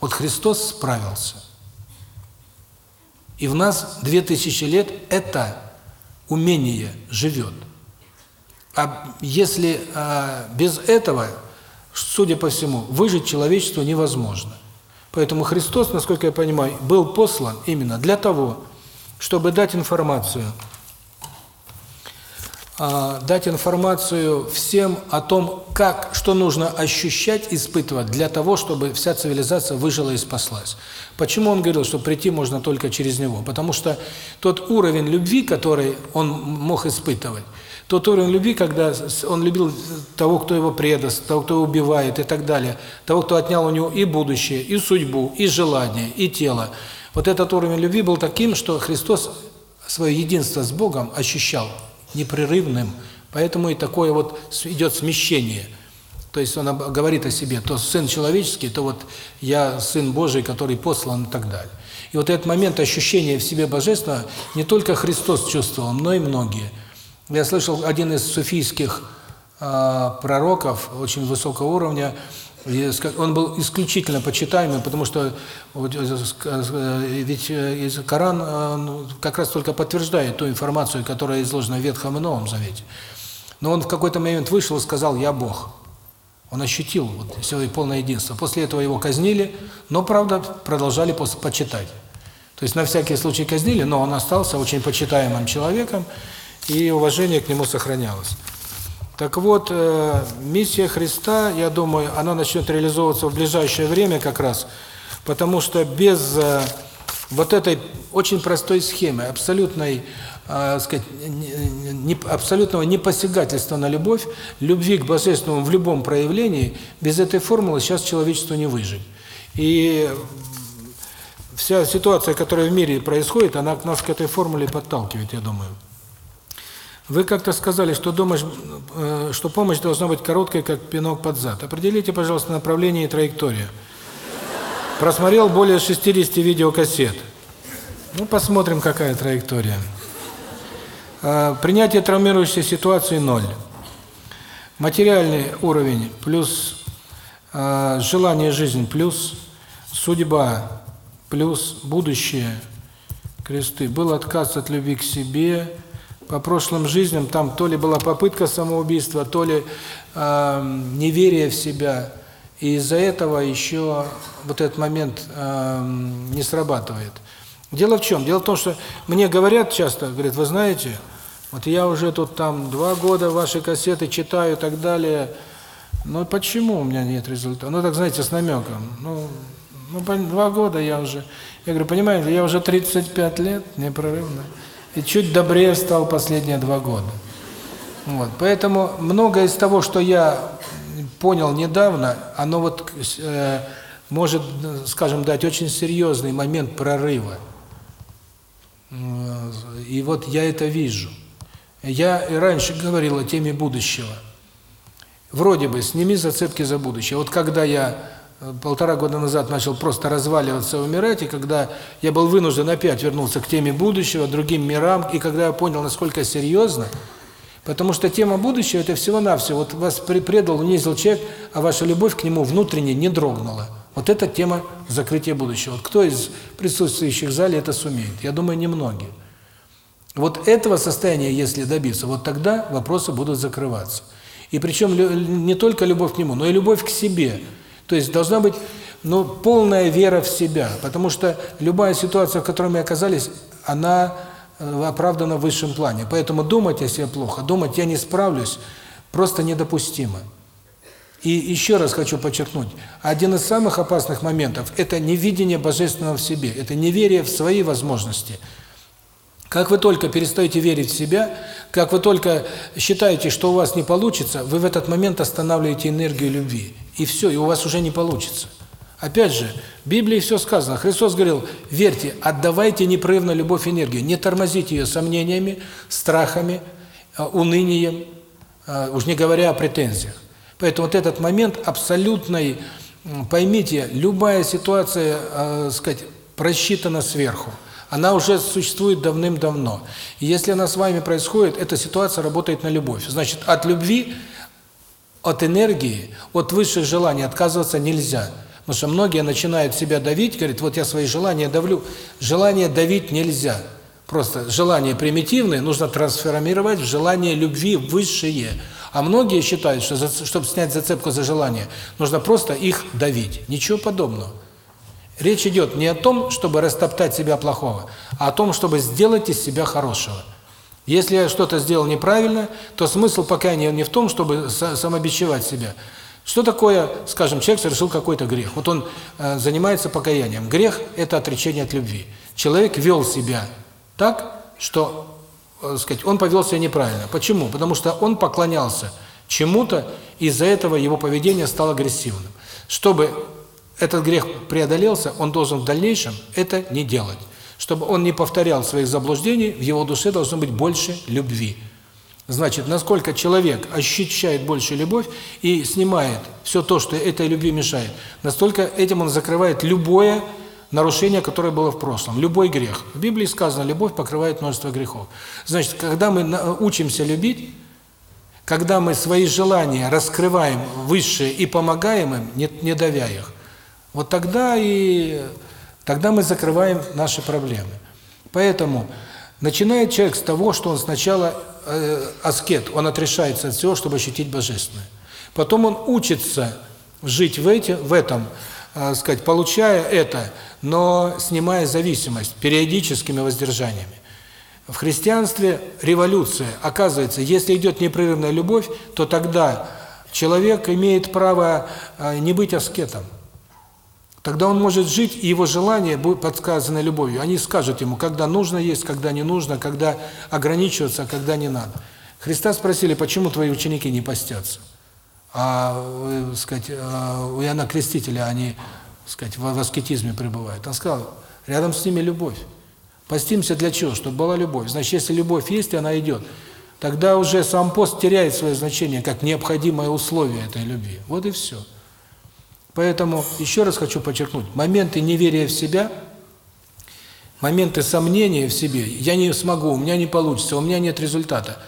Вот Христос справился. И в нас две тысячи лет это умение живет. А если а, без этого, судя по всему, выжить человечеству невозможно. Поэтому Христос, насколько я понимаю, был послан именно для того, чтобы дать информацию, а, дать информацию всем о том, как, что нужно ощущать, испытывать для того, чтобы вся цивилизация выжила и спаслась. Почему он говорил, что прийти можно только через него? Потому что тот уровень любви, который он мог испытывать, тот уровень любви, когда он любил того, кто его предаст, того, кто убивает и так далее, того, кто отнял у него и будущее, и судьбу, и желание, и тело – вот этот уровень любви был таким, что Христос свое единство с Богом ощущал непрерывным, поэтому и такое вот идет смещение. То есть он говорит о себе, то Сын человеческий, то вот я Сын Божий, который послан и так далее. И вот этот момент ощущения в себе Божественного не только Христос чувствовал, но и многие. Я слышал, один из суфийских э, пророков, очень высокого уровня, он был исключительно почитаемый, потому что ведь Коран как раз только подтверждает ту информацию, которая изложена в Ветхом и Новом Завете. Но он в какой-то момент вышел и сказал «Я Бог». Он ощутил вот свое полное единство. После этого его казнили, но, правда, продолжали почитать. То есть на всякий случай казнили, но он остался очень почитаемым человеком, и уважение к нему сохранялось. Так вот, э, миссия Христа, я думаю, она начнет реализовываться в ближайшее время как раз, потому что без э, вот этой очень простой схемы, абсолютной, э, сказать, не, абсолютного непосягательства на любовь, любви к Божественному в любом проявлении, без этой формулы сейчас человечеству не выжить. И вся ситуация, которая в мире происходит, она нас к этой формуле подталкивает, я думаю. Вы как-то сказали, что думаешь, э, что помощь должна быть короткой, как пинок под зад. Определите, пожалуйста, направление и траекторию. Просмотрел более 60 видеокассет. Ну, посмотрим, какая траектория. Э, принятие травмирующей ситуации – ноль. Материальный уровень – плюс, э, желание жизнь – плюс, судьба – плюс, будущее – кресты. Был отказ от любви к себе – по прошлым жизням там то ли была попытка самоубийства, то ли э, неверие в себя, и из-за этого еще вот этот момент э, не срабатывает. Дело в чем? Дело в том, что мне говорят часто, говорят, вы знаете, вот я уже тут там два года ваши кассеты читаю и так далее, но почему у меня нет результата? Ну так, знаете, с намеком. Ну, ну два года я уже... Я говорю, понимаете, я уже 35 лет непрерывно и чуть добрее стал последние два года. Вот. Поэтому многое из того, что я понял недавно, оно вот э, может, скажем, дать очень серьезный момент прорыва. И вот я это вижу. Я и раньше говорил о теме будущего. Вроде бы, сними зацепки за будущее. Вот когда я полтора года назад начал просто разваливаться, умирать, и когда я был вынужден опять вернуться к теме будущего, другим мирам, и когда я понял, насколько серьезно, потому что тема будущего – это всего-навсего, вот вас предал, унизил человек, а ваша любовь к нему внутренне не дрогнула. Вот это тема закрытия будущего. Вот кто из присутствующих в зале это сумеет? Я думаю, немногие. Вот этого состояния, если добиться, вот тогда вопросы будут закрываться. И причем не только любовь к нему, но и любовь к себе – то есть должна быть ну, полная вера в себя, потому что любая ситуация, в которой мы оказались, она э, оправдана в высшем плане. Поэтому думать о себе плохо, думать «я не справлюсь» просто недопустимо. И еще раз хочу подчеркнуть, один из самых опасных моментов – это невидение Божественного в себе, это неверие в свои возможности – как вы только перестаете верить в себя, как вы только считаете, что у вас не получится, вы в этот момент останавливаете энергию любви. И все, и у вас уже не получится. Опять же, в Библии все сказано. Христос говорил, верьте, отдавайте непрерывно любовь энергию, не тормозите ее сомнениями, страхами, э, унынием, э, уж не говоря о претензиях. Поэтому вот этот момент абсолютной, поймите, любая ситуация, э, сказать, просчитана сверху. Она уже существует давным-давно. И если она с вами происходит, эта ситуация работает на любовь. Значит, от любви, от энергии, от высших желаний отказываться нельзя. Потому что многие начинают себя давить, говорят, вот я свои желания давлю. Желание давить нельзя. Просто желание примитивное нужно трансформировать в желание любви высшее. А многие считают, что чтобы снять зацепку за желание, нужно просто их давить. Ничего подобного. Речь идет не о том, чтобы растоптать себя плохого, а о том, чтобы сделать из себя хорошего. Если я что-то сделал неправильно, то смысл покаяния не в том, чтобы самобичевать себя. Что такое, скажем, человек совершил какой-то грех. Вот он э, занимается покаянием. Грех – это отречение от любви. Человек вел себя так, что, э, сказать, он повел себя неправильно. Почему? Потому что он поклонялся чему-то, из-за этого его поведение стало агрессивным. Чтобы этот грех преодолелся, он должен в дальнейшем это не делать. Чтобы он не повторял своих заблуждений, в его душе должно быть больше любви. Значит, насколько человек ощущает больше любовь и снимает все то, что этой любви мешает, настолько этим он закрывает любое нарушение, которое было в прошлом, любой грех. В Библии сказано, любовь покрывает множество грехов. Значит, когда мы учимся любить, Когда мы свои желания раскрываем высшие и помогаем им, не, не давя их, вот тогда и тогда мы закрываем наши проблемы. Поэтому начинает человек с того, что он сначала э, аскет, он отрешается от всего, чтобы ощутить божественное. Потом он учится жить в, эти, в этом, э, сказать, получая это, но снимая зависимость периодическими воздержаниями. В христианстве революция. Оказывается, если идет непрерывная любовь, то тогда человек имеет право э, не быть аскетом. Тогда он может жить, и его желания будут подсказаны любовью. Они скажут ему, когда нужно есть, когда не нужно, когда ограничиваться, а когда не надо. Христа спросили, почему твои ученики не постятся? А, вы, сказать, а, у Иоанна Крестителя они, сказать, в аскетизме пребывают. Он сказал, рядом с ними любовь. Постимся для чего? Чтобы была любовь. Значит, если любовь есть, и она идет, тогда уже сам пост теряет свое значение как необходимое условие этой любви. Вот и все. Поэтому еще раз хочу подчеркнуть, моменты неверия в себя, моменты сомнения в себе, я не смогу, у меня не получится, у меня нет результата,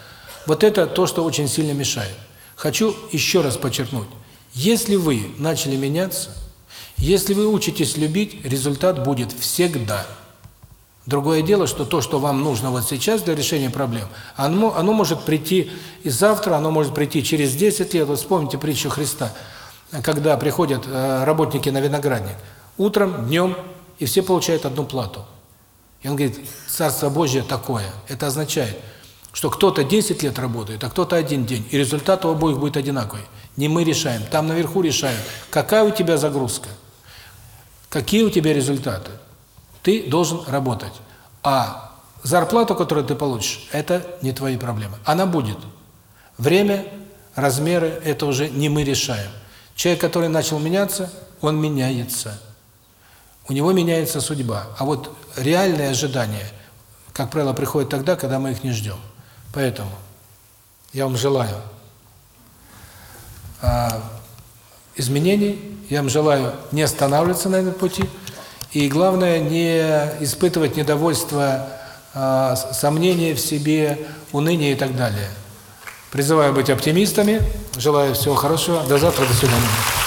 вот это то, что очень сильно мешает. Хочу еще раз подчеркнуть, если вы начали меняться, если вы учитесь любить, результат будет всегда. Другое дело, что то, что вам нужно вот сейчас для решения проблем, оно, оно может прийти и завтра, оно может прийти через 10 лет. Вот вспомните притчу Христа – когда приходят э, работники на виноградник, утром, днем, и все получают одну плату. И он говорит, Царство Божье такое. Это означает, что кто-то 10 лет работает, а кто-то один день, и результат у обоих будет одинаковый. Не мы решаем, там наверху решают, какая у тебя загрузка, какие у тебя результаты. Ты должен работать. А зарплату, которую ты получишь, это не твои проблемы. Она будет. Время, размеры – это уже не мы решаем. Человек, который начал меняться, он меняется. У него меняется судьба. А вот реальные ожидания, как правило, приходят тогда, когда мы их не ждем. Поэтому я вам желаю а, изменений, я вам желаю не останавливаться на этом пути, и главное, не испытывать недовольство, а, сомнения в себе, уныние и так далее. Призываю быть оптимистами. Желаю всего хорошего. До завтра. До свидания.